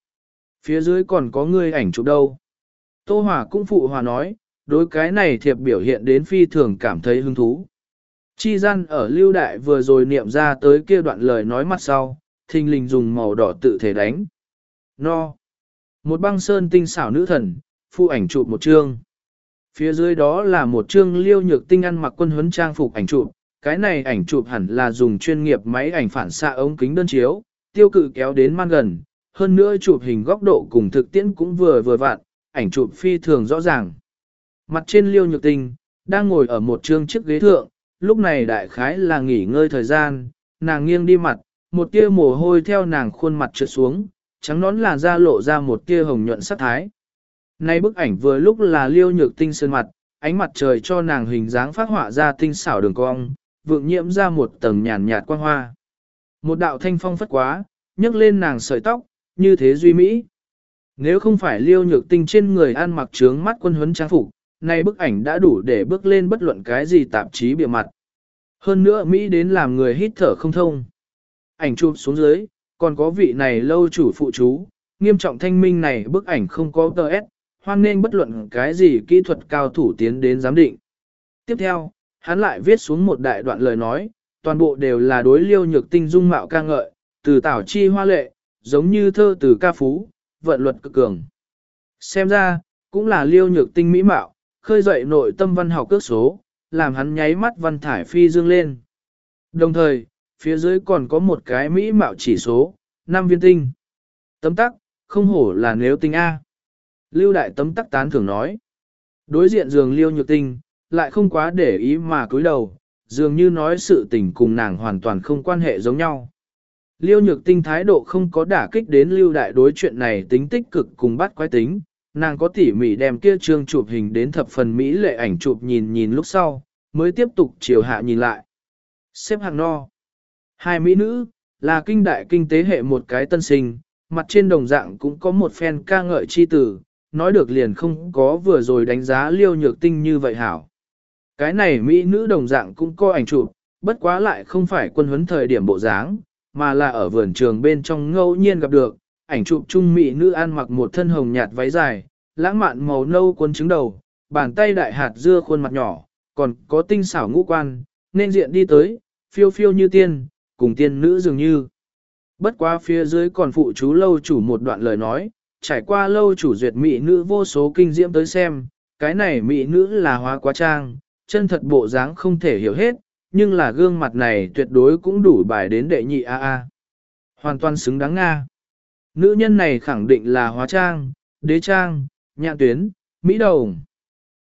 Phía dưới còn có người ảnh chụp đâu. Tô Hòa cũng phụ hòa nói, đối cái này thiệp biểu hiện đến phi thường cảm thấy hứng thú. Chi gian ở lưu đại vừa rồi niệm ra tới kia đoạn lời nói mặt sau, thình lình dùng màu đỏ tự thể đánh. No. Một băng sơn tinh xảo nữ thần, phụ ảnh chụp một chương. Phía dưới đó là một chương liêu nhược tinh ăn mặc quân huấn trang phục ảnh chụp. Cái này ảnh chụp hẳn là dùng chuyên nghiệp máy ảnh phản xạ ống kính đơn chiếu, tiêu cự kéo đến man gần. Hơn nữa chụp hình góc độ cùng thực tiễn cũng vừa vừa vặn, ảnh chụp phi thường rõ ràng. Mặt trên liêu nhược tinh, đang ngồi ở một chương chiếc ghế thượng, lúc này đại khái là nghỉ ngơi thời gian, nàng nghiêng đi mặt, một tia mồ hôi theo nàng khuôn mặt trượt xuống, trắng nón là da lộ ra một tia hồng nhuận sắc thái. Nay bức ảnh vừa lúc là liêu nhược tinh sơn mặt, ánh mặt trời cho nàng hình dáng phát họa ra tinh xảo đường cong, vượng nhiễm ra một tầng nhàn nhạt quang hoa. Một đạo thanh phong phất quá, nhấc lên nàng sợi tóc, như thế duy mỹ. Nếu không phải liêu nhược tinh trên người ăn mặc trướng mắt quân huấn trang phục, nay bức ảnh đã đủ để bước lên bất luận cái gì tạp chí bìa mặt. Hơn nữa Mỹ đến làm người hít thở không thông. Ảnh chụp xuống dưới, còn có vị này lâu chủ phụ chú, nghiêm trọng thanh minh này bức ảnh không có TS, hoan nên bất luận cái gì kỹ thuật cao thủ tiến đến giám định. Tiếp theo, hắn lại viết xuống một đại đoạn lời nói, toàn bộ đều là đối liêu nhược tinh dung mạo ca ngợi, từ tảo chi hoa lệ, giống như thơ từ ca phú, vận luật cực cường. Xem ra, cũng là liêu nhược tinh mỹ mạo, khơi dậy nội tâm văn học cước số, làm hắn nháy mắt văn thải phi dương lên. Đồng thời, phía dưới còn có một cái mỹ mạo chỉ số, 5 viên tinh. Tấm tắc, không hổ là nếu tinh A. Lưu đại tấm tắc tán thường nói. Đối diện giường liêu nhược tinh, lại không quá để ý mà cúi đầu, dường như nói sự tình cùng nàng hoàn toàn không quan hệ giống nhau. Liêu nhược tinh thái độ không có đả kích đến lưu đại đối chuyện này tính tích cực cùng bắt quái tính, nàng có tỉ mỉ đem kia trương chụp hình đến thập phần mỹ lệ ảnh chụp nhìn nhìn lúc sau, mới tiếp tục chiều hạ nhìn lại. Xếp hàng no. Hai mỹ nữ, là kinh đại kinh tế hệ một cái tân sinh, mặt trên đồng dạng cũng có một phen ca ngợi chi tử, nói được liền không có vừa rồi đánh giá liêu nhược tinh như vậy hảo. Cái này mỹ nữ đồng dạng cũng có ảnh chụp, bất quá lại không phải quân huấn thời điểm bộ dáng, mà là ở vườn trường bên trong ngẫu nhiên gặp được, ảnh chụp trung mỹ nữ ăn mặc một thân hồng nhạt váy dài, lãng mạn màu nâu cuốn trứng đầu, bàn tay đại hạt dưa khuôn mặt nhỏ, còn có tinh xảo ngũ quan, nên diện đi tới, phiêu phiêu như tiên, cùng tiên nữ dường như. Bất quá phía dưới còn phụ chú lâu chủ một đoạn lời nói, trải qua lâu chủ duyệt mỹ nữ vô số kinh diễm tới xem, cái này mỹ nữ là hóa quá trang, chân thật bộ dáng không thể hiểu hết, nhưng là gương mặt này tuyệt đối cũng đủ bài đến đệ nhị a a. Hoàn toàn xứng đáng Nga. Nữ nhân này khẳng định là hóa trang, đế trang, nhạn tuyến, mỹ đầu.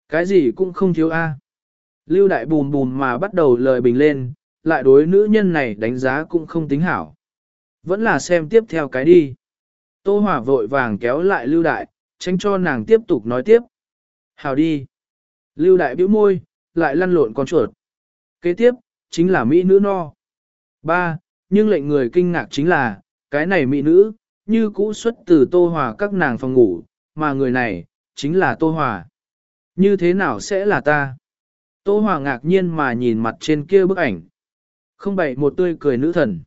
Cái gì cũng không thiếu a. Lưu đại bùm bùm mà bắt đầu lời bình lên, lại đối nữ nhân này đánh giá cũng không tính hảo. Vẫn là xem tiếp theo cái đi. Tô Hòa vội vàng kéo lại Lưu Đại, tránh cho nàng tiếp tục nói tiếp. Hào đi. Lưu Đại bĩu môi, lại lăn lộn con chuột. Kế tiếp, chính là Mỹ nữ no. Ba, nhưng lệnh người kinh ngạc chính là, cái này Mỹ nữ, như cũ xuất từ Tô Hòa các nàng phòng ngủ, mà người này, chính là Tô Hòa. Như thế nào sẽ là ta? Tô Hòa ngạc nhiên mà nhìn mặt trên kia bức ảnh. Không bảy một tươi cười nữ thần.